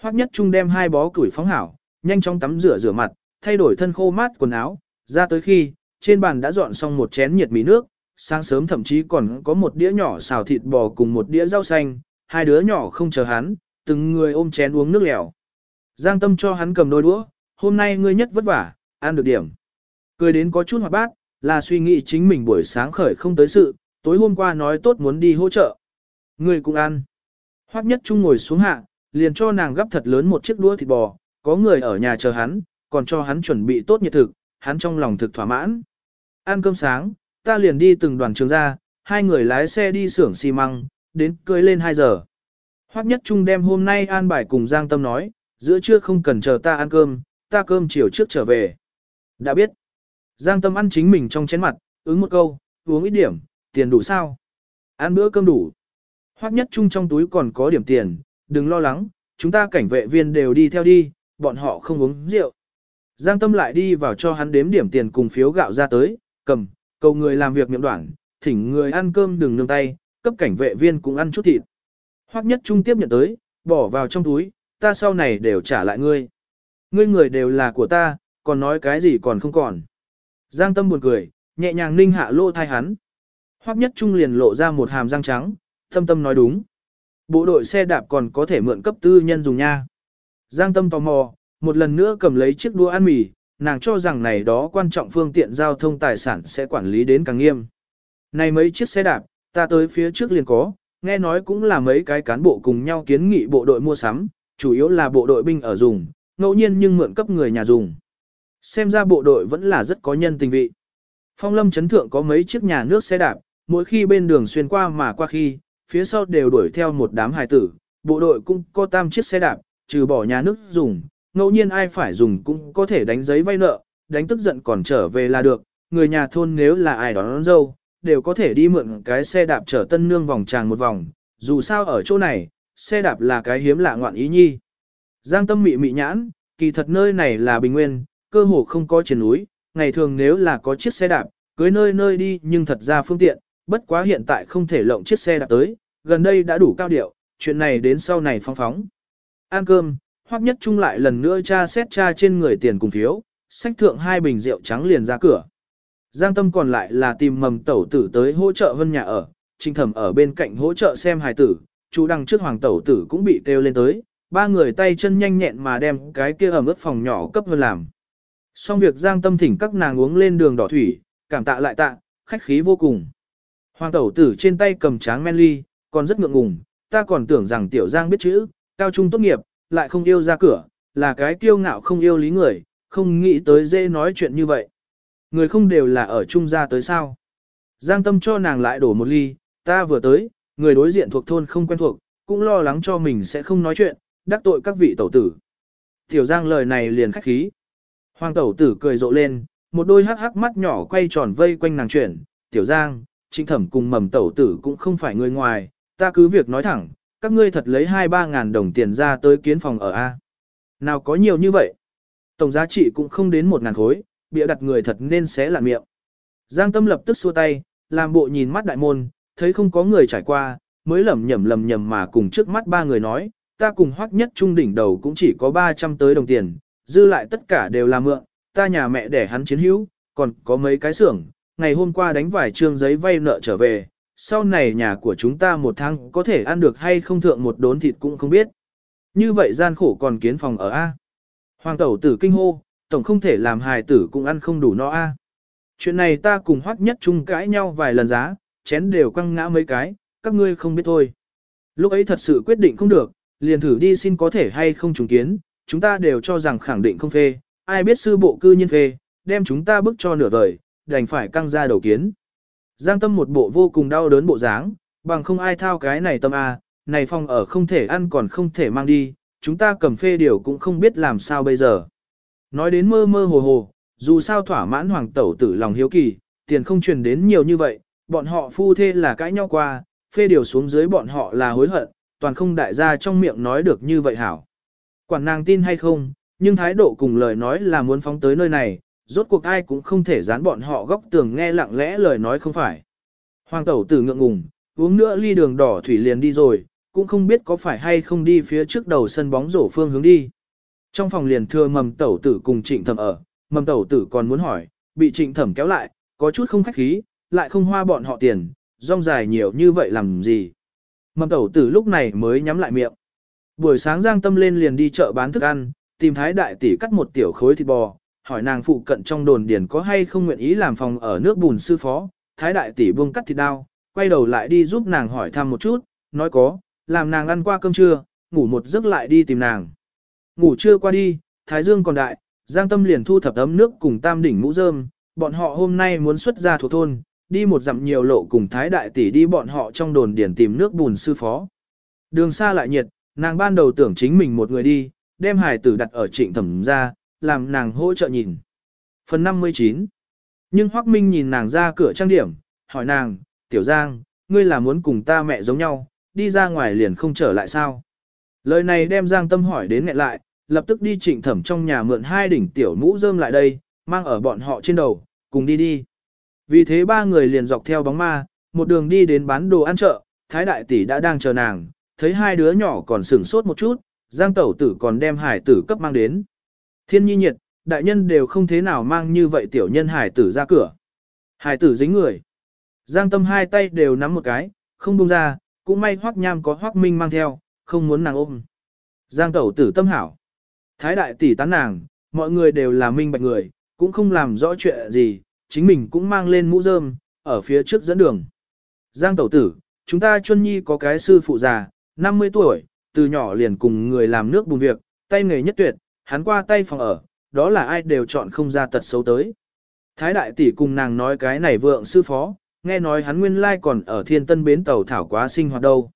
Hoắc Nhất Trung đem hai bó củi phóng hảo, nhanh chóng tắm rửa rửa mặt, thay đổi thân khô mát quần áo, ra tới khi, trên bàn đã dọn xong một chén nhiệt mì nước, sáng sớm thậm chí còn có một đĩa nhỏ xào thịt bò cùng một đĩa rau xanh, hai đứa nhỏ không chờ hắn, từng người ôm chén uống nước lèo. Giang Tâm cho hắn cầm đôi đũa, hôm nay ngươi nhất vất vả, ăn được điểm. Cười đến có chút hoạt bát, là suy nghĩ chính mình buổi sáng khởi không tới sự, tối hôm qua nói tốt muốn đi hỗ trợ. Ngươi cũng ăn. Hoắc nhất trung ngồi xuống hạ, liền cho nàng gấp thật lớn một chiếc đũa thịt bò, có người ở nhà chờ hắn, còn cho hắn chuẩn bị tốt nhiệt thực, hắn trong lòng thực thỏa mãn. Ăn cơm sáng, ta liền đi từng đoàn trường ra, hai người lái xe đi xưởng xi măng, đến cưới lên 2 giờ. Hoắc nhất trung đem hôm nay an bài cùng Giang Tâm nói, giữa trưa không cần chờ ta ăn cơm, ta cơm chiều trước trở về. Đã biết. Giang Tâm ăn chính mình trong chén mặt, ứng một câu, uống ít điểm, tiền đủ sao? Ăn bữa cơm đủ. Hoắc nhất trung trong túi còn có điểm tiền, đừng lo lắng, chúng ta cảnh vệ viên đều đi theo đi, bọn họ không uống rượu. Giang Tâm lại đi vào cho hắn đếm điểm tiền cùng phiếu gạo ra tới, cầm, cầu người làm việc miệng đoạn, thỉnh người ăn cơm đừng nương tay, cấp cảnh vệ viên cũng ăn chút thịt. Hoắc nhất trung tiếp nhận tới, bỏ vào trong túi, ta sau này đều trả lại ngươi. Ngươi người đều là của ta, còn nói cái gì còn không còn. Giang tâm buồn cười, nhẹ nhàng ninh hạ lô thai hắn. Hoắc nhất trung liền lộ ra một hàm răng trắng, tâm tâm nói đúng. Bộ đội xe đạp còn có thể mượn cấp tư nhân dùng nha. Giang tâm tò mò, một lần nữa cầm lấy chiếc đũa ăn mì, nàng cho rằng này đó quan trọng phương tiện giao thông tài sản sẽ quản lý đến càng nghiêm. Này mấy chiếc xe đạp, ta tới phía trước liền có, nghe nói cũng là mấy cái cán bộ cùng nhau kiến nghị bộ đội mua sắm, chủ yếu là bộ đội binh ở dùng, ngẫu nhiên nhưng mượn cấp người nhà dùng. Xem ra bộ đội vẫn là rất có nhân tình vị. Phong lâm chấn thượng có mấy chiếc nhà nước xe đạp, mỗi khi bên đường xuyên qua mà qua khi, phía sau đều đuổi theo một đám hài tử, bộ đội cũng có tam chiếc xe đạp, trừ bỏ nhà nước dùng, ngẫu nhiên ai phải dùng cũng có thể đánh giấy vay nợ, đánh tức giận còn trở về là được, người nhà thôn nếu là ai đón, đón dâu, đều có thể đi mượn cái xe đạp chở tân nương vòng tràng một vòng, dù sao ở chỗ này, xe đạp là cái hiếm lạ ngoạn ý nhi. Giang tâm mị mị nhãn, kỳ thật nơi này là bình nguyên, cơ hồ không có trên núi, ngày thường nếu là có chiếc xe đạp, cưới nơi nơi đi nhưng thật ra phương tiện, bất quá hiện tại không thể lộng chiếc xe đạp tới, gần đây đã đủ cao điệu, chuyện này đến sau này phong phóng. Ăn cơm, hoặc nhất chung lại lần nữa tra xét tra trên người tiền cùng phiếu, sách thượng hai bình rượu trắng liền ra cửa. Giang tâm còn lại là tìm mầm tẩu tử tới hỗ trợ vân nhà ở, trinh thẩm ở bên cạnh hỗ trợ xem hài tử, chú đằng trước hoàng tẩu tử cũng bị kêu lên tới, ba người tay chân nhanh nhẹn mà đem cái kia ẩm ướt phòng nhỏ cấp hơn làm. Xong việc giang tâm thỉnh các nàng uống lên đường đỏ thủy, cảm tạ lại tạ, khách khí vô cùng. Hoàng tẩu tử trên tay cầm tráng men ly, còn rất ngượng ngùng, ta còn tưởng rằng tiểu giang biết chữ, cao trung tốt nghiệp, lại không yêu ra cửa, là cái kiêu ngạo không yêu lý người, không nghĩ tới dễ nói chuyện như vậy. Người không đều là ở trung gia tới sao. Giang tâm cho nàng lại đổ một ly, ta vừa tới, người đối diện thuộc thôn không quen thuộc, cũng lo lắng cho mình sẽ không nói chuyện, đắc tội các vị tẩu tử. Tiểu Giang lời này liền khách khí. Hoàng tẩu tử cười rộ lên, một đôi hắc hắc mắt nhỏ quay tròn vây quanh nàng chuyển. Tiểu Giang, trịnh thẩm cùng mầm tẩu tử cũng không phải người ngoài, ta cứ việc nói thẳng, các ngươi thật lấy 2-3 ngàn đồng tiền ra tới kiến phòng ở A. Nào có nhiều như vậy? Tổng giá trị cũng không đến một ngàn khối, bịa đặt người thật nên xé lạn miệng. Giang tâm lập tức xua tay, làm bộ nhìn mắt đại môn, thấy không có người trải qua, mới lầm nhầm lầm nhầm mà cùng trước mắt ba người nói, ta cùng hoắc nhất trung đỉnh đầu cũng chỉ có 300 tới đồng tiền, dư lại tất cả đều là mượn, ta nhà mẹ để hắn chiến hữu, còn có mấy cái xưởng, ngày hôm qua đánh vài trương giấy vay nợ trở về, sau này nhà của chúng ta một tháng có thể ăn được hay không thượng một đốn thịt cũng không biết. Như vậy gian khổ còn kiến phòng ở A. Hoàng tẩu tử kinh hô, tổng không thể làm hài tử cũng ăn không đủ no A. Chuyện này ta cùng hoắc nhất chung cãi nhau vài lần giá, chén đều quăng ngã mấy cái, các ngươi không biết thôi. Lúc ấy thật sự quyết định không được, liền thử đi xin có thể hay không trùng kiến, chúng ta đều cho rằng khẳng định không phê, ai biết sư bộ cư nhiên phê, đem chúng ta bức cho nửa vời, đành phải căng ra đầu kiến. Giang tâm một bộ vô cùng đau đớn bộ dáng, bằng không ai thao cái này tâm A, này phòng ở không thể ăn còn không thể mang đi, chúng ta cầm phê điều cũng không biết làm sao bây giờ. Nói đến mơ mơ hồ hồ, dù sao thỏa mãn hoàng tẩu tử lòng hiếu kỳ, tiền không truyền đến nhiều như vậy, bọn họ phu thê là cãi nhau qua, phê điều xuống dưới bọn họ là hối hận, toàn không đại gia trong miệng nói được như vậy hảo. Quản nàng tin hay không, nhưng thái độ cùng lời nói là muốn phóng tới nơi này, rốt cuộc ai cũng không thể dán bọn họ góc tường nghe lặng lẽ lời nói không phải. Hoàng tẩu tử ngượng ngùng, uống nữa ly đường đỏ thủy liền đi rồi, cũng không biết có phải hay không đi phía trước đầu sân bóng rổ phương hướng đi. Trong phòng liền thưa mầm tẩu tử cùng trịnh thẩm ở, mầm tẩu tử còn muốn hỏi, bị trịnh thẩm kéo lại, có chút không khách khí, lại không hoa bọn họ tiền, rong dài nhiều như vậy làm gì. Mầm tẩu tử lúc này mới nhắm lại miệng. Buổi sáng giang tâm lên liền đi chợ bán thức ăn, tìm thái đại tỷ cắt một tiểu khối thịt bò, hỏi nàng phụ cận trong đồn điền có hay không nguyện ý làm phòng ở nước bùn sư phó. Thái đại tỷ buông cắt thịt đao, quay đầu lại đi giúp nàng hỏi thăm một chút, nói có, làm nàng ăn qua cơm trưa, ngủ một giấc lại đi tìm nàng. Ngủ trưa qua đi, thái dương còn đại, giang tâm liền thu thập ấm nước cùng tam đỉnh mũ rơm, bọn họ hôm nay muốn xuất ra thuộc thôn, đi một dặm nhiều lộ cùng thái đại tỷ đi bọn họ trong đồn điền tìm nước bùn sư phó. Đường xa lại nhiệt, nàng ban đầu tưởng chính mình một người đi, đem hải tử đặt ở trịnh thẩm ra, làm nàng hỗ trợ nhìn. Phần 59 Nhưng Hoác Minh nhìn nàng ra cửa trang điểm, hỏi nàng, Tiểu Giang, ngươi là muốn cùng ta mẹ giống nhau, đi ra ngoài liền không trở lại sao? Lời này đem Giang Tâm hỏi đến ngại lại, lập tức đi trịnh thẩm trong nhà mượn hai đỉnh tiểu mũ rơm lại đây, mang ở bọn họ trên đầu, cùng đi đi. Vì thế ba người liền dọc theo bóng ma, một đường đi đến bán đồ ăn chợ, Thái Đại Tỷ đã đang chờ nàng, thấy hai đứa nhỏ còn sửng sốt một chút, Giang Tẩu Tử còn đem hải tử cấp mang đến. Thiên nhi nhiệt, đại nhân đều không thế nào mang như vậy tiểu nhân hải tử ra cửa. Hải tử dính người. Giang Tâm hai tay đều nắm một cái, không buông ra, cũng may Hoắc Nham có Hoắc Minh mang theo, không muốn nàng ôm. Giang Tẩu Tử tâm hảo. Thái Đại Tỷ tán nàng, mọi người đều là minh bạch người, cũng không làm rõ chuyện gì, chính mình cũng mang lên mũ rơm, ở phía trước dẫn đường. Giang tẩu tử, chúng ta chuân nhi có cái sư phụ già, 50 tuổi, từ nhỏ liền cùng người làm nước bùn việc, tay nghề nhất tuyệt, hắn qua tay phòng ở, đó là ai đều chọn không ra tật xấu tới. Thái đại tỷ cùng nàng nói cái này vượng sư phó, nghe nói hắn nguyên lai còn ở thiên tân bến tàu thảo quá sinh hoạt đâu.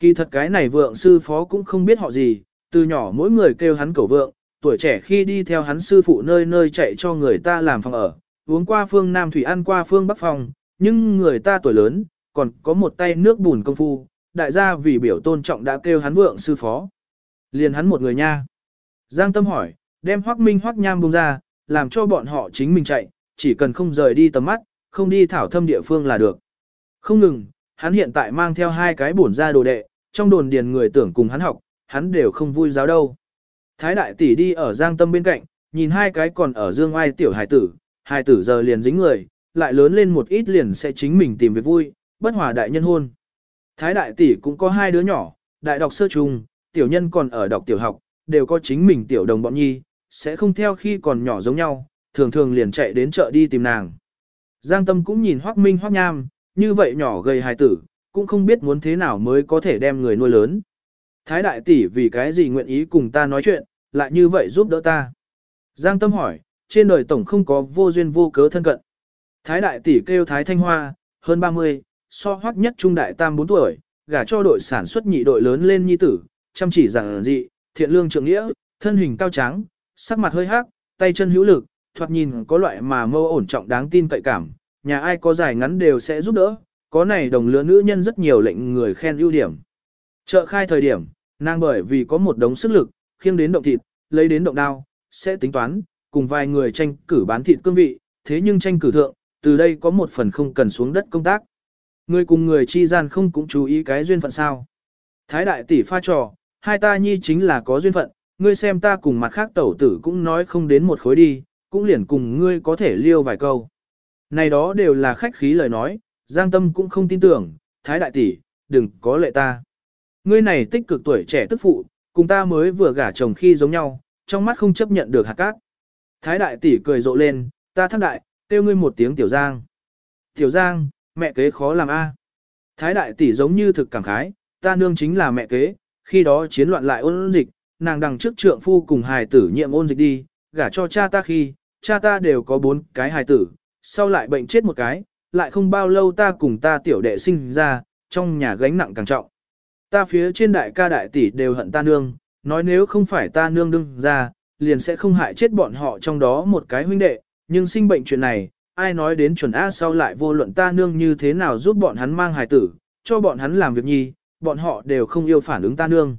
Kỳ thật cái này vượng sư phó cũng không biết họ gì, từ nhỏ mỗi người kêu hắn cầu vượng, tuổi trẻ khi đi theo hắn sư phụ nơi nơi chạy cho người ta làm phòng ở, uống qua phương Nam Thủy ăn qua phương Bắc Phòng, nhưng người ta tuổi lớn, còn có một tay nước bùn công phu, đại gia vì biểu tôn trọng đã kêu hắn vượng sư phó. Liền hắn một người nha. Giang Tâm hỏi, đem Hoắc Minh Hoắc Nham bông ra, làm cho bọn họ chính mình chạy, chỉ cần không rời đi tầm mắt, không đi thảo thâm địa phương là được. Không ngừng, hắn hiện tại mang theo hai cái bổn ra đồ đệ, trong đồn điền người tưởng cùng hắn học, hắn đều không vui giáo đâu. Thái đại tỷ đi ở Giang Tâm bên cạnh, nhìn hai cái còn ở dương ai tiểu hải tử, hài tử giờ liền dính người, lại lớn lên một ít liền sẽ chính mình tìm việc vui, bất hòa đại nhân hôn. Thái đại tỷ cũng có hai đứa nhỏ, đại đọc sơ trung, tiểu nhân còn ở đọc tiểu học, đều có chính mình tiểu đồng bọn nhi, sẽ không theo khi còn nhỏ giống nhau, thường thường liền chạy đến chợ đi tìm nàng. Giang tâm cũng nhìn Hoắc Minh Hoắc Nham, như vậy nhỏ gầy hài tử, cũng không biết muốn thế nào mới có thể đem người nuôi lớn. Thái đại tỷ vì cái gì nguyện ý cùng ta nói chuyện, lại như vậy giúp đỡ ta. Giang tâm hỏi, trên đời tổng không có vô duyên vô cớ thân cận. Thái đại tỷ kêu Thái Thanh Hoa, hơn 30, so hoắc nhất trung đại tam 4 tuổi, gả cho đội sản xuất nhị đội lớn lên nhi tử, chăm chỉ rằng dị, thiện lương trượng nghĩa, thân hình cao trắng, sắc mặt hơi hắc, tay chân hữu lực, thoạt nhìn có loại mà mâu ổn trọng đáng tin cậy cảm, nhà ai có dài ngắn đều sẽ giúp đỡ, có này đồng lứa nữ nhân rất nhiều lệnh người khen ưu điểm. Chợ khai thời điểm, nàng bởi vì có một đống sức lực, khiêng đến động thịt, lấy đến động đao, sẽ tính toán, cùng vài người tranh cử bán thịt cương vị, thế nhưng tranh cử thượng, từ đây có một phần không cần xuống đất công tác. Người cùng người chi gian không cũng chú ý cái duyên phận sao. Thái đại tỷ pha trò, hai ta nhi chính là có duyên phận, ngươi xem ta cùng mặt khác tẩu tử cũng nói không đến một khối đi, cũng liền cùng ngươi có thể liêu vài câu. Này đó đều là khách khí lời nói, Giang Tâm cũng không tin tưởng, Thái Đại Tỷ, đừng có lệ ta. Ngươi này tích cực tuổi trẻ tức phụ, cùng ta mới vừa gả chồng khi giống nhau, trong mắt không chấp nhận được hạt cát. Thái Đại Tỷ cười rộ lên, ta thác đại, kêu ngươi một tiếng Tiểu Giang. Tiểu Giang, mẹ kế khó làm a. Thái Đại Tỷ giống như thực cảm khái, ta nương chính là mẹ kế, khi đó chiến loạn lại ôn dịch, nàng đằng trước trượng phu cùng hài tử nhiệm ôn dịch đi, gả cho cha ta khi, cha ta đều có bốn cái hài tử, sau lại bệnh chết một cái, lại không bao lâu ta cùng ta tiểu đệ sinh ra, trong nhà gánh nặng càng trọng. Ta phía trên đại ca đại tỷ đều hận ta nương, nói nếu không phải ta nương đương ra, liền sẽ không hại chết bọn họ trong đó một cái huynh đệ, nhưng sinh bệnh chuyện này, ai nói đến chuẩn A sau lại vô luận ta nương như thế nào giúp bọn hắn mang hài tử, cho bọn hắn làm việc nhi, bọn họ đều không yêu phản ứng ta nương.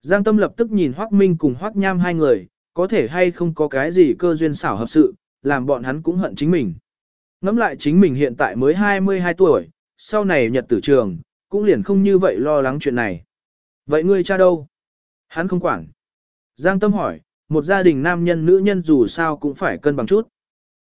Giang Tâm lập tức nhìn Hoắc Minh cùng Hoắc Nham hai người, có thể hay không có cái gì cơ duyên xảo hợp sự, làm bọn hắn cũng hận chính mình. Ngắm lại chính mình hiện tại mới 22 tuổi, sau này nhật tử trường, cũng liền không như vậy lo lắng chuyện này. Vậy ngươi cha đâu? Hắn không quản. Giang Tâm hỏi, một gia đình nam nhân nữ nhân dù sao cũng phải cân bằng chút.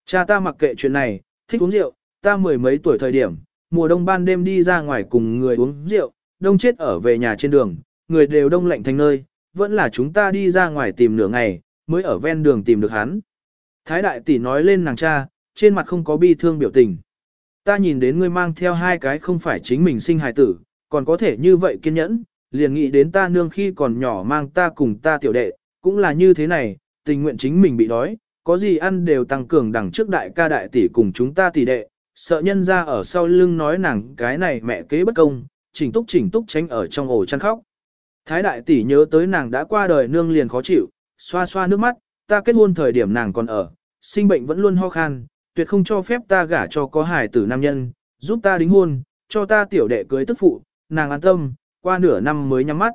Cha ta mặc kệ chuyện này, thích uống rượu, ta mười mấy tuổi thời điểm, mùa đông ban đêm đi ra ngoài cùng người uống rượu, đông chết ở về nhà trên đường, người đều đông lạnh thành nơi, vẫn là chúng ta đi ra ngoài tìm nửa ngày, mới ở ven đường tìm được hắn. Thái đại tỷ nói lên nàng cha, trên mặt không có bi thương biểu tình. Ta nhìn đến ngươi mang theo hai cái không phải chính mình sinh hài tử, còn có thể như vậy kiên nhẫn, liền nghĩ đến ta nương khi còn nhỏ mang ta cùng ta tiểu đệ, cũng là như thế này, tình nguyện chính mình bị đói, có gì ăn đều tăng cường đằng trước đại ca đại tỷ cùng chúng ta tỷ đệ, sợ nhân ra ở sau lưng nói nàng cái này mẹ kế bất công, chỉnh túc chỉnh túc tránh ở trong ổ chăn khóc. Thái đại tỷ nhớ tới nàng đã qua đời nương liền khó chịu, xoa xoa nước mắt, ta kết hôn thời điểm nàng còn ở, sinh bệnh vẫn luôn ho khan, tuyệt không cho phép ta gả cho có hài tử nam nhân, giúp ta đính hôn, cho ta tiểu đệ cưới tức phụ, nàng an tâm, qua nửa năm mới nhắm mắt.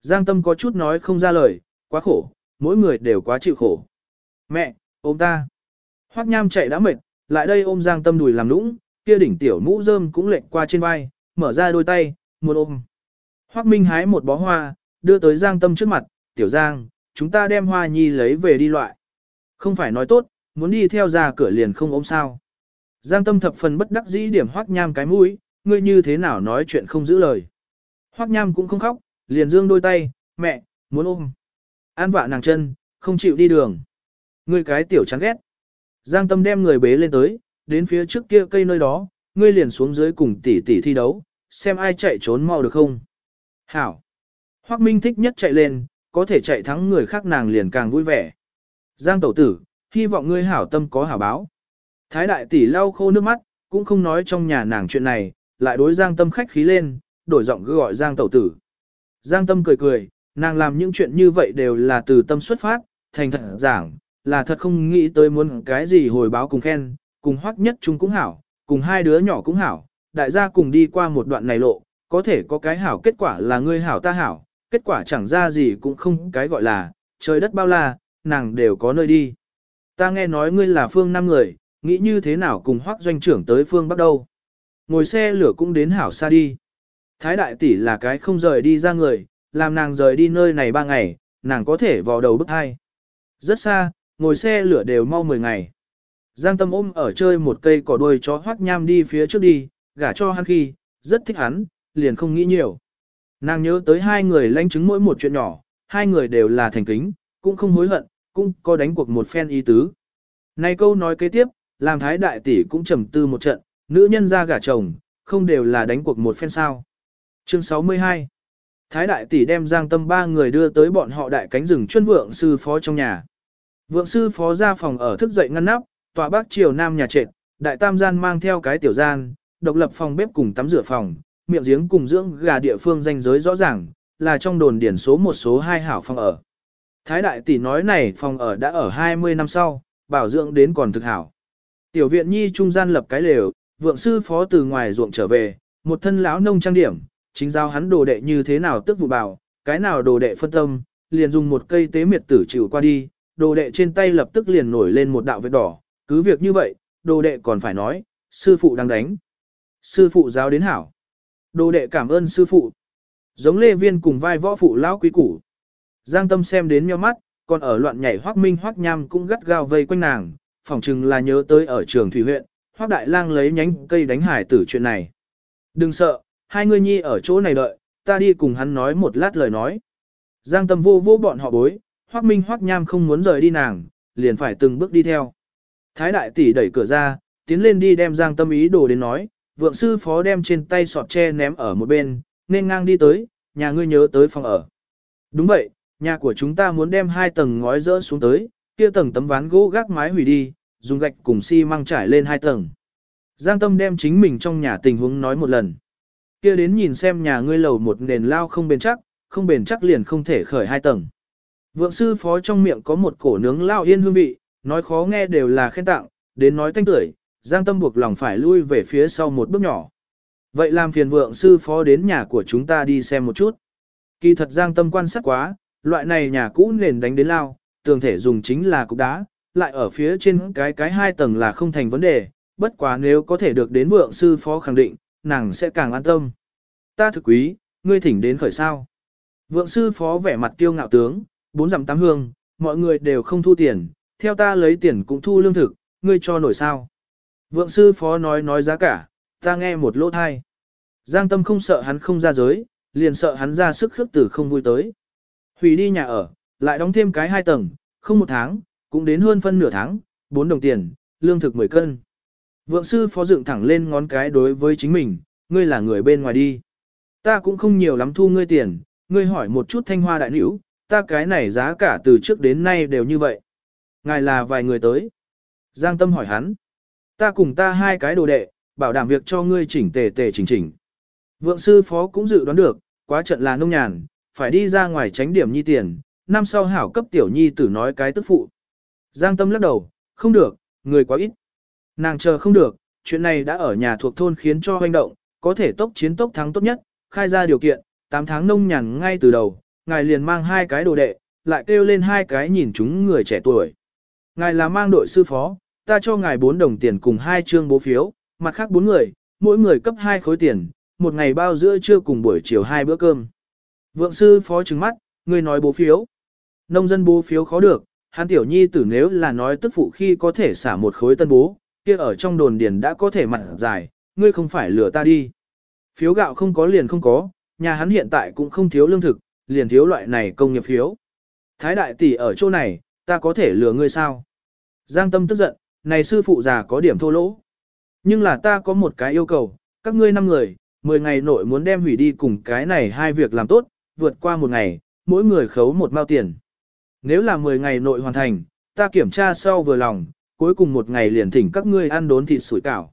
Giang tâm có chút nói không ra lời, quá khổ, mỗi người đều quá chịu khổ. Mẹ, ôm ta. Hoắc nham chạy đã mệt, lại đây ôm Giang tâm đùi làm nũng, kia đỉnh tiểu mũ rơm cũng lệnh qua trên vai, mở ra đôi tay, muốn ôm. Hoắc Minh hái một bó hoa, đưa tới Giang Tâm trước mặt, tiểu Giang, chúng ta đem hoa nhi lấy về đi loại. Không phải nói tốt, muốn đi theo ra cửa liền không ôm sao. Giang Tâm thập phần bất đắc dĩ điểm Hoắc Nham cái mũi, ngươi như thế nào nói chuyện không giữ lời. Hoắc Nham cũng không khóc, liền dương đôi tay, mẹ, muốn ôm. An vạ nàng chân, không chịu đi đường. Ngươi cái tiểu chán ghét. Giang Tâm đem người bế lên tới, đến phía trước kia cây nơi đó, ngươi liền xuống dưới cùng tỷ tỷ thi đấu, xem ai chạy trốn mau được không. Hảo. Hoắc Minh thích nhất chạy lên, có thể chạy thắng người khác nàng liền càng vui vẻ. Giang tẩu tử, hy vọng ngươi hảo tâm có hảo báo. Thái đại tỷ lau khô nước mắt, cũng không nói trong nhà nàng chuyện này, lại đối Giang tâm khách khí lên, đổi giọng cứ gọi Giang tẩu tử. Giang tâm cười cười, nàng làm những chuyện như vậy đều là từ tâm xuất phát, thành thật giảng, là thật không nghĩ tới muốn cái gì hồi báo cùng khen, cùng hoắc nhất chúng cũng hảo, cùng hai đứa nhỏ cũng hảo, đại gia cùng đi qua một đoạn này lộ, có thể có cái hảo kết quả là ngươi hảo ta hảo, kết quả chẳng ra gì cũng không cái gọi là, trời đất bao la, nàng đều có nơi đi. Ta nghe nói ngươi là phương năm người, nghĩ như thế nào cùng hoác doanh trưởng tới phương bắt đâu. Ngồi xe lửa cũng đến hảo xa đi. Thái đại tỷ là cái không rời đi ra người, làm nàng rời đi nơi này ba ngày, nàng có thể vào đầu bức hai. Rất xa, ngồi xe lửa đều mau 10 ngày. Giang tâm ôm ở chơi một cây cỏ đuôi chó hoác nham đi phía trước đi, gả cho hắn khi, rất thích hắn, liền không nghĩ nhiều. Nàng nhớ tới hai người lãnh chứng mỗi một chuyện nhỏ, hai người đều là thành kính, cũng không hối hận, cũng có đánh cuộc một phen ý tứ. Này câu nói kế tiếp, làm thái đại tỷ cũng trầm tư một trận, nữ nhân ra gả chồng, không đều là đánh cuộc một phen sao. Chương 62 Thái đại tỷ đem giang tâm ba người đưa tới bọn họ đại cánh rừng chuyên vượng sư phó trong nhà. Vượng sư phó ra phòng ở thức dậy ngăn nắp, tòa bắc triều nam nhà trệt, đại tam gian mang theo cái tiểu gian, độc lập phòng bếp cùng tắm rửa phòng, miệng giếng cùng dưỡng gà địa phương danh giới rõ ràng, là trong đồn điển số một số hai hảo phòng ở. Thái đại tỷ nói này phòng ở đã ở 20 năm sau, bảo dưỡng đến còn thực hảo. Tiểu viện nhi trung gian lập cái lều, vượng sư phó từ ngoài ruộng trở về, một thân lão nông trang điểm, chính giao hắn đồ đệ như thế nào tức vụ bảo, cái nào đồ đệ phân tâm, liền dùng một cây tế miệt tử chịu qua đi, đồ đệ trên tay lập tức liền nổi lên một đạo vết đỏ, cứ việc như vậy, đồ đệ còn phải nói, sư phụ đang đánh. Sư phụ giáo đến hảo. Đồ đệ cảm ơn sư phụ. Giống lê viên cùng vai võ phụ lão quý củ. Giang tâm xem đến meo mắt, Còn ở loạn nhảy Hoắc Minh Hoắc Nham cũng gắt gao vây quanh nàng, phỏng chừng là nhớ tới ở trường thủy huyện, Hoắc Đại Lang lấy nhánh cây đánh hải tử chuyện này. Đừng sợ, hai người nhi ở chỗ này đợi, ta đi cùng hắn nói một lát lời nói. Giang Tâm vô vô bọn họ bối, Hoắc Minh Hoắc Nham không muốn rời đi nàng, liền phải từng bước đi theo. Thái đại tỷ đẩy cửa ra, tiến lên đi đem Giang Tâm ý đồ đến nói, vượng sư phó đem trên tay sọt tre ném ở một bên, nên ngang đi tới, nhà ngươi nhớ tới phòng ở. Đúng vậy, nhà của chúng ta muốn đem hai tầng ngói rỡ xuống tới, kia tầng tấm ván gỗ gác mái hủy đi, dùng gạch cùng xi măng trải lên hai tầng. Giang Tâm đem chính mình trong nhà tình huống nói một lần. Kia đến nhìn xem nhà ngươi lầu một nền lao không bền chắc, không bền chắc liền không thể khởi hai tầng. Vượng sư phó trong miệng có một cổ nướng lao yên hương vị, nói khó nghe đều là khen tặng, đến nói thanh tưởi, Giang Tâm buộc lòng phải lui về phía sau một bước nhỏ. Vậy làm phiền vượng sư phó đến nhà của chúng ta đi xem một chút. Kỳ thật Giang Tâm quan sát quá, loại này nhà cũ nền đánh đến lao, tường thể dùng chính là cục đá, lại ở phía trên cái cái hai tầng là không thành vấn đề, bất quá nếu có thể được đến vượng sư phó khẳng định, nàng sẽ càng an tâm. Ta thực quý, ngươi thỉnh đến khởi sao. Vượng sư phó vẻ mặt kiêu ngạo tướng, bốn dặm tám hương, mọi người đều không thu tiền, theo ta lấy tiền cũng thu lương thực, ngươi cho nổi sao. Vượng sư phó nói nói giá cả, ta nghe một lỗ thai. Giang tâm không sợ hắn không ra giới, liền sợ hắn ra sức khước tử không vui tới. Hủy đi nhà ở, lại đóng thêm cái hai tầng, không một tháng, cũng đến hơn phân nửa tháng, bốn đồng tiền, lương thực 10 cân. Vượng sư phó dựng thẳng lên ngón cái đối với chính mình, ngươi là người bên ngoài đi. Ta cũng không nhiều lắm thu ngươi tiền, ngươi hỏi một chút thanh hoa đại nữ, ta cái này giá cả từ trước đến nay đều như vậy. Ngài là vài người tới. Giang tâm hỏi hắn. Ta cùng ta hai cái đồ đệ, bảo đảm việc cho ngươi chỉnh tề tề chỉnh chỉnh. Vượng sư phó cũng dự đoán được, quá trận là nông nhàn, phải đi ra ngoài tránh điểm nhi tiền, năm sau hảo cấp tiểu nhi tử nói cái tức phụ. Giang tâm lắc đầu, không được, người quá ít. Nàng chờ không được, chuyện này đã ở nhà thuộc thôn khiến cho hoành động, có thể tốc chiến tốc thắng tốt nhất, khai ra điều kiện, 8 tháng nông nhàn ngay từ đầu, ngài liền mang hai cái đồ đệ, lại kêu lên hai cái nhìn chúng người trẻ tuổi. Ngài là mang đội sư phó, ta cho ngài 4 đồng tiền cùng hai trương bố phiếu, mặt khác bốn người, mỗi người cấp hai khối tiền, một ngày bao giữa trưa cùng buổi chiều hai bữa cơm. Vượng sư phó trừng mắt, người nói bố phiếu. Nông dân bố phiếu khó được, hắn tiểu nhi tử nếu là nói tức phụ khi có thể xả một khối tân bố, kia ở trong đồn điền đã có thể mặt dài, ngươi không phải lừa ta đi. Phiếu gạo không có liền không có, nhà hắn hiện tại cũng không thiếu lương thực, liền thiếu loại này công nghiệp phiếu. Thái đại tỷ ở chỗ này, ta có thể lừa ngươi sao? Giang tâm tức giận, này sư phụ già có điểm thô lỗ. Nhưng là ta có một cái yêu cầu, các ngươi năm người, 10 ngày nội muốn đem hủy đi cùng cái này hai việc làm tốt, vượt qua một ngày, mỗi người khấu một mao tiền. Nếu là 10 ngày nội hoàn thành, ta kiểm tra sau vừa lòng, cuối cùng một ngày liền thỉnh các ngươi ăn đốn thịt sủi cảo.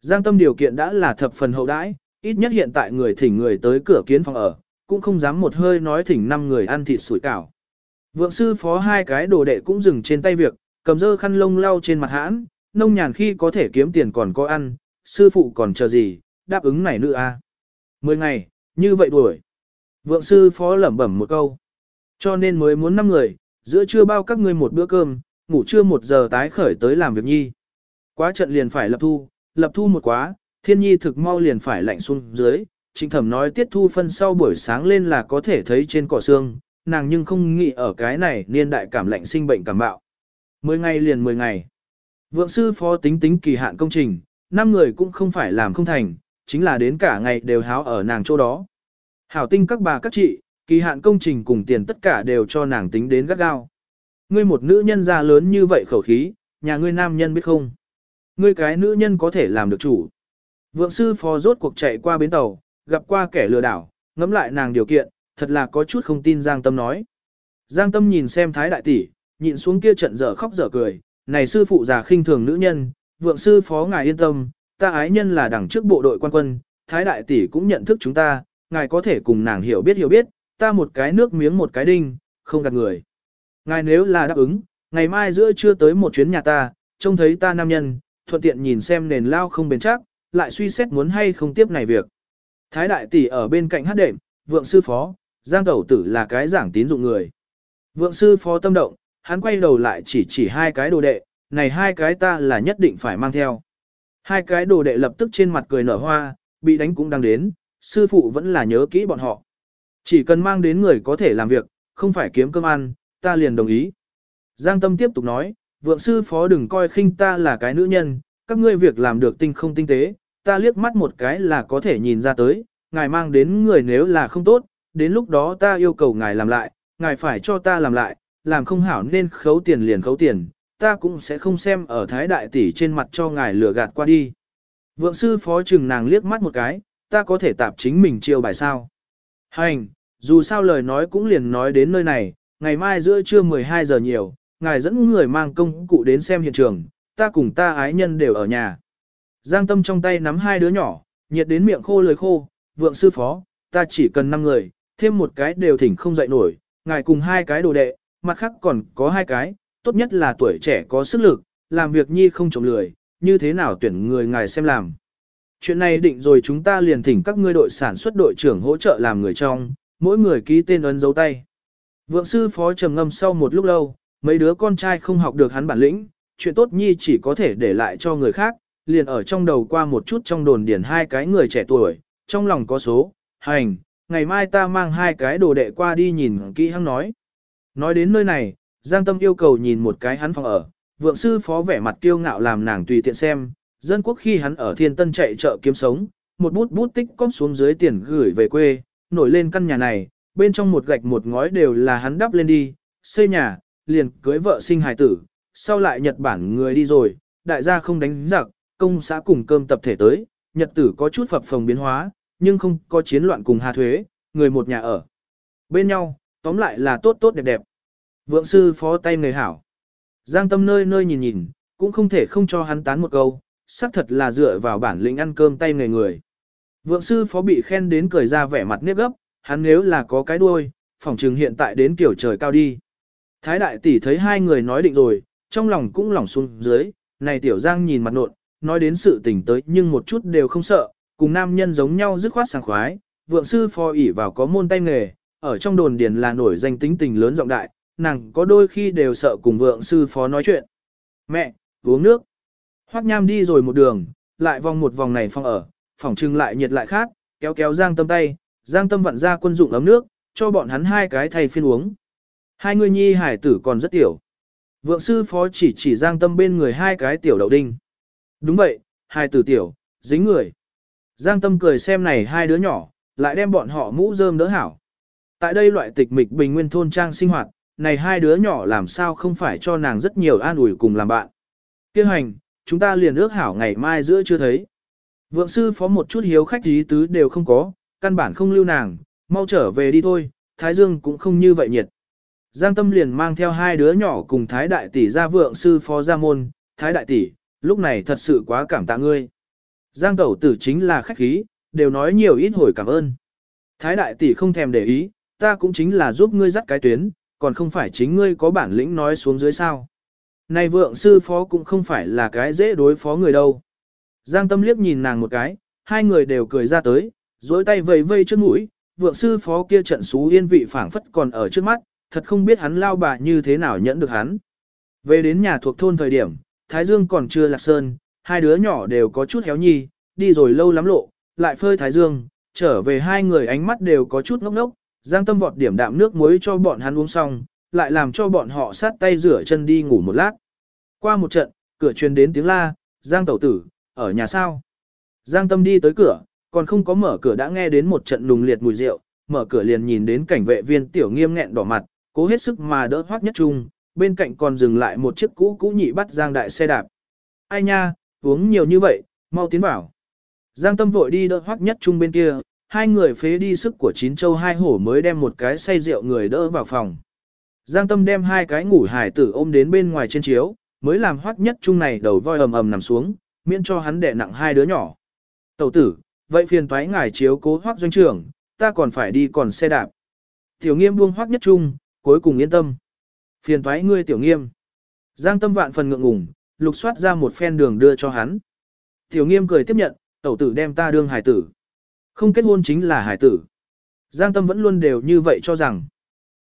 Giang tâm điều kiện đã là thập phần hậu đãi, ít nhất hiện tại người thỉnh người tới cửa kiến phòng ở, cũng không dám một hơi nói thỉnh năm người ăn thịt sủi cảo. Vượng sư phó hai cái đồ đệ cũng dừng trên tay việc, cầm dơ khăn lông lau trên mặt hãn, nông nhàn khi có thể kiếm tiền còn có ăn, sư phụ còn chờ gì, đáp ứng này nữa a. À? Mười ngày, như vậy đuổi. Vượng sư phó lẩm bẩm một câu. Cho nên mới muốn năm người, giữa trưa bao các ngươi một bữa cơm, ngủ trưa một giờ tái khởi tới làm việc nhi. Quá trận liền phải lập thu, lập thu một quá, thiên nhi thực mau liền phải lạnh xuống dưới. Trịnh thẩm nói tiết thu phân sau buổi sáng lên là có thể thấy trên cỏ xương, nàng nhưng không nghĩ ở cái này niên đại cảm lạnh sinh bệnh cảm bạo. Mười ngày liền mười ngày. Vượng sư phó tính tính kỳ hạn công trình, năm người cũng không phải làm không thành, chính là đến cả ngày đều háo ở nàng chỗ đó. Hảo tinh các bà các chị, kỳ hạn công trình cùng tiền tất cả đều cho nàng tính đến gắt gao. Ngươi một nữ nhân già lớn như vậy khẩu khí, nhà ngươi nam nhân biết không? Ngươi cái nữ nhân có thể làm được chủ. Vượng sư phó rốt cuộc chạy qua bến tàu, gặp qua kẻ lừa đảo, ngẫm lại nàng điều kiện, thật là có chút không tin Giang Tâm nói. Giang Tâm nhìn xem Thái Đại Tỷ, nhịn xuống kia trận dở khóc dở cười, này sư phụ già khinh thường nữ nhân, vượng sư phó ngài yên tâm, ta ái nhân là đẳng trước bộ đội quan quân, Thái Đại Tỷ cũng nhận thức chúng ta, ngài có thể cùng nàng hiểu biết hiểu biết, ta một cái nước miếng một cái đinh, không gạt người. Ngài nếu là đáp ứng, ngày mai giữa trưa tới một chuyến nhà ta, trông thấy ta nam nhân, thuận tiện nhìn xem nền lao không bền chắc, lại suy xét muốn hay không tiếp này việc. Thái đại tỷ ở bên cạnh hát đệm, vượng sư phó, giang tẩu tử là cái giảng tín dụng người. Vượng sư phó tâm động, hắn quay đầu lại chỉ chỉ hai cái đồ đệ, này hai cái ta là nhất định phải mang theo. Hai cái đồ đệ lập tức trên mặt cười nở hoa, bị đánh cũng đang đến, sư phụ vẫn là nhớ kỹ bọn họ. Chỉ cần mang đến người có thể làm việc, không phải kiếm cơm ăn, ta liền đồng ý. Giang Tâm tiếp tục nói, vượng sư phó đừng coi khinh ta là cái nữ nhân, các ngươi việc làm được tinh không tinh tế, ta liếc mắt một cái là có thể nhìn ra tới, ngài mang đến người nếu là không tốt, đến lúc đó ta yêu cầu ngài làm lại, ngài phải cho ta làm lại, làm không hảo nên khấu tiền liền khấu tiền, ta cũng sẽ không xem ở thái đại tỷ trên mặt cho ngài lừa gạt qua đi. Vượng sư phó trừng nàng liếc mắt một cái, ta có thể tạp chính mình chiêu bài sao. Hành, dù sao lời nói cũng liền nói đến nơi này, ngày mai giữa trưa 12 giờ nhiều, ngài dẫn người mang công cụ đến xem hiện trường, ta cùng ta ái nhân đều ở nhà. Giang tâm trong tay nắm hai đứa nhỏ, nhiệt đến miệng khô lời khô, vượng sư phó, ta chỉ cần 5 người, thêm một cái đều thỉnh không dậy nổi, ngài cùng hai cái đồ đệ, mặt khác còn có hai cái, tốt nhất là tuổi trẻ có sức lực, làm việc nhi không trộm lười, như thế nào tuyển người ngài xem làm. Chuyện này định rồi chúng ta liền thỉnh các ngươi đội sản xuất đội trưởng hỗ trợ làm người trong, mỗi người ký tên ấn dấu tay. Vượng sư phó trầm ngâm sau một lúc lâu, mấy đứa con trai không học được hắn bản lĩnh, chuyện tốt nhi chỉ có thể để lại cho người khác, liền ở trong đầu qua một chút trong đồn điển hai cái người trẻ tuổi, trong lòng có số, hành, ngày mai ta mang hai cái đồ đệ qua đi nhìn kỹ hắn nói. Nói đến nơi này, Giang Tâm yêu cầu nhìn một cái hắn phòng ở, vượng sư phó vẻ mặt kiêu ngạo làm nàng tùy tiện xem, dân quốc khi hắn ở thiên tân chạy chợ kiếm sống, một bút bút tích cóp xuống dưới tiền gửi về quê, nổi lên căn nhà này, bên trong một gạch một ngói đều là hắn đắp lên đi, xây nhà, liền cưới vợ sinh hài tử, sau lại Nhật Bản người đi rồi, đại gia không đánh giặc, công xã cùng cơm tập thể tới, Nhật tử có chút phập phồng biến hóa, nhưng không có chiến loạn cùng hà thuế, người một nhà ở. Bên nhau, tóm lại là tốt tốt đẹp đẹp. Vượng sư phó tay người hảo. Giang tâm nơi nơi nhìn nhìn, cũng không thể không cho hắn tán một câu, xác thật là dựa vào bản lĩnh ăn cơm tay người người. Vượng sư phó bị khen đến cười ra vẻ mặt nếp gấp, hắn nếu là có cái đuôi, phòng trừng hiện tại đến kiểu trời cao đi. Thái đại tỷ thấy hai người nói định rồi, trong lòng cũng lỏng xuống dưới, này tiểu giang nhìn mặt nộn, nói đến sự tình tới nhưng một chút đều không sợ, cùng nam nhân giống nhau dứt khoát sảng khoái, vượng sư phó ỉ vào có môn tay nghề, ở trong đồn điền là nổi danh tính tình lớn rộng đại, nàng có đôi khi đều sợ cùng vượng sư phó nói chuyện. Mẹ, uống nước. Hoắc nham đi rồi một đường, lại vòng một vòng này phong ở, phòng trưng lại nhiệt lại khát, kéo kéo giang tâm tay, giang tâm vặn ra quân dụng ấm nước, cho bọn hắn hai cái thay phiên uống. Hai người nhi hải tử còn rất tiểu. Vượng sư phó chỉ chỉ giang tâm bên người hai cái tiểu đậu đinh. Đúng vậy, hai tử tiểu, dính người. Giang tâm cười xem này hai đứa nhỏ, lại đem bọn họ mũ rơm đỡ hảo. Tại đây loại tịch mịch bình nguyên thôn trang sinh hoạt, này hai đứa nhỏ làm sao không phải cho nàng rất nhiều an ủi cùng làm bạn. Kêu hành, chúng ta liền ước hảo ngày mai giữa chưa thấy. Vượng sư phó một chút hiếu khách ý tứ đều không có, căn bản không lưu nàng, mau trở về đi thôi, Thái Dương cũng không như vậy nhiệt. Giang Tâm liền mang theo hai đứa nhỏ cùng Thái Đại Tỷ ra vượng sư phó ra môn, Thái Đại Tỷ, lúc này thật sự quá cảm tạ ngươi. Giang Tẩu Tử chính là khách khí, đều nói nhiều ít hồi cảm ơn. Thái Đại Tỷ không thèm để ý, ta cũng chính là giúp ngươi dắt cái tuyến, còn không phải chính ngươi có bản lĩnh nói xuống dưới sao. Này vượng sư phó cũng không phải là cái dễ đối phó người đâu. Giang Tâm liếc nhìn nàng một cái, hai người đều cười ra tới, dối tay vầy vây trước mũi, vượng sư phó kia trận xú yên vị phảng phất còn ở trước mắt, thật không biết hắn lao bà như thế nào nhẫn được hắn. Về đến nhà thuộc thôn thời điểm, Thái Dương còn chưa lạc sơn, hai đứa nhỏ đều có chút héo nhi, đi rồi lâu lắm lộ, lại phơi Thái Dương, trở về hai người ánh mắt đều có chút ngốc ngốc, Giang Tâm vọt điểm đạm nước muối cho bọn hắn uống xong, lại làm cho bọn họ sát tay rửa chân đi ngủ một lát. Qua một trận, cửa truyền đến tiếng la, Giang Tẩu Tử, ở nhà sao? Giang Tâm đi tới cửa, còn không có mở cửa đã nghe đến một trận nùng liệt mùi rượu, mở cửa liền nhìn đến cảnh vệ viên tiểu nghiêm nghẹn đỏ mặt, cố hết sức mà đỡ hoác nhất trung, bên cạnh còn dừng lại một chiếc cũ cũ nhị bắt Giang đại xe đạp. Ai nha, uống nhiều như vậy, mau tiến vào. Giang Tâm vội đi đỡ hoác nhất trung bên kia, hai người phế đi sức của chín châu hai hổ mới đem một cái say rượu người đỡ vào phòng. Giang Tâm đem hai cái ngủ hải tử ôm đến bên ngoài trên chiếu, mới làm hoắc nhất trung này đầu voi ầm ầm nằm xuống, miễn cho hắn đẻ nặng hai đứa nhỏ. Tẩu tử, vậy phiền toái ngài chiếu cố hoắc doanh trưởng, ta còn phải đi còn xe đạp. Tiểu nghiêm buông hoắc nhất trung, cuối cùng yên tâm. Phiền toái ngươi tiểu nghiêm. Giang tâm vạn phần ngượng ngùng, lục soát ra một phen đường đưa cho hắn. Tiểu nghiêm cười tiếp nhận, tẩu tử đem ta đương hải tử. Không kết hôn chính là hải tử. Giang tâm vẫn luôn đều như vậy cho rằng.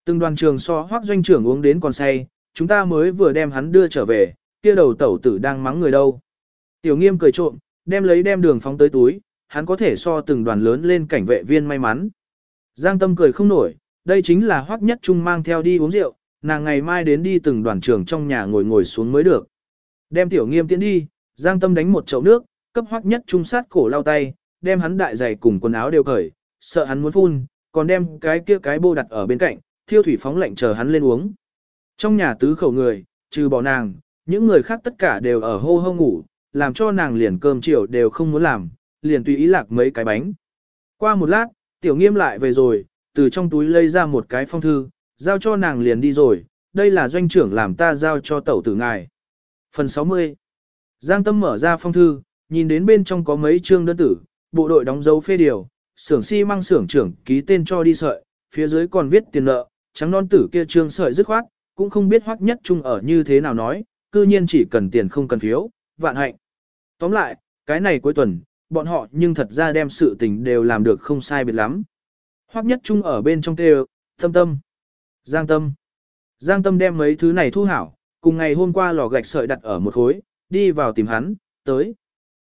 Từng đoàn trường so hoác doanh trưởng uống đến còn say, chúng ta mới vừa đem hắn đưa trở về, kia đầu tẩu tử đang mắng người đâu. Tiểu nghiêm cười trộm, đem lấy đem đường phóng tới túi, hắn có thể so từng đoàn lớn lên cảnh vệ viên may mắn. Giang tâm cười không nổi, đây chính là hoắc nhất trung mang theo đi uống rượu, nàng ngày mai đến đi từng đoàn trưởng trong nhà ngồi ngồi xuống mới được. Đem tiểu nghiêm tiến đi, giang tâm đánh một chậu nước, cấp hoắc nhất trung sát cổ lau tay, đem hắn đại giày cùng quần áo đều cởi, sợ hắn muốn phun, còn đem cái kia cái bô đặt ở bên cạnh, thiêu thủy phóng lạnh chờ hắn lên uống. Trong nhà tứ khẩu người, trừ bỏ nàng, những người khác tất cả đều ở hô hô ngủ, làm cho nàng liền cơm chiều đều không muốn làm, liền tùy ý lạc mấy cái bánh. Qua một lát, tiểu nghiêm lại về rồi, từ trong túi lấy ra một cái phong thư, giao cho nàng liền đi rồi, đây là doanh trưởng làm ta giao cho tẩu tử ngài. Phần 60 Giang Tâm mở ra phong thư, nhìn đến bên trong có mấy chương đơn tử, bộ đội đóng dấu phê điều, xưởng xi si măng xưởng trưởng ký tên cho đi sợi, phía dưới còn viết tiền nợ, trắng non tử kia trương sợi dứt khoát, cũng không biết hoắc nhất trung ở như thế nào nói, cư nhiên chỉ cần tiền không cần phiếu, vạn hạnh. Tóm lại, cái này cuối tuần, bọn họ nhưng thật ra đem sự tình đều làm được không sai biệt lắm. Hoắc nhất trung ở bên trong kêu, tâm tâm, giang tâm. Giang tâm đem mấy thứ này thu hảo, cùng ngày hôm qua lò gạch sợi đặt ở một khối, đi vào tìm hắn, tới.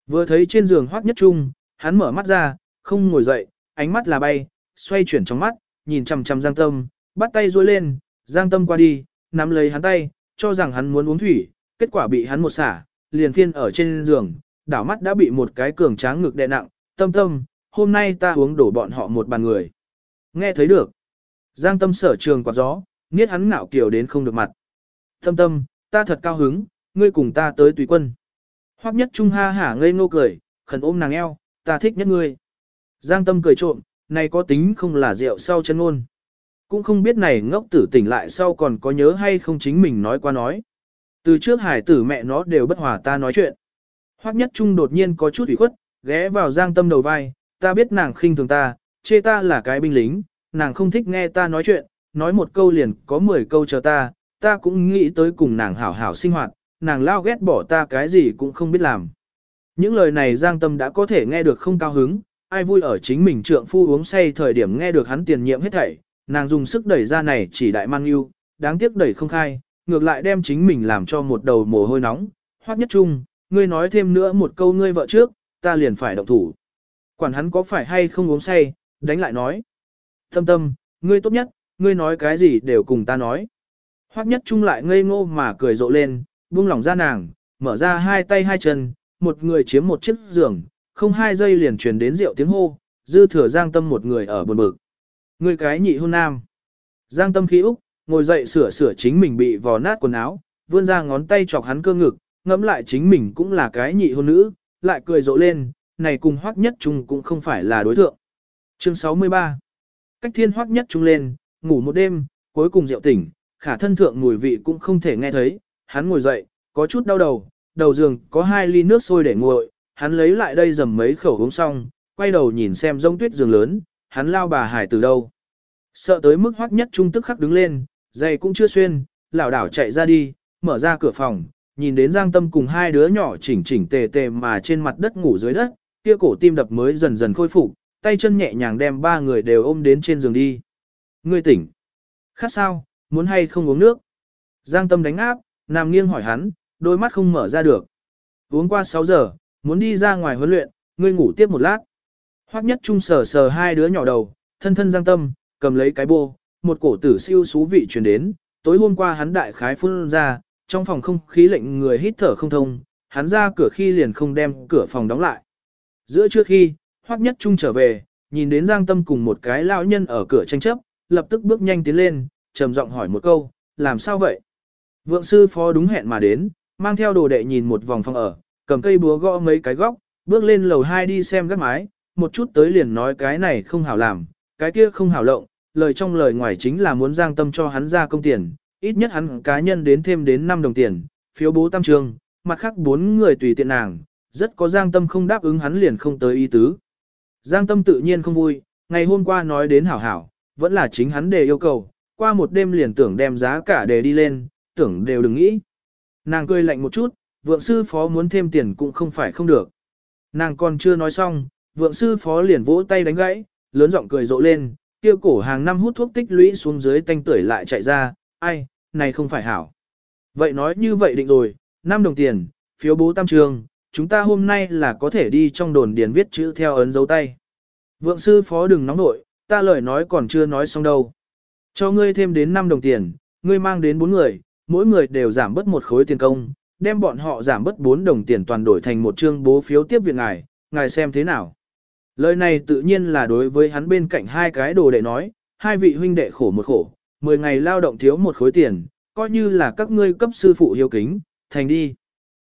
Vừa thấy trên giường Hoắc nhất trung hắn mở mắt ra, không ngồi dậy, ánh mắt là bay, xoay chuyển trong mắt, nhìn chằm chằm Giang Tâm, bắt tay duỗi lên, Giang Tâm qua đi, nắm lấy hắn tay, cho rằng hắn muốn uống thủy, kết quả bị hắn một xả, liền phiên ở trên giường, đảo mắt đã bị một cái cường tráng ngực đè nặng, tâm tâm, hôm nay ta uống đổ bọn họ một bàn người. Nghe thấy được. Giang tâm sở trường quạt gió, nghiết hắn ngạo kiểu đến không được mặt. Tâm tâm, ta thật cao hứng, ngươi cùng ta tới tùy quân. Hoắc nhất trung ha hả ngây ngô cười, khẩn ôm nàng eo, ta thích nhất ngươi. Giang tâm cười trộm, này có tính không là rượu sau chân ngôn. Cũng không biết này ngốc tử tỉnh lại sau còn có nhớ hay không chính mình nói qua nói. Từ trước hải tử mẹ nó đều bất hòa ta nói chuyện. Hoắc nhất trung đột nhiên có chút ủy khuất, ghé vào giang tâm đầu vai, ta biết nàng khinh thường ta, chê ta là cái binh lính, nàng không thích nghe ta nói chuyện, nói một câu liền có 10 câu chờ ta, ta cũng nghĩ tới cùng nàng hảo hảo sinh hoạt, nàng lao ghét bỏ ta cái gì cũng không biết làm. Những lời này giang tâm đã có thể nghe được không cao hứng, ai vui ở chính mình trượng phu uống say thời điểm nghe được hắn tiền nhiệm hết thảy, nàng dùng sức đẩy ra này chỉ đại mang yêu, đáng tiếc đẩy không khai, ngược lại đem chính mình làm cho một đầu mồ hôi nóng, hoắc nhất trung, ngươi nói thêm nữa một câu ngươi vợ trước, ta liền phải động thủ. Quản hắn có phải hay không uống say, đánh lại nói. Tâm tâm, ngươi tốt nhất, ngươi nói cái gì đều cùng ta nói. Hoắc nhất trung lại ngây ngô mà cười rộ lên, buông lỏng ra nàng, mở ra hai tay hai chân, một người chiếm một chiếc giường, không hai giây liền truyền đến rượu tiếng hô, dư thừa giang tâm một người ở buồn bực. người cái nhị hôn nam. Giang tâm khí úc, ngồi dậy sửa sửa chính mình bị vò nát quần áo, vươn ra ngón tay chọc hắn cơ ngực, ngẫm lại chính mình cũng là cái nhị hôn nữ, lại cười rộ lên, này cùng hoắc nhất chung cũng không phải là đối tượng. Chương 63 Cách thiên hoắc nhất chung lên, ngủ một đêm, cuối cùng rượu tỉnh, khả thân thượng mùi vị cũng không thể nghe thấy, hắn ngồi dậy, có chút đau đầu, đầu giường có hai ly nước sôi để nguội, hắn lấy lại đây dầm mấy khẩu uống xong, quay đầu nhìn xem rông tuyết giường lớn, hắn lao bà hải từ đâu. Sợ tới mức hoắc nhất trung tức khắc đứng lên, giày cũng chưa xuyên, lảo đảo chạy ra đi, mở ra cửa phòng, nhìn đến Giang Tâm cùng hai đứa nhỏ chỉnh chỉnh tề tề mà trên mặt đất ngủ dưới đất, kia cổ tim đập mới dần dần khôi phục, tay chân nhẹ nhàng đem ba người đều ôm đến trên giường đi. Ngươi tỉnh. Khát sao, muốn hay không uống nước? Giang Tâm đánh áp, nằm nghiêng hỏi hắn, đôi mắt không mở ra được. Uống qua 6 giờ, muốn đi ra ngoài huấn luyện, ngươi ngủ tiếp một lát. Hoắc nhất trung sờ sờ hai đứa nhỏ đầu, thân thân Giang Tâm, cầm lấy cái bô, một cổ tử siêu xú vị truyền đến, tối hôm qua hắn đại khái phun ra, trong phòng không khí lệnh người hít thở không thông, hắn ra cửa khi liền không đem cửa phòng đóng lại. Giữa trước khi, Hoắc Nhất Trung trở về, nhìn đến Giang Tâm cùng một cái lão nhân ở cửa tranh chấp, lập tức bước nhanh tiến lên, trầm giọng hỏi một câu, làm sao vậy? Vượng sư phó đúng hẹn mà đến, mang theo đồ đệ nhìn một vòng phòng ở, cầm cây búa gõ mấy cái góc, bước lên lầu hai đi xem gác mái, một chút tới liền nói cái này không hảo làm, cái kia không hảo lộng, lời trong lời ngoài chính là muốn Giang Tâm cho hắn ra công tiền, ít nhất hắn cá nhân đến thêm đến 5 đồng tiền, phiếu bố tam trường, mặt khác bốn người tùy tiện nàng, rất có Giang Tâm không đáp ứng hắn liền không tới ý tứ. Giang Tâm tự nhiên không vui, ngày hôm qua nói đến hảo hảo, vẫn là chính hắn đề yêu cầu, qua một đêm liền tưởng đem giá cả đề đi lên, tưởng đều đừng nghĩ. Nàng cười lạnh một chút, vượng sư phó muốn thêm tiền cũng không phải không được. Nàng còn chưa nói xong, vượng sư phó liền vỗ tay đánh gãy, lớn giọng cười rộ lên, kia cổ hàng năm hút thuốc tích lũy xuống dưới tanh tưởi lại chạy ra, ai, này không phải hảo. Vậy nói như vậy định rồi, 5 đồng tiền, phiếu bố tam trường, chúng ta hôm nay là có thể đi trong đồn điền viết chữ theo ấn dấu tay. Vượng sư phó đừng nóng nội, ta lời nói còn chưa nói xong đâu. Cho ngươi thêm đến 5 đồng tiền, ngươi mang đến bốn người, mỗi người đều giảm bớt một khối tiền công, đem bọn họ giảm bớt 4 đồng tiền toàn đổi thành một chương bố phiếu tiếp viện ngài, ngài xem thế nào. Lời này tự nhiên là đối với hắn bên cạnh hai cái đồ đệ nói, hai vị huynh đệ khổ một khổ, 10 ngày lao động thiếu một khối tiền, coi như là các ngươi cấp sư phụ hiếu kính, thành đi.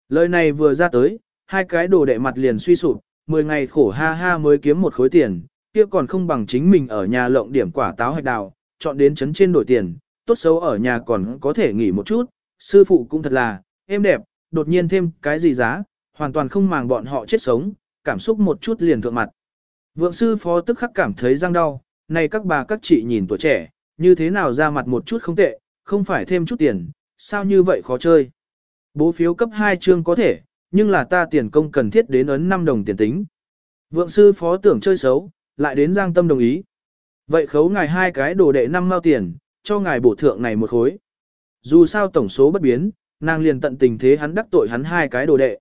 Lời này vừa ra tới, hai cái đồ đệ mặt liền suy sụp, 10 ngày khổ ha ha mới kiếm một khối tiền, kia còn không bằng chính mình ở nhà lộng điểm quả táo hạch đào, chọn đến chấn trên đổi tiền, tốt xấu ở nhà còn có thể nghỉ một chút, sư phụ cũng thật là, êm đẹp, đột nhiên thêm cái gì giá, hoàn toàn không màng bọn họ chết sống, cảm xúc một chút liền thượng mặt. Vượng sư phó tức khắc cảm thấy răng đau, này các bà các chị nhìn tuổi trẻ, như thế nào ra mặt một chút không tệ, không phải thêm chút tiền, sao như vậy khó chơi. Bố phiếu cấp 2 chương có thể, nhưng là ta tiền công cần thiết đến ấn 5 đồng tiền tính. Vượng sư phó tưởng chơi xấu, lại đến giang tâm đồng ý. Vậy khấu ngài hai cái đồ đệ năm mao tiền, cho ngài bổ thượng này một khối. Dù sao tổng số bất biến, nàng liền tận tình thế hắn đắc tội hắn hai cái đồ đệ.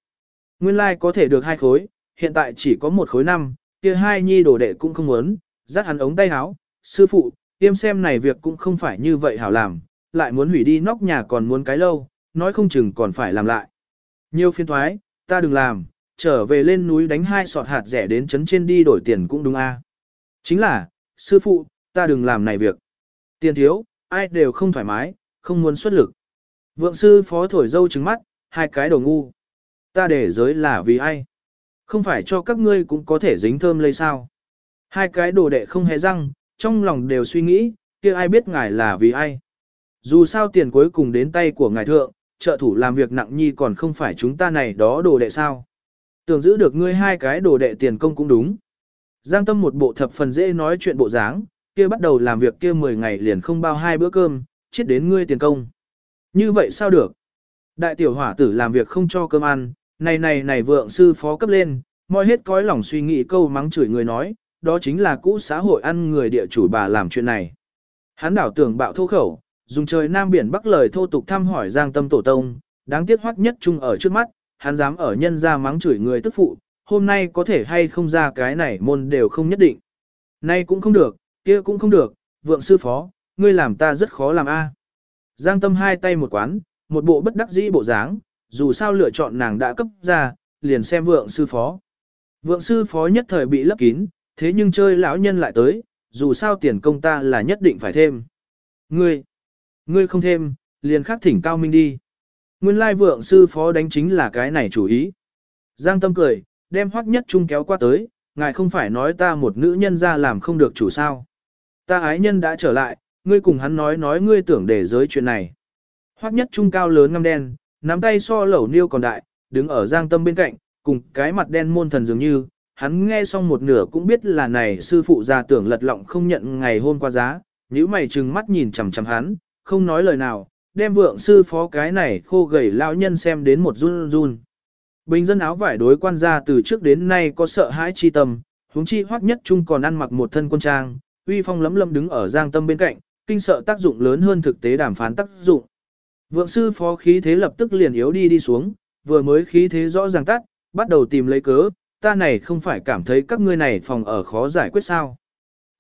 Nguyên lai like có thể được hai khối, hiện tại chỉ có một khối năm, kia hai nhi đồ đệ cũng không muốn, dắt hắn ống tay háo, sư phụ, tiêm xem này việc cũng không phải như vậy hảo làm, lại muốn hủy đi nóc nhà còn muốn cái lâu, nói không chừng còn phải làm lại. Nhiều phiên thoái, ta đừng làm, trở về lên núi đánh hai sọt hạt rẻ đến chấn trên đi đổi tiền cũng đúng a. Chính là, sư phụ, ta đừng làm này việc. Tiền thiếu, ai đều không thoải mái, không muốn xuất lực. Vượng sư phó thổi dâu trứng mắt, hai cái đồ ngu. Ta để giới là vì ai? Không phải cho các ngươi cũng có thể dính thơm lây sao? Hai cái đồ đệ không hề răng, trong lòng đều suy nghĩ, kia ai biết ngài là vì ai? Dù sao tiền cuối cùng đến tay của ngài thượng, trợ thủ làm việc nặng nhi còn không phải chúng ta này đó đồ đệ sao? Tưởng giữ được ngươi hai cái đồ đệ tiền công cũng đúng. Giang tâm một bộ thập phần dễ nói chuyện bộ dáng, kia bắt đầu làm việc kia 10 ngày liền không bao hai bữa cơm, chết đến ngươi tiền công. Như vậy sao được? Đại tiểu hỏa tử làm việc không cho cơm ăn, này này này vượng sư phó cấp lên, mọi hết cõi lòng suy nghĩ câu mắng chửi người nói, đó chính là cũ xã hội ăn người địa chủ bà làm chuyện này. Hắn đảo tưởng bạo thô khẩu, dùng trời nam biển bắc lời thô tục thăm hỏi giang tâm tổ tông, đáng tiếc hoắc nhất chung ở trước mắt, hắn dám ở nhân ra mắng chửi người tức phụ, hôm nay có thể hay không ra cái này môn đều không nhất định. Nay cũng không được, kia cũng không được, vượng sư phó, ngươi làm ta rất khó làm a. Giang tâm hai tay một quán, một bộ bất đắc dĩ bộ dáng, dù sao lựa chọn nàng đã cấp ra, liền xem vượng sư phó. Vượng sư phó nhất thời bị lấp kín, thế nhưng chơi lão nhân lại tới, dù sao tiền công ta là nhất định phải thêm. Ngươi, ngươi không thêm, liền khắc thỉnh cao minh đi. Nguyên lai vượng sư phó đánh chính là cái này chủ ý. Giang tâm cười, đem hoắc nhất trung kéo qua tới, ngài không phải nói ta một nữ nhân ra làm không được chủ sao. Ta ái nhân đã trở lại, ngươi cùng hắn nói nói ngươi tưởng để giới chuyện này. Hoắc nhất trung cao lớn ngăm đen, nắm tay so lẩu niêu còn đại, đứng ở giang tâm bên cạnh, cùng cái mặt đen môn thần dường như, hắn nghe xong một nửa cũng biết là này sư phụ già tưởng lật lọng không nhận ngày hôm qua giá, nhíu mày trừng mắt nhìn chằm chằm hắn, không nói lời nào, đem vượng sư phó cái này khô gầy lão nhân xem đến một run run. Bình dân áo vải đối quan gia từ trước đến nay có sợ hãi chi tâm, huống chi hoắc nhất trung còn ăn mặc một thân quân trang, uy phong lấm lâm đứng ở giang tâm bên cạnh, kinh sợ tác dụng lớn hơn thực tế đàm phán tác dụng. Vượng sư phó khí thế lập tức liền yếu đi đi xuống, vừa mới khí thế rõ ràng tắt, bắt đầu tìm lấy cớ, ta này không phải cảm thấy các ngươi này phòng ở khó giải quyết sao.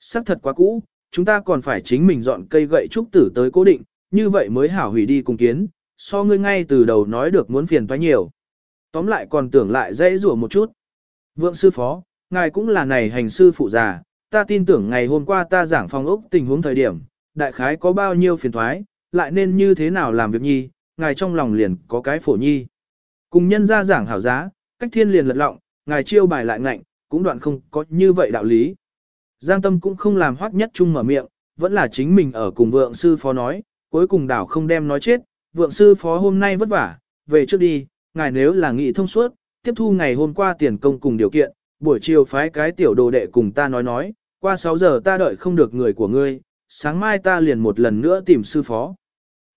Sắc thật quá cũ, chúng ta còn phải chính mình dọn cây gậy trúc tử tới cố định, như vậy mới hảo hủy đi cùng kiến, so ngươi ngay từ đầu nói được muốn phiền toái nhiều. Tóm lại còn tưởng lại dễ rủa một chút. Vượng sư phó, ngài cũng là này hành sư phụ già, ta tin tưởng ngày hôm qua ta giảng phòng ốc tình huống thời điểm, đại khái có bao nhiêu phiền thoái, lại nên như thế nào làm việc nhi, ngài trong lòng liền có cái phổ nhi. Cùng nhân ra giảng hảo giá, cách thiên liền lật lọng, ngài chiêu bài lại ngạnh, cũng đoạn không có như vậy đạo lý. Giang tâm cũng không làm hoắc nhất chung mở miệng, vẫn là chính mình ở cùng vượng sư phó nói, cuối cùng đảo không đem nói chết, vượng sư phó hôm nay vất vả, về trước đi, ngài nếu là nghị thông suốt, tiếp thu ngày hôm qua tiền công cùng điều kiện, buổi chiều phái cái tiểu đồ đệ cùng ta nói nói, qua 6 giờ ta đợi không được người của ngươi, sáng mai ta liền một lần nữa tìm sư phó.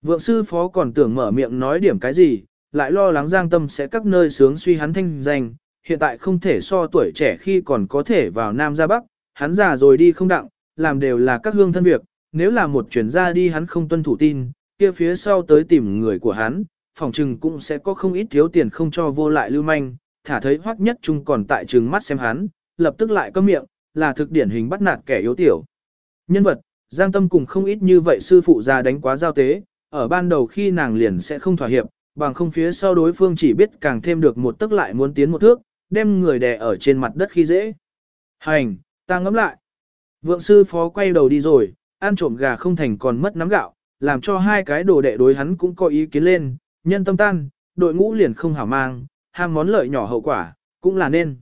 Vượng sư phó còn tưởng mở miệng nói điểm cái gì, lại lo lắng giang tâm sẽ các nơi sướng suy hắn thanh danh, hiện tại không thể so tuổi trẻ khi còn có thể vào Nam ra Bắc, hắn già rồi đi không đặng, làm đều là các hương thân việc, nếu là một chuyển ra đi hắn không tuân thủ tin, kia phía sau tới tìm người của hắn, phòng trừng cũng sẽ có không ít thiếu tiền không cho vô lại lưu manh, thả thấy hoắc nhất trung còn tại trừng mắt xem hắn, lập tức lại câm miệng, là thực điển hình bắt nạt kẻ yếu tiểu. Nhân vật, Giang Tâm cùng không ít như vậy sư phụ già đánh quá giao tế, ở ban đầu khi nàng liền sẽ không thỏa hiệp, bằng không phía sau đối phương chỉ biết càng thêm được một tức lại muốn tiến một thước, đem người đè ở trên mặt đất khi dễ. Hành, ta ngẫm lại. Vượng sư phó quay đầu đi rồi, ăn trộm gà không thành còn mất nắm gạo, làm cho hai cái đồ đệ đối hắn cũng có ý kiến lên, nhân tâm tan, đội ngũ liền không hảo mang, ham món lợi nhỏ hậu quả, cũng là nên.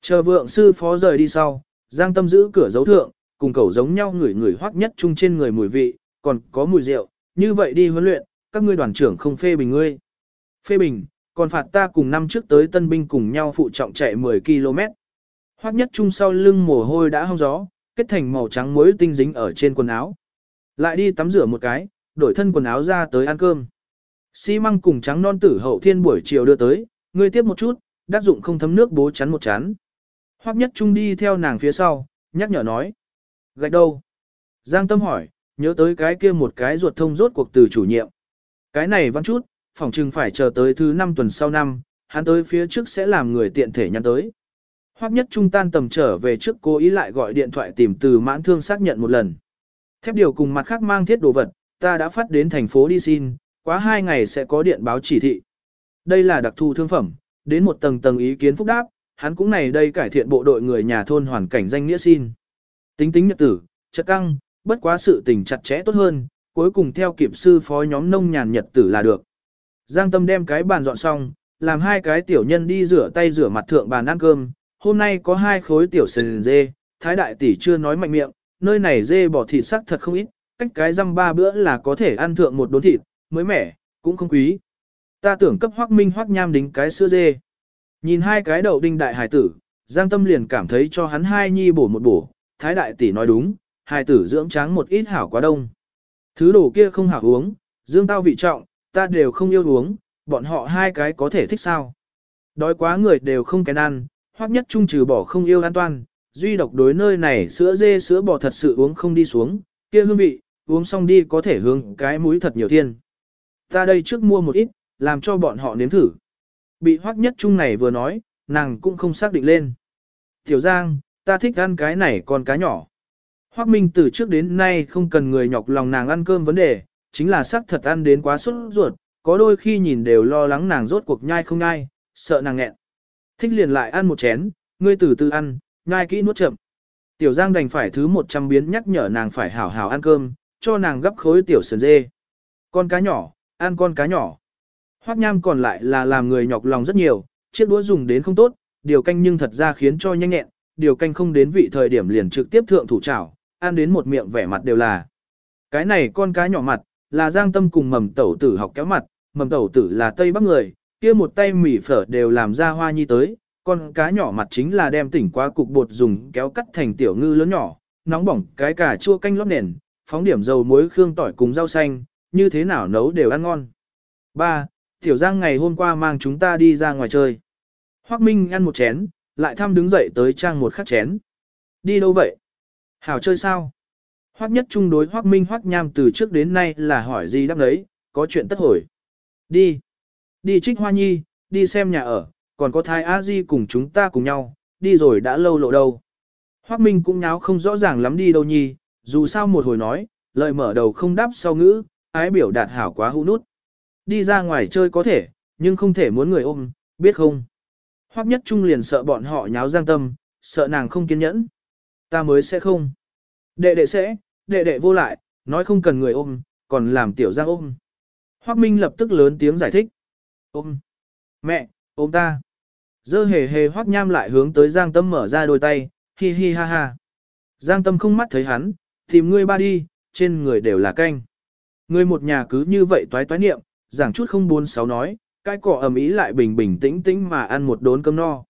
Chờ vượng sư phó rời đi sau, Giang Tâm giữ cửa dấu thượng, cùng cầu giống nhau người người hoắc nhất chung trên người mùi vị, còn có mùi rượu, như vậy đi huấn luyện, các ngươi đoàn trưởng không phê bình ngươi. Phê bình, còn phạt ta cùng năm trước tới tân binh cùng nhau phụ trọng chạy 10 km. Hoắc nhất chung sau lưng mồ hôi đã hong gió, kết thành màu trắng muối tinh dính ở trên quần áo. Lại đi tắm rửa một cái, đổi thân quần áo ra tới ăn cơm. Xi măng cùng trắng non tử hậu thiên buổi chiều đưa tới, ngươi tiếp một chút, đắc dụng không thấm nước bố chắn một chán. Hoắc nhất trung đi theo nàng phía sau, nhắc nhở nói. Gạch đâu? Giang tâm hỏi, nhớ tới cái kia một cái ruột thông rốt cuộc từ chủ nhiệm. Cái này văn chút, phỏng chừng phải chờ tới thứ năm tuần sau năm, hắn tới phía trước sẽ làm người tiện thể nhắn tới. Hoắc nhất trung tan tầm trở về trước cố ý lại gọi điện thoại tìm từ mãn thương xác nhận một lần. Thép điều cùng mặt khác mang thiết đồ vật, ta đã phát đến thành phố đi xin, quá hai ngày sẽ có điện báo chỉ thị. Đây là đặc thù thương phẩm, đến một tầng tầng ý kiến phúc đáp, hắn cũng này đây cải thiện bộ đội người nhà thôn hoàn cảnh danh nghĩa xin. Tính tính nhật tử, chất căng, bất quá sự tình chặt chẽ tốt hơn, cuối cùng theo kiểm sư phó nhóm nông nhàn nhật tử là được. Giang Tâm đem cái bàn dọn xong, làm hai cái tiểu nhân đi rửa tay rửa mặt thượng bàn ăn cơm, hôm nay có hai khối tiểu sườn dê, thái đại tỷ chưa nói mạnh miệng, nơi này dê bỏ thịt sắc thật không ít, cách cái răm ba bữa là có thể ăn thượng một đốn thịt, mới mẻ, cũng không quý. Ta tưởng cấp hoác minh hoác nham đính cái sữa dê. Nhìn hai cái đầu đinh đại hải tử, Giang Tâm liền cảm thấy cho hắn hai nhi bổ một bổ, thái đại tỷ nói đúng, hải tử dưỡng tráng một ít hảo quá đông. Thứ đồ kia không hảo uống, dương tao vị trọng, ta đều không yêu uống, bọn họ hai cái có thể thích sao. Đói quá người đều không kén ăn, hoác nhất trung trừ bỏ không yêu an toàn, duy độc đối nơi này sữa dê sữa bò thật sự uống không đi xuống, kia hương vị, uống xong đi có thể hương cái mũi thật nhiều thiên. Ta đây trước mua một ít, làm cho bọn họ nếm thử. Bị hoắc nhất trung này vừa nói, nàng cũng không xác định lên. Tiểu Giang, ta thích ăn cái này con cá nhỏ. Hoắc Minh từ trước đến nay không cần người nhọc lòng nàng ăn cơm vấn đề, chính là sắc thật ăn đến quá sốt ruột, có đôi khi nhìn đều lo lắng nàng rốt cuộc nhai không nhai, sợ nàng nghẹn. Thích liền lại ăn một chén, ngươi từ từ ăn, nhai kỹ nuốt chậm. Tiểu Giang đành phải thứ một trăm biến nhắc nhở nàng phải hảo hảo ăn cơm, cho nàng gấp khối tiểu sườn dê. Con cá nhỏ, ăn con cá nhỏ. Hoắc nham còn lại là làm người nhọc lòng rất nhiều, chiếc đũa dùng đến không tốt, điều canh nhưng thật ra khiến cho nhanh nhẹn, điều canh không đến vị thời điểm liền trực tiếp thượng thủ chảo, ăn đến một miệng vẻ mặt đều là. Cái này con cá nhỏ mặt, là giang tâm cùng mầm tẩu tử học kéo mặt, mầm tẩu tử là tây bắc người, kia một tay mỉ phở đều làm ra hoa nhi tới, con cá nhỏ mặt chính là đem tỉnh qua cục bột dùng kéo cắt thành tiểu ngư lớn nhỏ, nóng bỏng cái cà chua canh lót nền, phóng điểm dầu muối khương tỏi cùng rau xanh, như thế nào nấu đều ăn ngon. 3. Tiểu Giang ngày hôm qua mang chúng ta đi ra ngoài chơi. Hoắc Minh ăn một chén, lại thăm đứng dậy tới trang một khắc chén. Đi đâu vậy? Hảo chơi sao? Hoắc nhất trung đối Hoắc Minh Hoắc Nham từ trước đến nay là hỏi gì đáp đấy, có chuyện tất hồi. Đi. Đi trích hoa nhi, đi xem nhà ở, còn có thái a di cùng chúng ta cùng nhau, đi rồi đã lâu lộ đâu. Hoắc Minh cũng nháo không rõ ràng lắm đi đâu nhi, dù sao một hồi nói, lời mở đầu không đáp sau ngữ, ái biểu đạt hảo quá hữu nút. Đi ra ngoài chơi có thể, nhưng không thể muốn người ôm, biết không? Hoắc nhất trung liền sợ bọn họ nháo giang tâm, sợ nàng không kiên nhẫn. Ta mới sẽ không. Đệ đệ sẽ, đệ đệ vô lại, nói không cần người ôm, còn làm tiểu giang ôm. Hoắc Minh lập tức lớn tiếng giải thích. Ôm. Mẹ, ôm ta. Dơ hề hề Hoắc Nham lại hướng tới Giang Tâm mở ra đôi tay, hi hi ha ha. Giang Tâm không mắt thấy hắn, tìm ngươi ba đi, trên người đều là canh. Ngươi một nhà cứ như vậy toái toái niệm, giảng chút không bốn sáu nói, cái cỏ ầm ý lại bình bình tĩnh tĩnh mà ăn một đốn cơm no.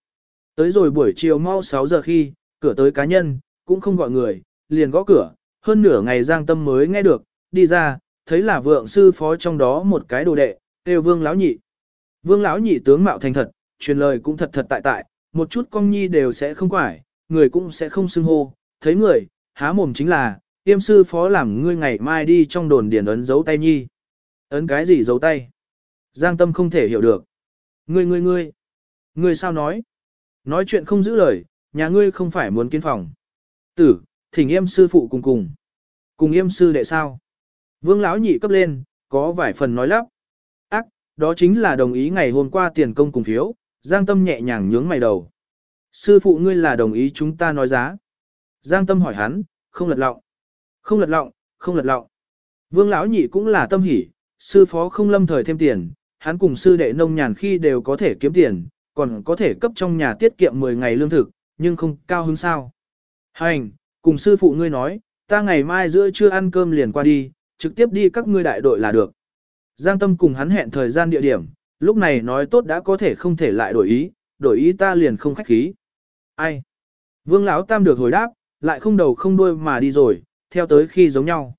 Tới rồi buổi chiều mau 6 giờ khi, cửa tới cá nhân, cũng không gọi người, liền gõ cửa, hơn nửa ngày Giang Tâm mới nghe được, đi ra, thấy là vượng sư phó trong đó một cái đồ đệ, kêu Vương lão nhị. Vương lão nhị tướng mạo thành thật, truyền lời cũng thật thật tại tại, một chút con nhi đều sẽ không quải, người cũng sẽ không xưng hô, thấy người, há mồm chính là, tiêm sư phó làm ngươi ngày mai đi trong đồn điển ấn dấu tay nhi. Ấn cái gì dấu tay? Giang tâm không thể hiểu được. Ngươi ngươi ngươi. Ngươi sao nói? Nói chuyện không giữ lời, nhà ngươi không phải muốn kiến phòng. Tử, thỉnh yêm sư phụ cùng cùng. Cùng yêm sư đệ sao? Vương lão nhị cấp lên, có vài phần nói lắp. Ác, đó chính là đồng ý ngày hôm qua tiền công cùng phiếu, Giang Tâm nhẹ nhàng nhướng mày đầu. Sư phụ ngươi là đồng ý chúng ta nói giá. Giang Tâm hỏi hắn, không lật lọng. Không lật lọng, không lật lọng. Vương lão nhị cũng là tâm hỉ, sư phó không lâm thời thêm tiền, hắn cùng sư đệ nông nhàn khi đều có thể kiếm tiền, còn có thể cấp trong nhà tiết kiệm 10 ngày lương thực, nhưng không cao hứng sao. Hành, cùng sư phụ ngươi nói, ta ngày mai giữa trưa ăn cơm liền qua đi, trực tiếp đi các ngươi đại đội là được. Giang Tâm cùng hắn hẹn thời gian địa điểm, lúc này nói tốt đã có thể không thể lại đổi ý, đổi ý ta liền không khách khí. Ai? Vương Lão Tam được hồi đáp, lại không đầu không đuôi mà đi rồi, theo tới khi giống nhau.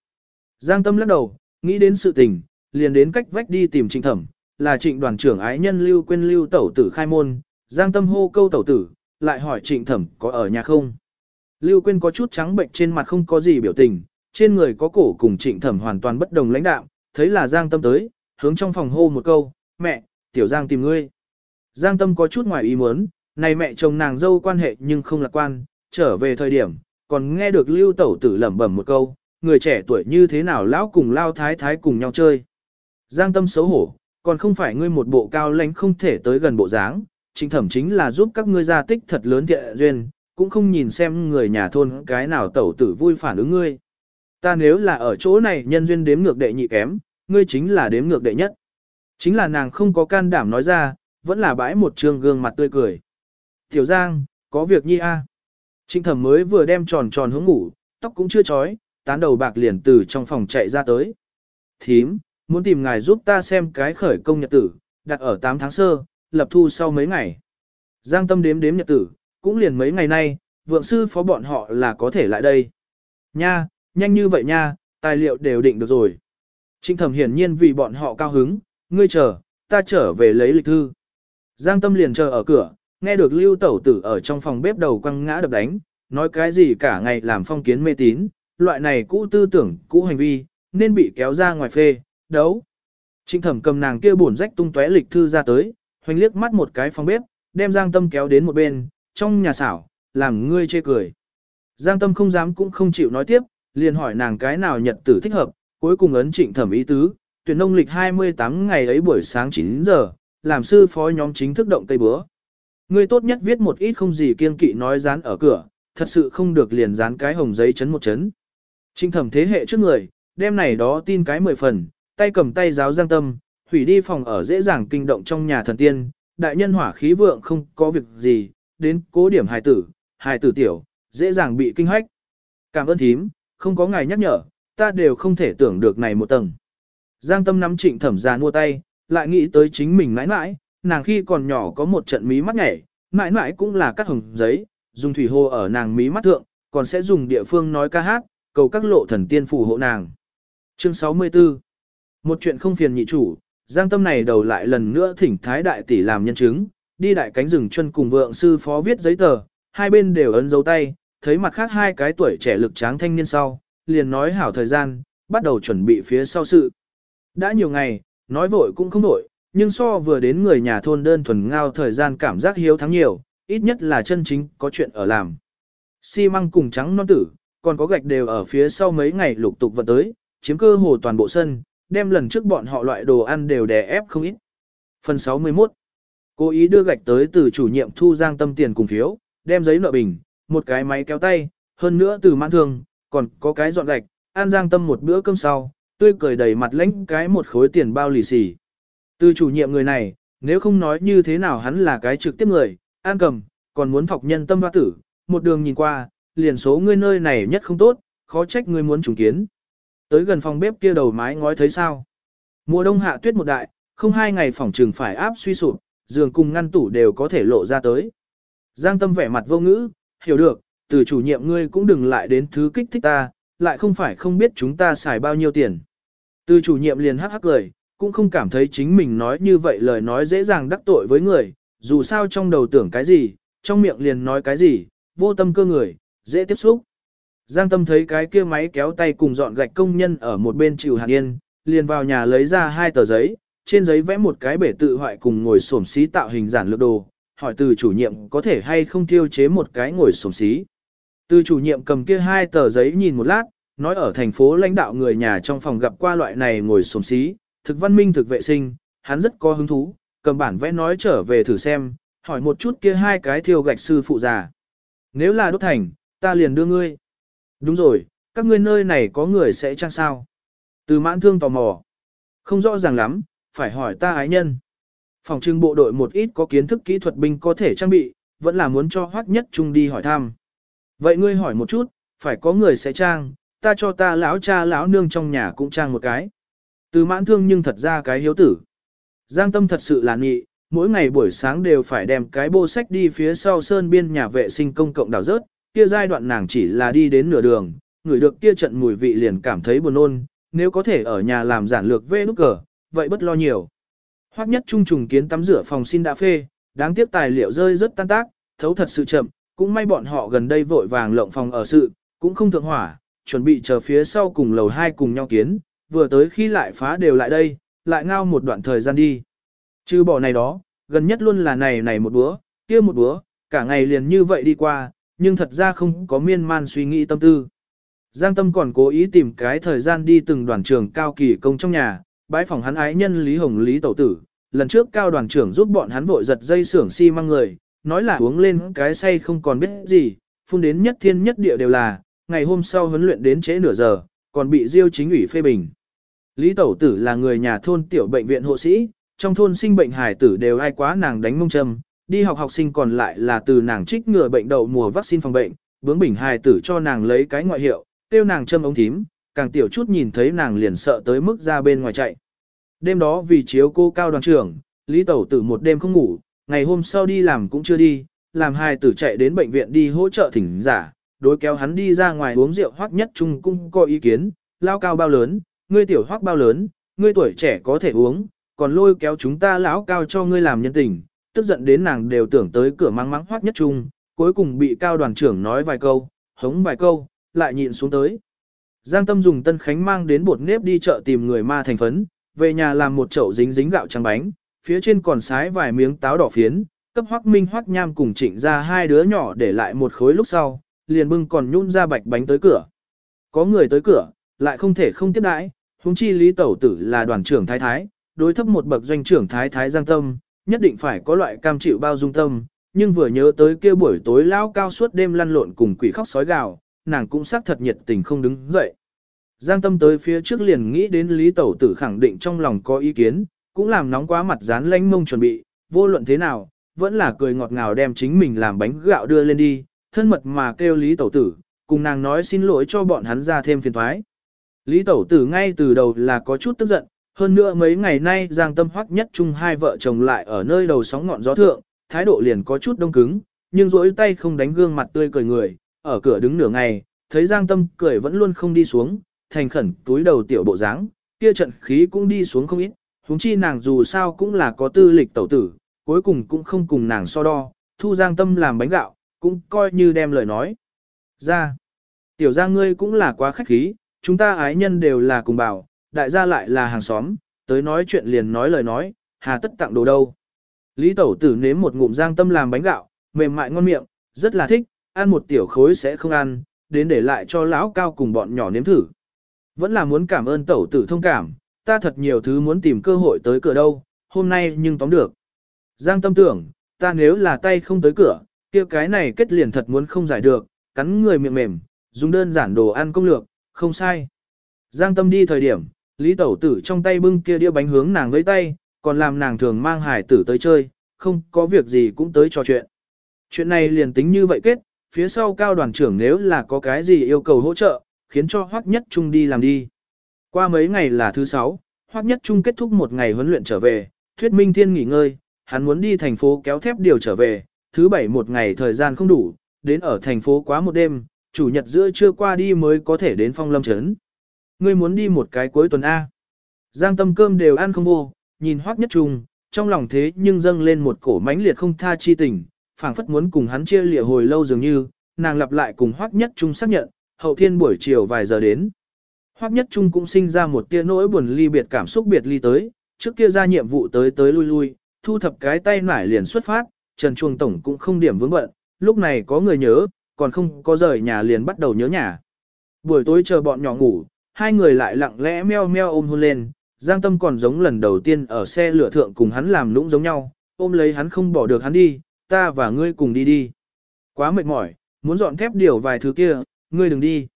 Giang Tâm lắc đầu, nghĩ đến sự tình, liền đến cách vách đi tìm trịnh thẩm, là trịnh đoàn trưởng ái nhân lưu quên lưu tẩu tử khai môn, Giang Tâm hô câu tẩu tử, lại hỏi trịnh thẩm có ở nhà không. Lưu quên có chút trắng bệnh trên mặt không có gì biểu tình, trên người có cổ cùng trịnh thẩm hoàn toàn bất đồng lãnh đạo, thấy là Giang Tâm tới, hướng trong phòng hô một câu, mẹ, tiểu Giang tìm ngươi. Giang Tâm có chút ngoài ý muốn, này mẹ chồng nàng dâu quan hệ nhưng không lạc quan, trở về thời điểm, còn nghe được lưu tẩu tử lẩm bẩm một câu, người trẻ tuổi như thế nào lão cùng lao thái thái cùng nhau chơi. Giang tâm xấu hổ, còn không phải ngươi một bộ cao lãnh không thể tới gần bộ dáng, chính thẩm chính là giúp các ngươi gia tích thật lớn thiện duyên, cũng không nhìn xem người nhà thôn cái nào tẩu tử vui phản ứng ngươi. Ta nếu là ở chỗ này nhân duyên đếm ngược đệ nhị kém, ngươi chính là đếm ngược đệ nhất. Chính là nàng không có can đảm nói ra, vẫn là bãi một trường gương mặt tươi cười. Tiểu Giang, có việc nhi a. À? Trịnh thẩm mới vừa đem tròn tròn hướng ngủ, tóc cũng chưa chói, tán đầu bạc liền từ trong phòng chạy ra tới. Thím, muốn tìm ngài giúp ta xem cái khởi công nhật tử, đặt ở 8 tháng sơ, lập thu sau mấy ngày. Giang tâm đếm đếm nhật tử, cũng liền mấy ngày nay, vượng sư phó bọn họ là có thể lại đây. Nha, nhanh như vậy nha, tài liệu đều định được rồi. Trịnh thẩm hiển nhiên vì bọn họ cao hứng, ngươi chờ, ta trở về lấy lịch thư. Giang tâm liền chờ ở cửa, nghe được lưu tẩu tử ở trong phòng bếp đầu quăng ngã đập đánh, nói cái gì cả ngày làm phong kiến mê tín, loại này cũ tư tưởng, cũ hành vi, nên bị kéo ra ngoài phê, đấu. Trịnh thẩm cầm nàng kia buồn rách tung tóe lịch thư ra tới, hoành liếc mắt một cái phòng bếp, đem Giang Tâm kéo đến một bên, trong nhà xảo, làm ngươi chê cười. Giang Tâm không dám cũng không chịu nói tiếp, liền hỏi nàng cái nào nhật tử thích hợp, cuối cùng ấn trịnh thẩm ý tứ, tuyển nông lịch 28 ngày ấy buổi sáng 9 giờ, làm sư phó nhóm chính thức động tây bữa. Ngươi tốt nhất viết một ít không gì kiên kỵ nói dán ở cửa, thật sự không được liền dán cái hồng giấy chấn một chấn. Trịnh thẩm thế hệ trước người, đem này đó tin cái mười phần, tay cầm tay giáo giang tâm, hủy đi phòng ở dễ dàng kinh động trong nhà thần tiên, đại nhân hỏa khí vượng không có việc gì, đến cố điểm hài tử, hài tử tiểu, dễ dàng bị kinh hoách. Cảm ơn thím, không có ngài nhắc nhở, ta đều không thể tưởng được này một tầng. Giang tâm nắm trịnh thẩm ra mua tay, lại nghĩ tới chính mình mãi mãi, nàng khi còn nhỏ có một trận mí mắt nhảy, mãi mãi cũng là cắt hồng giấy, dùng thủy hồ ở nàng mí mắt thượng, còn sẽ dùng địa phương nói ca hát, cầu các lộ thần tiên phù hộ nàng. Chương 64 một chuyện không phiền nhị chủ, giang tâm này đầu lại lần nữa thỉnh thái đại tỷ làm nhân chứng, đi đại cánh rừng chân cùng vượng sư phó viết giấy tờ, hai bên đều ấn dấu tay, thấy mặt khác hai cái tuổi trẻ lực tráng thanh niên sau, liền nói hảo thời gian, bắt đầu chuẩn bị phía sau sự. Đã nhiều ngày, nói vội cũng không vội, nhưng so vừa đến người nhà thôn đơn thuần ngao thời gian cảm giác hiếu thắng nhiều, ít nhất là chân chính có chuyện ở làm. Xi măng cùng trắng non tử, còn có gạch đều ở phía sau mấy ngày lục tục vận tới, chiếm cơ hồ toàn bộ sân, đem lần trước bọn họ loại đồ ăn đều đè ép không ít. Phần 61 Cố ý đưa gạch tới từ chủ nhiệm thu giang tâm tiền cùng phiếu, đem giấy nợ bình, một cái máy kéo tay, hơn nữa từ mãn thường, còn có cái dọn gạch, ăn giang tâm một bữa cơm sau, tươi cười đầy mặt lãnh cái một khối tiền bao lì xì. Từ chủ nhiệm người này, nếu không nói như thế nào hắn là cái trực tiếp người, an cầm, còn muốn thọc nhân tâm hoa tử, một đường nhìn qua, liền số ngươi nơi này nhất không tốt, khó trách ngươi muốn trùng kiến. Tới gần phòng bếp kia đầu mái ngói thấy sao. Mùa đông hạ tuyết một đại, không hai ngày phòng trường phải áp suy sụp, giường cùng ngăn tủ đều có thể lộ ra tới. Giang tâm vẻ mặt vô ngữ, hiểu được, từ chủ nhiệm ngươi cũng đừng lại đến thứ kích thích ta, lại không phải không biết chúng ta xài bao nhiêu tiền. Từ chủ nhiệm liền hắc hắc cười, cũng không cảm thấy chính mình nói như vậy lời nói dễ dàng đắc tội với người, dù sao trong đầu tưởng cái gì, trong miệng liền nói cái gì, vô tâm cơ người, dễ tiếp xúc. Giang Tâm thấy cái kia máy kéo tay cùng dọn gạch công nhân ở một bên chịu hạt yên, liền vào nhà lấy ra hai tờ giấy, trên giấy vẽ một cái bể tự hoại cùng ngồi xổm xí tạo hình giản lược đồ, hỏi từ chủ nhiệm có thể hay không thiêu chế một cái ngồi xổm xí. Từ chủ nhiệm cầm kia hai tờ giấy nhìn một lát, nói ở thành phố lãnh đạo người nhà trong phòng gặp qua loại này ngồi xổm xí, thực văn minh thực vệ sinh, hắn rất có hứng thú, cầm bản vẽ nói trở về thử xem, hỏi một chút kia hai cái thiêu gạch sư phụ già. Nếu là đốt thành, ta liền đưa ngươi. Đúng rồi, các ngươi nơi này có người sẽ trang sao? Từ mãn thương tò mò. Không rõ ràng lắm, phải hỏi ta ái nhân. Phòng trưng bộ đội một ít có kiến thức kỹ thuật binh có thể trang bị, vẫn là muốn cho hoác nhất trung đi hỏi thăm. Vậy ngươi hỏi một chút, phải có người sẽ trang, ta cho ta lão cha lão nương trong nhà cũng trang một cái. Từ mãn thương nhưng thật ra cái hiếu tử. Giang tâm thật sự là nghị, mỗi ngày buổi sáng đều phải đem cái bô sách đi phía sau sơn biên nhà vệ sinh công cộng đào rớt, kia giai đoạn nàng chỉ là đi đến nửa đường, người được kia trận mùi vị liền cảm thấy buồn nôn, nếu có thể ở nhà làm giản lược vê nút cờ, vậy bất lo nhiều. Hoắc nhất trung trùng kiến tắm rửa phòng xin đã phê, đáng tiếc tài liệu rơi rất tan tác, thấu thật sự chậm, cũng may bọn họ gần đây vội vàng lộng phòng ở sự, cũng không thượng hỏa, chuẩn bị chờ phía sau cùng lầu hai cùng nhau kiến, vừa tới khi lại phá đều lại đây, lại ngao một đoạn thời gian đi. Chứ bỏ này đó, gần nhất luôn là này này một búa, kia một búa, cả ngày liền như vậy đi qua, nhưng thật ra không có miên man suy nghĩ tâm tư. Giang Tâm còn cố ý tìm cái thời gian đi từng đoàn trưởng cao kỳ công trong nhà, bãi phòng hắn ái nhân Lý Hồng Lý Tẩu Tử. Lần trước cao đoàn trưởng giúp bọn hắn vội giật dây xưởng xi si măng người, nói là uống lên cái say không còn biết gì, phun đến nhất thiên nhất địa đều là, ngày hôm sau huấn luyện đến trễ nửa giờ, còn bị diêu chính ủy phê bình. Lý Tẩu Tử là người nhà thôn tiểu bệnh viện hộ sĩ, trong thôn sinh bệnh hải tử đều ai quá nàng đánh mông châm, đi học học sinh còn lại là từ nàng trích ngừa bệnh đậu mùa vaccine phòng bệnh, bướng bỉnh hài tử cho nàng lấy cái ngoại hiệu, tiêu nàng châm ống thím, càng tiểu chút nhìn thấy nàng liền sợ tới mức ra bên ngoài chạy. Đêm đó vì chiếu cô cao đoàn trưởng, Lý Tẩu tử một đêm không ngủ, ngày hôm sau đi làm cũng chưa đi, làm hài tử chạy đến bệnh viện đi hỗ trợ thỉnh giả, đối kéo hắn đi ra ngoài uống rượu hoắc nhất trung cung có ý kiến, lao cao bao lớn, ngươi tiểu hoắc bao lớn, ngươi tuổi trẻ có thể uống, còn lôi kéo chúng ta lão cao cho ngươi làm nhân tình, tức giận đến nàng đều tưởng tới cửa mắng mắng hoắc nhất trung, cuối cùng bị cao đoàn trưởng nói vài câu, hống vài câu, lại nhịn xuống tới. Giang Tâm dùng Tân Khánh mang đến bột nếp đi chợ tìm người ma thành phấn, về nhà làm một chậu dính dính gạo trắng bánh, phía trên còn sái vài miếng táo đỏ phiến, cấp Hoắc Minh Hoắc Nham cùng Trịnh ra hai đứa nhỏ để lại một khối lúc sau, liền bưng còn nhún ra bạch bánh tới cửa. Có người tới cửa, lại không thể không tiếp đãi, huống chi Lý Tẩu Tử là đoàn trưởng thái thái, đối thấp một bậc doanh trưởng thái thái Giang Tâm, nhất định phải có loại cam chịu bao dung tâm, nhưng vừa nhớ tới kia buổi tối lao cao suốt đêm lăn lộn cùng quỷ khóc sói gào, nàng cũng xác thật nhiệt tình không đứng dậy. Giang tâm tới phía trước liền nghĩ đến Lý Tẩu Tử khẳng định trong lòng có ý kiến, cũng làm nóng quá mặt dán lánh mông chuẩn bị, vô luận thế nào, vẫn là cười ngọt ngào đem chính mình làm bánh gạo đưa lên đi, thân mật mà kêu Lý Tẩu Tử, cùng nàng nói xin lỗi cho bọn hắn ra thêm phiền thoái. Lý Tẩu Tử ngay từ đầu là có chút tức giận, hơn nữa mấy ngày nay Giang Tâm Hoắc nhất chung hai vợ chồng lại ở nơi đầu sóng ngọn gió thượng, thái độ liền có chút đông cứng, nhưng rỗi tay không đánh gương mặt tươi cười người, ở cửa đứng nửa ngày, thấy Giang Tâm cười vẫn luôn không đi xuống, thành khẩn túi đầu tiểu bộ dáng, kia trận khí cũng đi xuống không ít, huống chi nàng dù sao cũng là có tư lịch tẩu tử, cuối cùng cũng không cùng nàng so đo, thu Giang Tâm làm bánh gạo, cũng coi như đem lời nói. Ra, tiểu gia ngươi cũng là quá khách khí, chúng ta ái nhân đều là cùng bảo, đại gia lại là hàng xóm, tới nói chuyện liền nói lời nói, hà tất tặng đồ đâu. Lý tẩu tử nếm một ngụm Giang Tâm làm bánh gạo, mềm mại ngon miệng, rất là thích, ăn một tiểu khối sẽ không ăn, đến để lại cho lão cao cùng bọn nhỏ nếm thử. Vẫn là muốn cảm ơn tẩu tử thông cảm, ta thật nhiều thứ muốn tìm cơ hội tới cửa đâu, hôm nay nhưng tóm được. Giang tâm tưởng, ta nếu là tay không tới cửa, kia cái này kết liền thật muốn không giải được, cắn người miệng mềm, dùng đơn giản đồ ăn công lược, không sai. Giang tâm đi thời điểm, Lý tẩu tử trong tay bưng kia đĩa bánh hướng nàng với tay, còn làm nàng thường mang hải tử tới chơi, không có việc gì cũng tới trò chuyện. Chuyện này liền tính như vậy kết, phía sau cao đoàn trưởng nếu là có cái gì yêu cầu hỗ trợ, khiến cho Hoắc Nhất Trung đi làm đi. Qua mấy ngày là thứ sáu, Hoắc Nhất Trung kết thúc một ngày huấn luyện trở về, Thuyết Minh Thiên nghỉ ngơi, hắn muốn đi thành phố kéo thép điều trở về, thứ bảy một ngày thời gian không đủ, đến ở thành phố quá một đêm, chủ nhật giữa trưa qua đi mới có thể đến phong lâm trấn. Ngươi muốn đi một cái cuối tuần A. Giang tâm cơm đều ăn không vô, nhìn Hoắc Nhất Trung, trong lòng thế nhưng dâng lên một cổ mãnh liệt không tha chi tình, phảng phất muốn cùng hắn chia lịa hồi lâu dường như, nàng lặp lại cùng Hoắc Nhất Trung xác nhận, hậu thiên buổi chiều vài giờ đến. Hoắc Nhất Trung cũng sinh ra một tia nỗi buồn ly biệt cảm xúc biệt ly tới, trước kia ra nhiệm vụ tới tới lui lui, thu thập cái tay nải liền xuất phát, Trần Chuồng Tổng cũng không điểm vướng bận, lúc này có người nhớ, còn không có rời nhà liền bắt đầu nhớ nhà. Buổi tối chờ bọn nhỏ ngủ, hai người lại lặng lẽ meo meo ôm hôn lên, Giang Tâm còn giống lần đầu tiên ở xe lửa thượng cùng hắn làm lũng giống nhau, ôm lấy hắn không bỏ được hắn đi, ta và ngươi cùng đi đi. Quá mệt mỏi, muốn dọn thép điều vài thứ kia, ngươi đừng đi.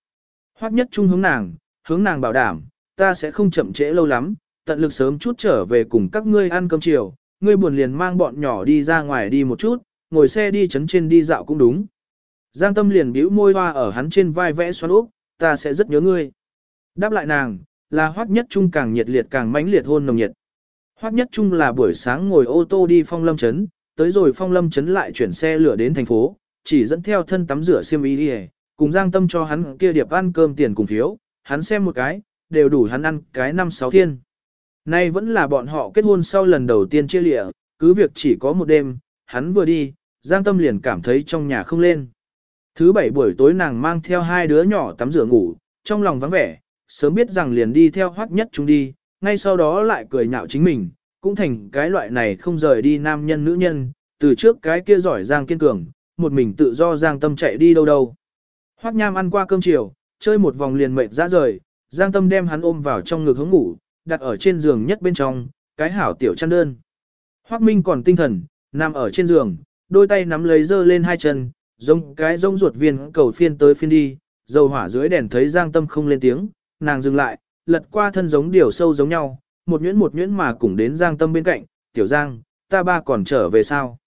Hoắc nhất trung hướng nàng, hướng nàng bảo đảm, ta sẽ không chậm trễ lâu lắm, tận lực sớm chút trở về cùng các ngươi ăn cơm chiều, ngươi buồn liền mang bọn nhỏ đi ra ngoài đi một chút, ngồi xe đi chấn trên đi dạo cũng đúng. Giang tâm liền bĩu môi hoa ở hắn trên vai vẽ xoắn úp, ta sẽ rất nhớ ngươi. Đáp lại nàng, là Hoắc Nhất Trung càng nhiệt liệt càng mãnh liệt hôn nồng nhiệt. Hoắc Nhất Trung là buổi sáng ngồi ô tô đi phong lâm chấn, tới rồi phong lâm chấn lại chuyển xe lửa đến thành phố, chỉ dẫn theo thân tắm rửa xiêm y đi cùng Giang Tâm cho hắn kia điệp ăn cơm tiền cùng phiếu, hắn xem một cái, đều đủ hắn ăn cái năm sáu thiên. Nay vẫn là bọn họ kết hôn sau lần đầu tiên chia lịa, cứ việc chỉ có một đêm, hắn vừa đi, Giang Tâm liền cảm thấy trong nhà không lên. Thứ bảy buổi tối nàng mang theo hai đứa nhỏ tắm rửa ngủ, trong lòng vắng vẻ, sớm biết rằng liền đi theo hoắc nhất chúng đi, ngay sau đó lại cười nhạo chính mình, cũng thành cái loại này không rời đi nam nhân nữ nhân, từ trước cái kia giỏi Giang kiên cường, một mình tự do Giang Tâm chạy đi đâu đâu. Hoắc Nham ăn qua cơm chiều, chơi một vòng liền mệt ra rời, Giang Tâm đem hắn ôm vào trong ngực hướng ngủ, đặt ở trên giường nhất bên trong, cái hảo tiểu chăn đơn. Hoắc Minh còn tinh thần, nằm ở trên giường, đôi tay nắm lấy dơ lên hai chân, giống cái rông ruột viên cầu phiên tới phiên đi, dầu hỏa dưới đèn thấy Giang Tâm không lên tiếng, nàng dừng lại, lật qua thân giống điều sâu giống nhau, một nhuyễn một nhuyễn mà cùng đến Giang Tâm bên cạnh, tiểu Giang, ta ba còn trở về sao?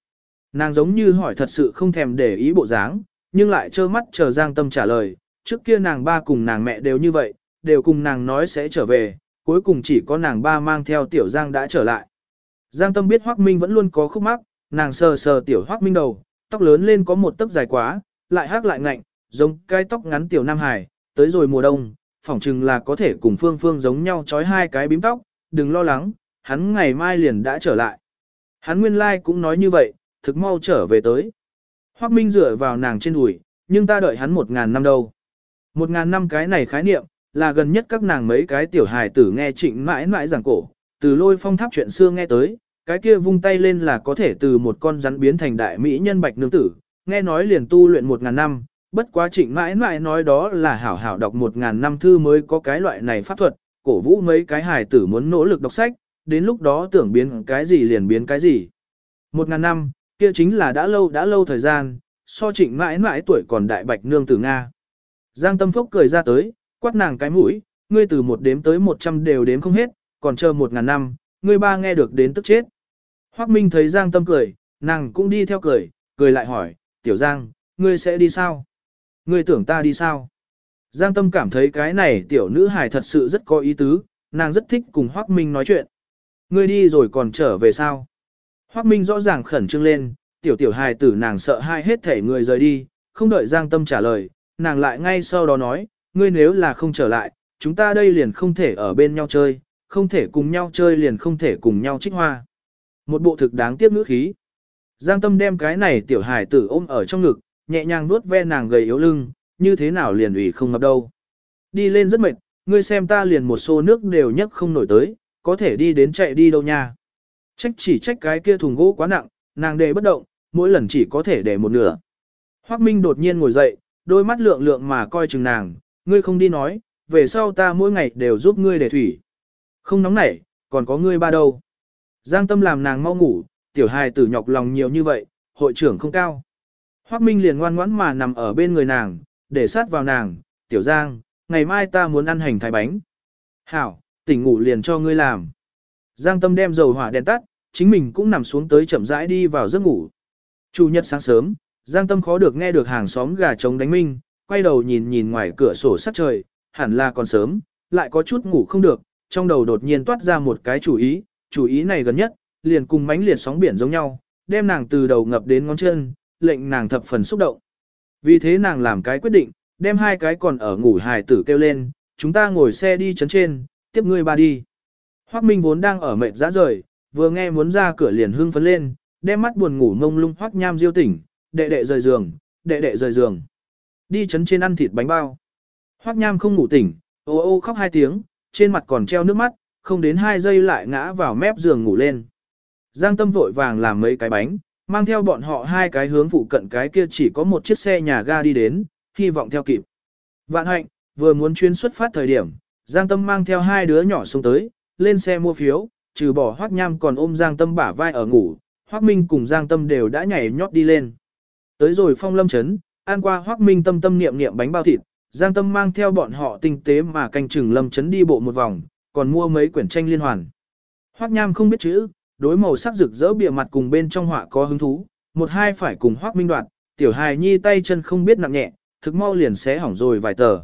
Nàng giống như hỏi thật sự không thèm để ý bộ dáng, nhưng lại trơ mắt chờ Giang Tâm trả lời, trước kia nàng ba cùng nàng mẹ đều như vậy, đều cùng nàng nói sẽ trở về, cuối cùng chỉ có nàng ba mang theo tiểu Giang đã trở lại. Giang Tâm biết Hoắc Minh vẫn luôn có khúc mắc, nàng sờ sờ tiểu Hoắc Minh đầu, tóc lớn lên có một tấc dài quá, lại hắc lại ngạnh, giống cái tóc ngắn tiểu Nam Hải, tới rồi mùa đông, phỏng chừng là có thể cùng Phương Phương giống nhau trói hai cái bím tóc, đừng lo lắng, hắn ngày mai liền đã trở lại. Hắn nguyên lai like cũng nói như vậy, thực mau trở về tới. Hoắc Minh dựa vào nàng trên đùi, nhưng ta đợi hắn một ngàn năm đâu. Một ngàn năm cái này khái niệm, là gần nhất các nàng mấy cái tiểu hài tử nghe trịnh mãi mãi giảng cổ, từ lôi phong tháp chuyện xưa nghe tới, cái kia vung tay lên là có thể từ một con rắn biến thành đại mỹ nhân bạch nương tử, nghe nói liền tu luyện một ngàn năm, bất quá trịnh mãi mãi nói đó là hảo hảo đọc một ngàn năm thư mới có cái loại này pháp thuật, cổ vũ mấy cái hài tử muốn nỗ lực đọc sách, đến lúc đó tưởng biến cái gì liền biến cái gì. Một ngàn năm, kia chính là đã lâu đã lâu thời gian, so trịnh mãi mãi tuổi còn đại bạch nương tử Nga. Giang tâm phúc cười ra tới, quát nàng cái mũi, ngươi từ một đếm tới một trăm đều đếm không hết, còn chờ một ngàn năm, ngươi ba nghe được đến tức chết. Hoắc Minh thấy Giang tâm cười, nàng cũng đi theo cười, cười lại hỏi, tiểu Giang, ngươi sẽ đi sao? Ngươi tưởng ta đi sao? Giang tâm cảm thấy cái này tiểu nữ hài thật sự rất có ý tứ, nàng rất thích cùng Hoắc Minh nói chuyện. Ngươi đi rồi còn trở về sao? Hoắc Minh rõ ràng khẩn trương lên, tiểu tiểu hài tử nàng sợ hai hết thể người rời đi, không đợi Giang tâm trả lời, nàng lại ngay sau đó nói, ngươi nếu là không trở lại, chúng ta đây liền không thể ở bên nhau chơi, không thể cùng nhau chơi liền không thể cùng nhau trích hoa. Một bộ thực đáng tiếc ngữ khí. Giang tâm đem cái này tiểu hài tử ôm ở trong ngực, nhẹ nhàng nuốt ve nàng gầy yếu lưng, như thế nào liền ủy không ngập đâu. Đi lên rất mệt, ngươi xem ta liền một xô nước đều nhấc không nổi tới, có thể đi đến chạy đi đâu nha. Trách chỉ trách cái kia thùng gỗ quá nặng, nàng để bất động, mỗi lần chỉ có thể để một nửa. Hoắc Minh đột nhiên ngồi dậy, đôi mắt lượng lượng mà coi chừng nàng, ngươi không đi nói, về sau ta mỗi ngày đều giúp ngươi để thủy. Không nóng nảy, còn có ngươi ba đâu. Giang tâm làm nàng mau ngủ, tiểu hài tử nhọc lòng nhiều như vậy, hội trưởng không cao. Hoắc Minh liền ngoan ngoãn mà nằm ở bên người nàng, để sát vào nàng, tiểu Giang, ngày mai ta muốn ăn hành thái bánh. Hảo, tỉnh ngủ liền cho ngươi làm. Giang tâm đem dầu hỏa đèn tắt, chính mình cũng nằm xuống tới chậm rãi đi vào giấc ngủ. Chủ nhật sáng sớm, Giang tâm khó được nghe được hàng xóm gà trống đánh minh, quay đầu nhìn nhìn ngoài cửa sổ sắc trời, hẳn là còn sớm, lại có chút ngủ không được, trong đầu đột nhiên toát ra một cái chủ ý, chủ ý này gần nhất, liền cùng mánh liệt sóng biển giống nhau, đem nàng từ đầu ngập đến ngón chân, lệnh nàng thập phần xúc động. Vì thế nàng làm cái quyết định, đem hai cái còn ở ngủ hài tử kêu lên, chúng ta ngồi xe đi chấn trên, tiếp ngươi ba đi. Hoắc Minh vốn đang ở mệt dã rời, vừa nghe muốn ra cửa liền hưng phấn lên, đem mắt buồn ngủ ngông lung Hoắc Nham diêu tỉnh, đệ đệ rời giường, đệ đệ rời giường. Đi chấn trên ăn thịt bánh bao. Hoắc Nham không ngủ tỉnh, ô ô khóc hai tiếng, trên mặt còn treo nước mắt, không đến hai giây lại ngã vào mép giường ngủ lên. Giang Tâm vội vàng làm mấy cái bánh, mang theo bọn họ hai cái hướng phụ cận cái kia chỉ có một chiếc xe nhà ga đi đến, hy vọng theo kịp. Vạn hạnh, vừa muốn chuyến xuất phát thời điểm, Giang Tâm mang theo hai đứa nhỏ xuống tới, lên xe mua phiếu, trừ bỏ Hoắc Nham còn ôm Giang Tâm bả vai ở ngủ, Hoắc Minh cùng Giang Tâm đều đã nhảy nhót đi lên. Tới rồi phong lâm chấn, ăn qua Hoắc Minh tâm tâm niệm niệm bánh bao thịt, Giang Tâm mang theo bọn họ tinh tế mà canh chừng lâm chấn đi bộ một vòng, còn mua mấy quyển tranh liên hoàn. Hoắc Nham không biết chữ, đối màu sắc rực rỡ bìa mặt cùng bên trong họa có hứng thú, một hai phải cùng Hoắc Minh đoạt, tiểu hài nhi tay chân không biết nặng nhẹ, thực mau liền xé hỏng rồi vài tờ.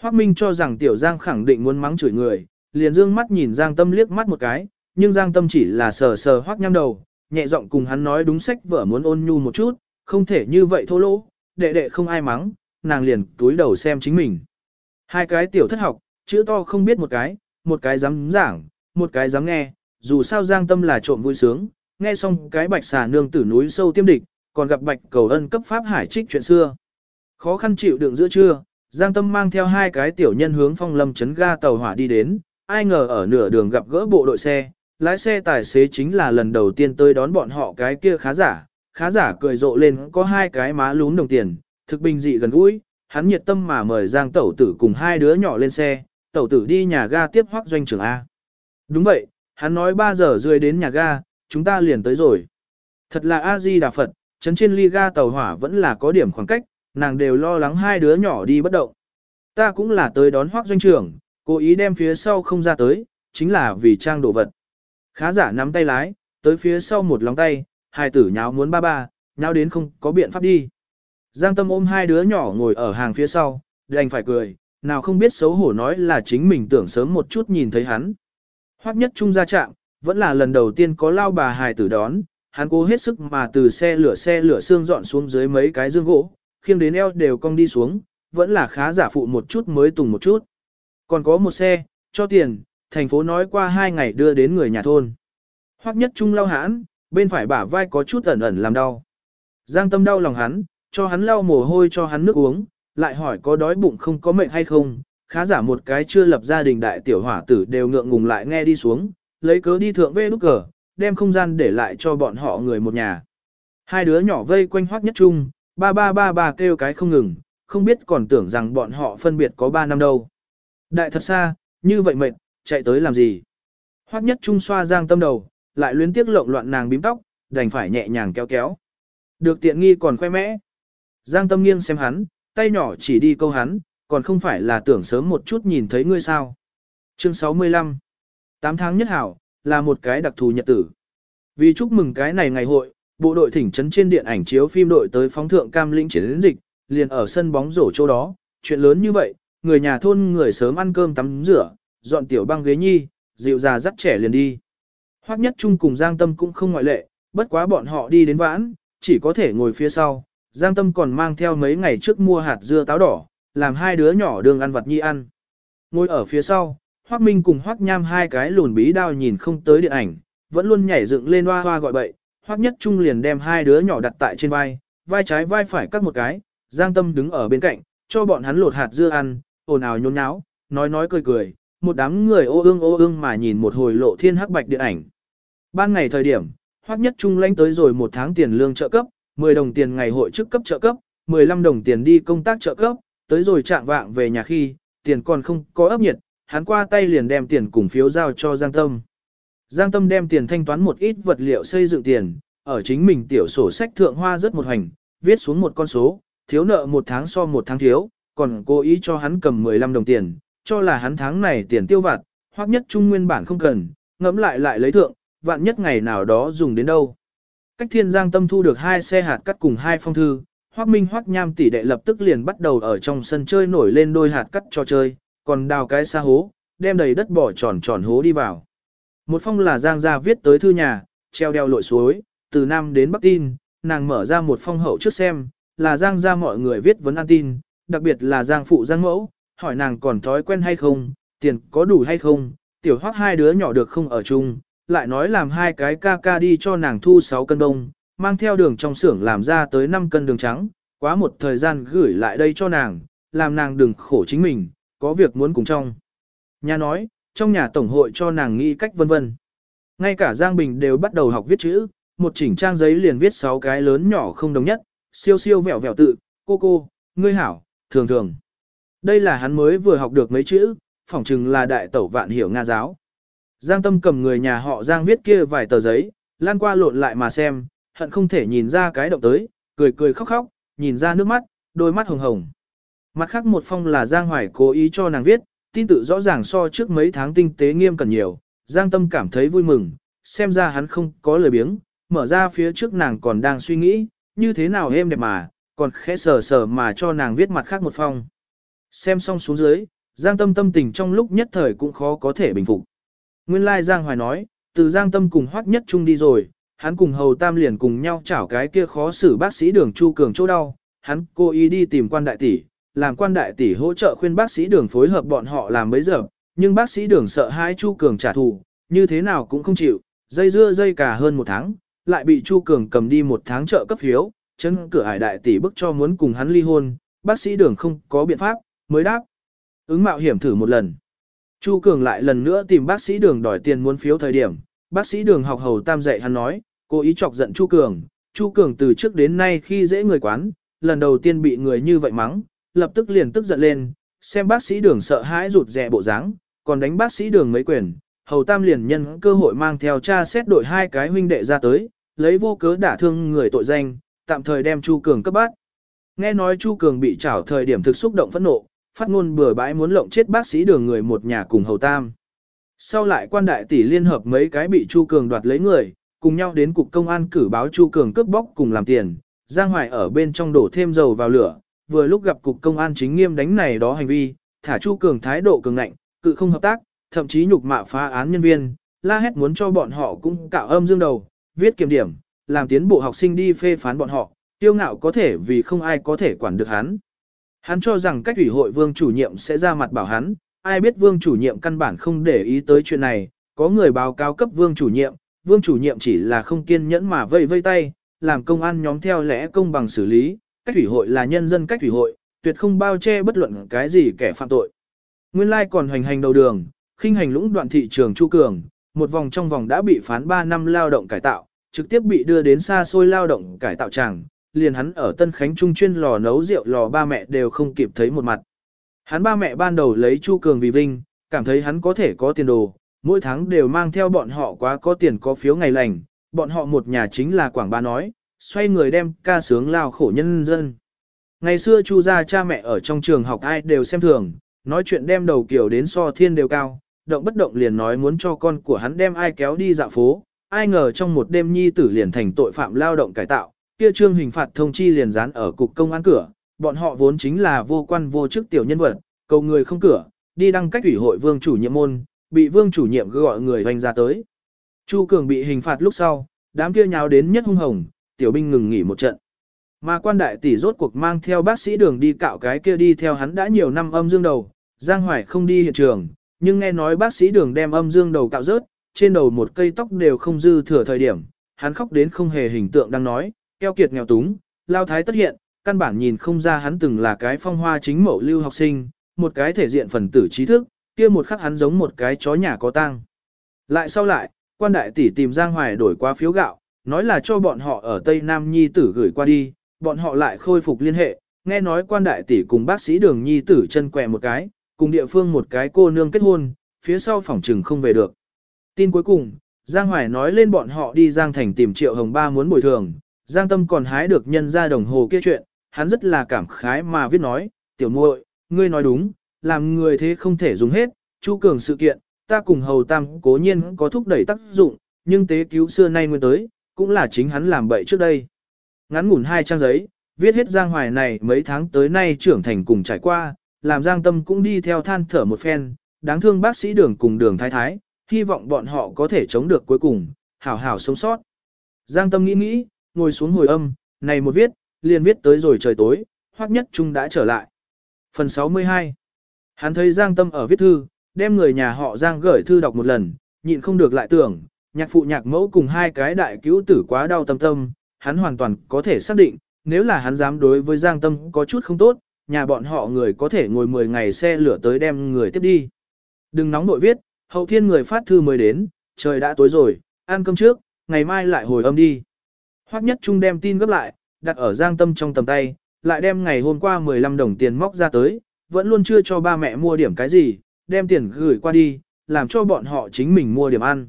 Hoắc Minh cho rằng tiểu Giang khẳng định muốn mắng chửi người, liền dương mắt nhìn Giang Tâm liếc mắt một cái, nhưng Giang Tâm chỉ là sờ sờ Hoắc nhăm đầu, nhẹ giọng cùng hắn nói đúng sách vở muốn ôn nhu một chút, không thể như vậy thô lỗ, đệ đệ không ai mắng, nàng liền túi đầu xem chính mình. Hai cái tiểu thất học, chữ to không biết một cái, một cái dám giảng, một cái dám nghe, dù sao Giang Tâm là trộm vui sướng, nghe xong cái bạch xà nương tử núi sâu tiêm địch, còn gặp bạch cầu ân cấp pháp hải trích chuyện xưa. Khó khăn chịu đựng giữa trưa, Giang Tâm mang theo hai cái tiểu nhân hướng phong lâm chấn ga tàu hỏa đi đến, ai ngờ ở nửa đường gặp gỡ bộ đội xe, lái xe tài xế chính là lần đầu tiên tới đón bọn họ cái kia khá giả, khá giả cười rộ lên có hai cái má lún đồng tiền, thực bình dị gần gũi, hắn nhiệt tâm mà mời Giang Tẩu Tử cùng hai đứa nhỏ lên xe, Tẩu Tử đi nhà ga tiếp hoác doanh trưởng A. Đúng vậy, hắn nói 3 giờ rưỡi đến nhà ga, chúng ta liền tới rồi. Thật là A-di Đà Phật, chấn trên ly ga tàu hỏa vẫn là có điểm khoảng cách, nàng đều lo lắng hai đứa nhỏ đi bất động. Ta cũng là tới đón hoác doanh trưởng, cố ý đem phía sau không ra tới, chính là vì trang đồ vật. Khá giả nắm tay lái, tới phía sau một lòng tay, hai tử nháo muốn ba ba, nháo đến không có biện pháp đi. Giang tâm ôm hai đứa nhỏ ngồi ở hàng phía sau, đành phải cười, nào không biết xấu hổ nói là chính mình tưởng sớm một chút nhìn thấy hắn. Hoắc nhất trung ra trạm, vẫn là lần đầu tiên có lao bà hài tử đón, hắn cố hết sức mà từ xe lửa xe lửa xương dọn xuống dưới mấy cái dương gỗ, khiêng đến eo đều cong đi xuống, vẫn là khá giả phụ một chút mới tùng một chút. Còn có một xe, cho tiền, thành phố nói qua hai ngày đưa đến người nhà thôn. Hoắc nhất trung lao hãn, bên phải bả vai có chút ẩn ẩn làm đau. Giang tâm đau lòng hắn, cho hắn lau mồ hôi cho hắn nước uống, lại hỏi có đói bụng không có mệnh hay không, khá giả một cái chưa lập gia đình đại tiểu hỏa tử đều ngượng ngùng lại nghe đi xuống, lấy cớ đi thượng về nút cờ, đem không gian để lại cho bọn họ người một nhà. Hai đứa nhỏ vây quanh hoắc nhất trung, ba ba ba ba kêu cái không ngừng, không biết còn tưởng rằng bọn họ phân biệt có ba năm đâu. Đại thật xa, như vậy mệt, chạy tới làm gì? Hoắc nhất trung xoa giang tâm đầu, lại luyến tiếc lộn loạn nàng bím tóc, đành phải nhẹ nhàng kéo kéo. Được tiện nghi còn khoe mẽ. Giang tâm nghiêng xem hắn, tay nhỏ chỉ đi câu hắn, còn không phải là tưởng sớm một chút nhìn thấy ngươi sao. Chương 65 8 tháng nhất hảo, là một cái đặc thù nhật tử. Vì chúc mừng cái này ngày hội, bộ đội thỉnh trấn trên điện ảnh chiếu phim đội tới phóng thượng cam lĩnh chiến dịch, liền ở sân bóng rổ chỗ đó, chuyện lớn như vậy, người nhà thôn người sớm ăn cơm tắm rửa, dọn tiểu băng ghế nhi, dịu già dắt trẻ liền đi. Hoắc nhất chung cùng Giang Tâm cũng không ngoại lệ, bất quá bọn họ đi đến vãn, chỉ có thể ngồi phía sau. Giang Tâm còn mang theo mấy ngày trước mua hạt dưa táo đỏ, làm hai đứa nhỏ đường ăn vặt nhi ăn. Ngồi ở phía sau, Hoắc Minh cùng Hoắc Nham hai cái lùn bí đao nhìn không tới điện ảnh, vẫn luôn nhảy dựng lên hoa hoa gọi bậy. Hoắc Nhất Trung liền đem hai đứa nhỏ đặt tại trên vai, vai trái vai phải cắt một cái, Giang Tâm đứng ở bên cạnh, cho bọn hắn lột hạt dưa ăn, ồn ào nhốn nháo, nói nói cười cười, một đám người ô ương ô ương mà nhìn một hồi lộ thiên hắc bạch điện ảnh. Ban ngày thời điểm, Hoắc Nhất Trung lãnh tới rồi một tháng tiền lương trợ cấp, 10 đồng tiền ngày hội chức cấp trợ cấp, 15 đồng tiền đi công tác trợ cấp, tới rồi trạng vạng về nhà khi, tiền còn không có ấp nhiệt, hắn qua tay liền đem tiền cùng phiếu giao cho Giang Tâm. Giang Tâm đem tiền thanh toán một ít vật liệu xây dựng tiền, ở chính mình tiểu sổ sách thượng hoa rất một hành, viết xuống một con số, thiếu nợ một tháng so một tháng thiếu, còn cố ý cho hắn cầm 15 đồng tiền, cho là hắn tháng này tiền tiêu vặt, hoặc nhất trung nguyên bản không cần, ngẫm lại lại lấy thượng, vạn nhất ngày nào đó dùng đến đâu. Cách thiên giang tâm thu được hai xe hạt cắt cùng hai phong thư, Hoắc Minh Hoắc Nham tỷ đệ lập tức liền bắt đầu ở trong sân chơi nổi lên đôi hạt cắt cho chơi, còn đào cái xa hố, đem đầy đất bỏ tròn tròn hố đi vào. Một phong là Giang gia viết tới thư nhà, treo đeo lội suối, từ Nam đến Bắc tin, nàng mở ra một phong hậu trước xem, là Giang gia mọi người viết vấn an tin, đặc biệt là Giang phụ Giang mẫu, hỏi nàng còn thói quen hay không, tiền có đủ hay không, tiểu hoắc hai đứa nhỏ được không ở chung, lại nói làm hai cái ca ca đi cho nàng thu 6 cân đông, mang theo đường trong xưởng làm ra tới 5 cân đường trắng, quá một thời gian gửi lại đây cho nàng, làm nàng đừng khổ chính mình, có việc muốn cùng trong. Nhà nói, trong nhà tổng hội cho nàng nghĩ cách vân vân. Ngay cả Giang Bình đều bắt đầu học viết chữ, một chỉnh trang giấy liền viết 6 cái lớn nhỏ không đồng nhất, siêu siêu vẹo vẹo tự, cô cô, ngươi hảo, thường thường. Đây là hắn mới vừa học được mấy chữ, phỏng chừng là đại tẩu vạn hiểu Nga giáo. Giang Tâm cầm người nhà họ Giang viết kia vài tờ giấy, lan qua lộn lại mà xem, hận không thể nhìn ra cái động tới, cười cười khóc khóc, nhìn ra nước mắt, đôi mắt hồng hồng. Mặt khác một phong là Giang Hoài cố ý cho nàng viết, tin tự rõ ràng so trước mấy tháng tinh tế nghiêm cẩn nhiều, Giang Tâm cảm thấy vui mừng, xem ra hắn không có lời biếng, mở ra phía trước nàng còn đang suy nghĩ, như thế nào êm đẹp mà, còn khẽ sờ sờ mà cho nàng viết mặt khác một phong. Xem xong xuống dưới, Giang Tâm tâm tình trong lúc nhất thời cũng khó có thể bình phục. Nguyên lai like Giang Hoài nói, từ Giang Tâm cùng Hoắc Nhất Trung đi rồi, hắn cùng Hầu Tam liền cùng nhau chảo cái kia khó xử bác sĩ đường Chu Cường chỗ đau, hắn cố ý đi tìm quan đại tỷ, làm quan đại tỷ hỗ trợ khuyên bác sĩ đường phối hợp bọn họ làm bấy giờ, nhưng bác sĩ đường sợ hai Chu Cường trả thù, như thế nào cũng không chịu, dây dưa dây cả hơn một tháng, lại bị Chu Cường cầm đi một tháng trợ cấp phiếu, chân cửa hải đại tỷ bức cho muốn cùng hắn ly hôn, bác sĩ đường không có biện pháp, mới đáp. Ứng mạo hiểm thử một lần. Chu Cường lại lần nữa tìm bác sĩ đường đòi tiền muốn phiếu thời điểm, bác sĩ đường học hầu tam dạy hắn nói, cố ý chọc giận Chu Cường, Chu Cường từ trước đến nay khi dễ người quán, lần đầu tiên bị người như vậy mắng, lập tức liền tức giận lên, xem bác sĩ đường sợ hãi rụt rè bộ dáng, còn đánh bác sĩ đường mấy quyền, hầu tam liền nhân cơ hội mang theo cha xét đội hai cái huynh đệ ra tới, lấy vô cớ đả thương người tội danh, tạm thời đem Chu Cường cấp bát. Nghe nói Chu Cường bị trảo thời điểm thực xúc động phẫn nộ, phát ngôn bừa bãi muốn lộng chết bác sĩ đường người một nhà cùng hầu tam. Sau lại quan đại tỷ liên hợp mấy cái bị Chu Cường đoạt lấy người, cùng nhau đến cục công an cử báo Chu Cường cướp bóc cùng làm tiền, Giang Hoài ở bên trong đổ thêm dầu vào lửa, vừa lúc gặp cục công an chính nghiêm đánh này đó hành vi, thả Chu Cường thái độ cường ngạnh, cự không hợp tác, thậm chí nhục mạ phá án nhân viên, la hét muốn cho bọn họ cũng cạo âm dương đầu, viết kiểm điểm, làm tiến bộ học sinh đi phê phán bọn họ, tiêu ngạo có thể vì không ai có thể quản được hắn. Hắn cho rằng cách ủy hội vương chủ nhiệm sẽ ra mặt bảo hắn, ai biết vương chủ nhiệm căn bản không để ý tới chuyện này, có người báo cáo cấp vương chủ nhiệm, vương chủ nhiệm chỉ là không kiên nhẫn mà vây vây tay, làm công an nhóm theo lẽ công bằng xử lý, cách thủy hội là nhân dân cách thủy hội, tuyệt không bao che bất luận cái gì kẻ phạm tội. Nguyên lai còn hoành hành đầu đường, khinh hành lũng đoạn thị trường Chu Cường, một vòng trong vòng đã bị phán 3 năm lao động cải tạo, trực tiếp bị đưa đến xa xôi lao động cải tạo tràng, liền hắn ở Tân Khánh Trung chuyên lò nấu rượu lò ba mẹ đều không kịp thấy một mặt. Hắn ba mẹ ban đầu lấy Chu Cường vì vinh, cảm thấy hắn có thể có tiền đồ, mỗi tháng đều mang theo bọn họ quá có tiền có phiếu ngày lành, bọn họ một nhà chính là Quảng Ba nói, xoay người đem ca sướng lao khổ nhân dân. Ngày xưa Chu gia cha mẹ ở trong trường học ai đều xem thường, nói chuyện đem đầu kiểu đến so thiên đều cao, động bất động liền nói muốn cho con của hắn đem ai kéo đi dạo phố, ai ngờ trong một đêm nhi tử liền thành tội phạm lao động cải tạo, kia trương hình phạt thông chi liền dán ở cục công an cửa, bọn họ vốn chính là vô quan vô chức tiểu nhân vật, cầu người không cửa, đi đăng cách ủy hội vương chủ nhiệm môn, bị vương chủ nhiệm gọi người hoành ra tới. Chu Cường bị hình phạt lúc sau, đám kia nháo đến nhất hung hồng, tiểu binh ngừng nghỉ một trận. Mà quan đại tỷ rốt cuộc mang theo bác sĩ đường đi cạo cái kia đi theo hắn đã nhiều năm âm dương đầu, Giang Hoài không đi hiện trường, nhưng nghe nói bác sĩ đường đem âm dương đầu cạo rớt, trên đầu một cây tóc đều không dư thừa thời điểm, hắn khóc đến không hề hình tượng đang nói, keo kiệt nghèo túng, lao thái tất hiện, căn bản nhìn không ra hắn từng là cái phong hoa chính mẫu lưu học sinh, một cái thể diện phần tử trí thức, kia một khắc hắn giống một cái chó nhà có tang. Lại sau lại, quan đại tỷ tìm Giang Hoài đổi qua phiếu gạo, nói là cho bọn họ ở Tây Nam Nhi tử gửi qua đi, bọn họ lại khôi phục liên hệ, nghe nói quan đại tỷ cùng bác sĩ đường Nhi tử chân quẹ một cái, cùng địa phương một cái cô nương kết hôn, phía sau phòng trừng không về được. Tin cuối cùng, Giang Hoài nói lên bọn họ đi Giang Thành tìm Triệu Hồng Ba muốn bồi thường, Giang Tâm còn hái được nhân ra đồng hồ kia chuyện, hắn rất là cảm khái mà viết nói, tiểu muội, ngươi nói đúng, làm người thế không thể dùng hết, Chu Cường sự kiện, ta cùng Hầu Tam cố nhiên có thúc đẩy tác dụng, nhưng tế cứu xưa nay nguyên tới, cũng là chính hắn làm bậy trước đây. Ngắn ngủn hai trang giấy, viết hết Giang Hoài này mấy tháng tới nay trưởng thành cùng trải qua, làm Giang Tâm cũng đi theo than thở một phen, đáng thương bác sĩ đường cùng đường thái thái, hy vọng bọn họ có thể chống được cuối cùng, hảo hảo sống sót. Giang Tâm nghĩ nghĩ, ngồi xuống hồi âm, này một viết, liền viết tới rồi trời tối, hoắc nhất trung đã trở lại. Phần 62 Hắn thấy Giang Tâm ở viết thư, đem người nhà họ Giang gửi thư đọc một lần, nhịn không được lại tưởng, nhạc phụ nhạc mẫu cùng hai cái đại cứu tử quá đau tâm tâm, hắn hoàn toàn có thể xác định, nếu là hắn dám đối với Giang Tâm có chút không tốt, nhà bọn họ người có thể ngồi 10 ngày xe lửa tới đem người tiếp đi. Đừng nóng nội viết, hậu thiên người phát thư mới đến, trời đã tối rồi, ăn cơm trước, ngày mai lại hồi âm đi. Hoắc Nhất Trung đem tin gấp lại, đặt ở Giang Tâm trong tầm tay, lại đem ngày hôm qua 15 đồng tiền móc ra tới, vẫn luôn chưa cho ba mẹ mua điểm cái gì, đem tiền gửi qua đi, làm cho bọn họ chính mình mua điểm ăn.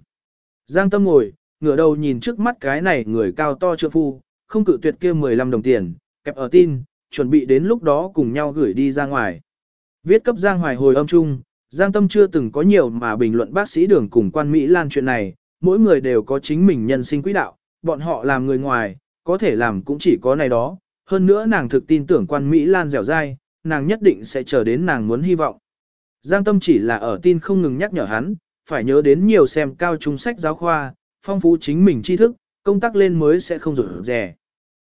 Giang Tâm ngồi, ngửa đầu nhìn trước mắt cái này người cao to trượng phu, không cự tuyệt kia 15 đồng tiền, kẹp ở tin, chuẩn bị đến lúc đó cùng nhau gửi đi ra ngoài. Viết cấp Giang Hoài hồi âm chung, Giang Tâm chưa từng có nhiều mà bình luận bác sĩ đường cùng quan Mỹ Lan chuyện này, mỗi người đều có chính mình nhân sinh quỹ đạo, bọn họ làm người ngoài, có thể làm cũng chỉ có này đó, hơn nữa nàng thực tin tưởng quan Mỹ Lan dẻo dai, nàng nhất định sẽ chờ đến nàng muốn hy vọng. Giang Tâm chỉ là ở tin không ngừng nhắc nhở hắn, phải nhớ đến nhiều xem cao trung sách giáo khoa, phong phú chính mình tri thức, công tác lên mới sẽ không rủi rẻ.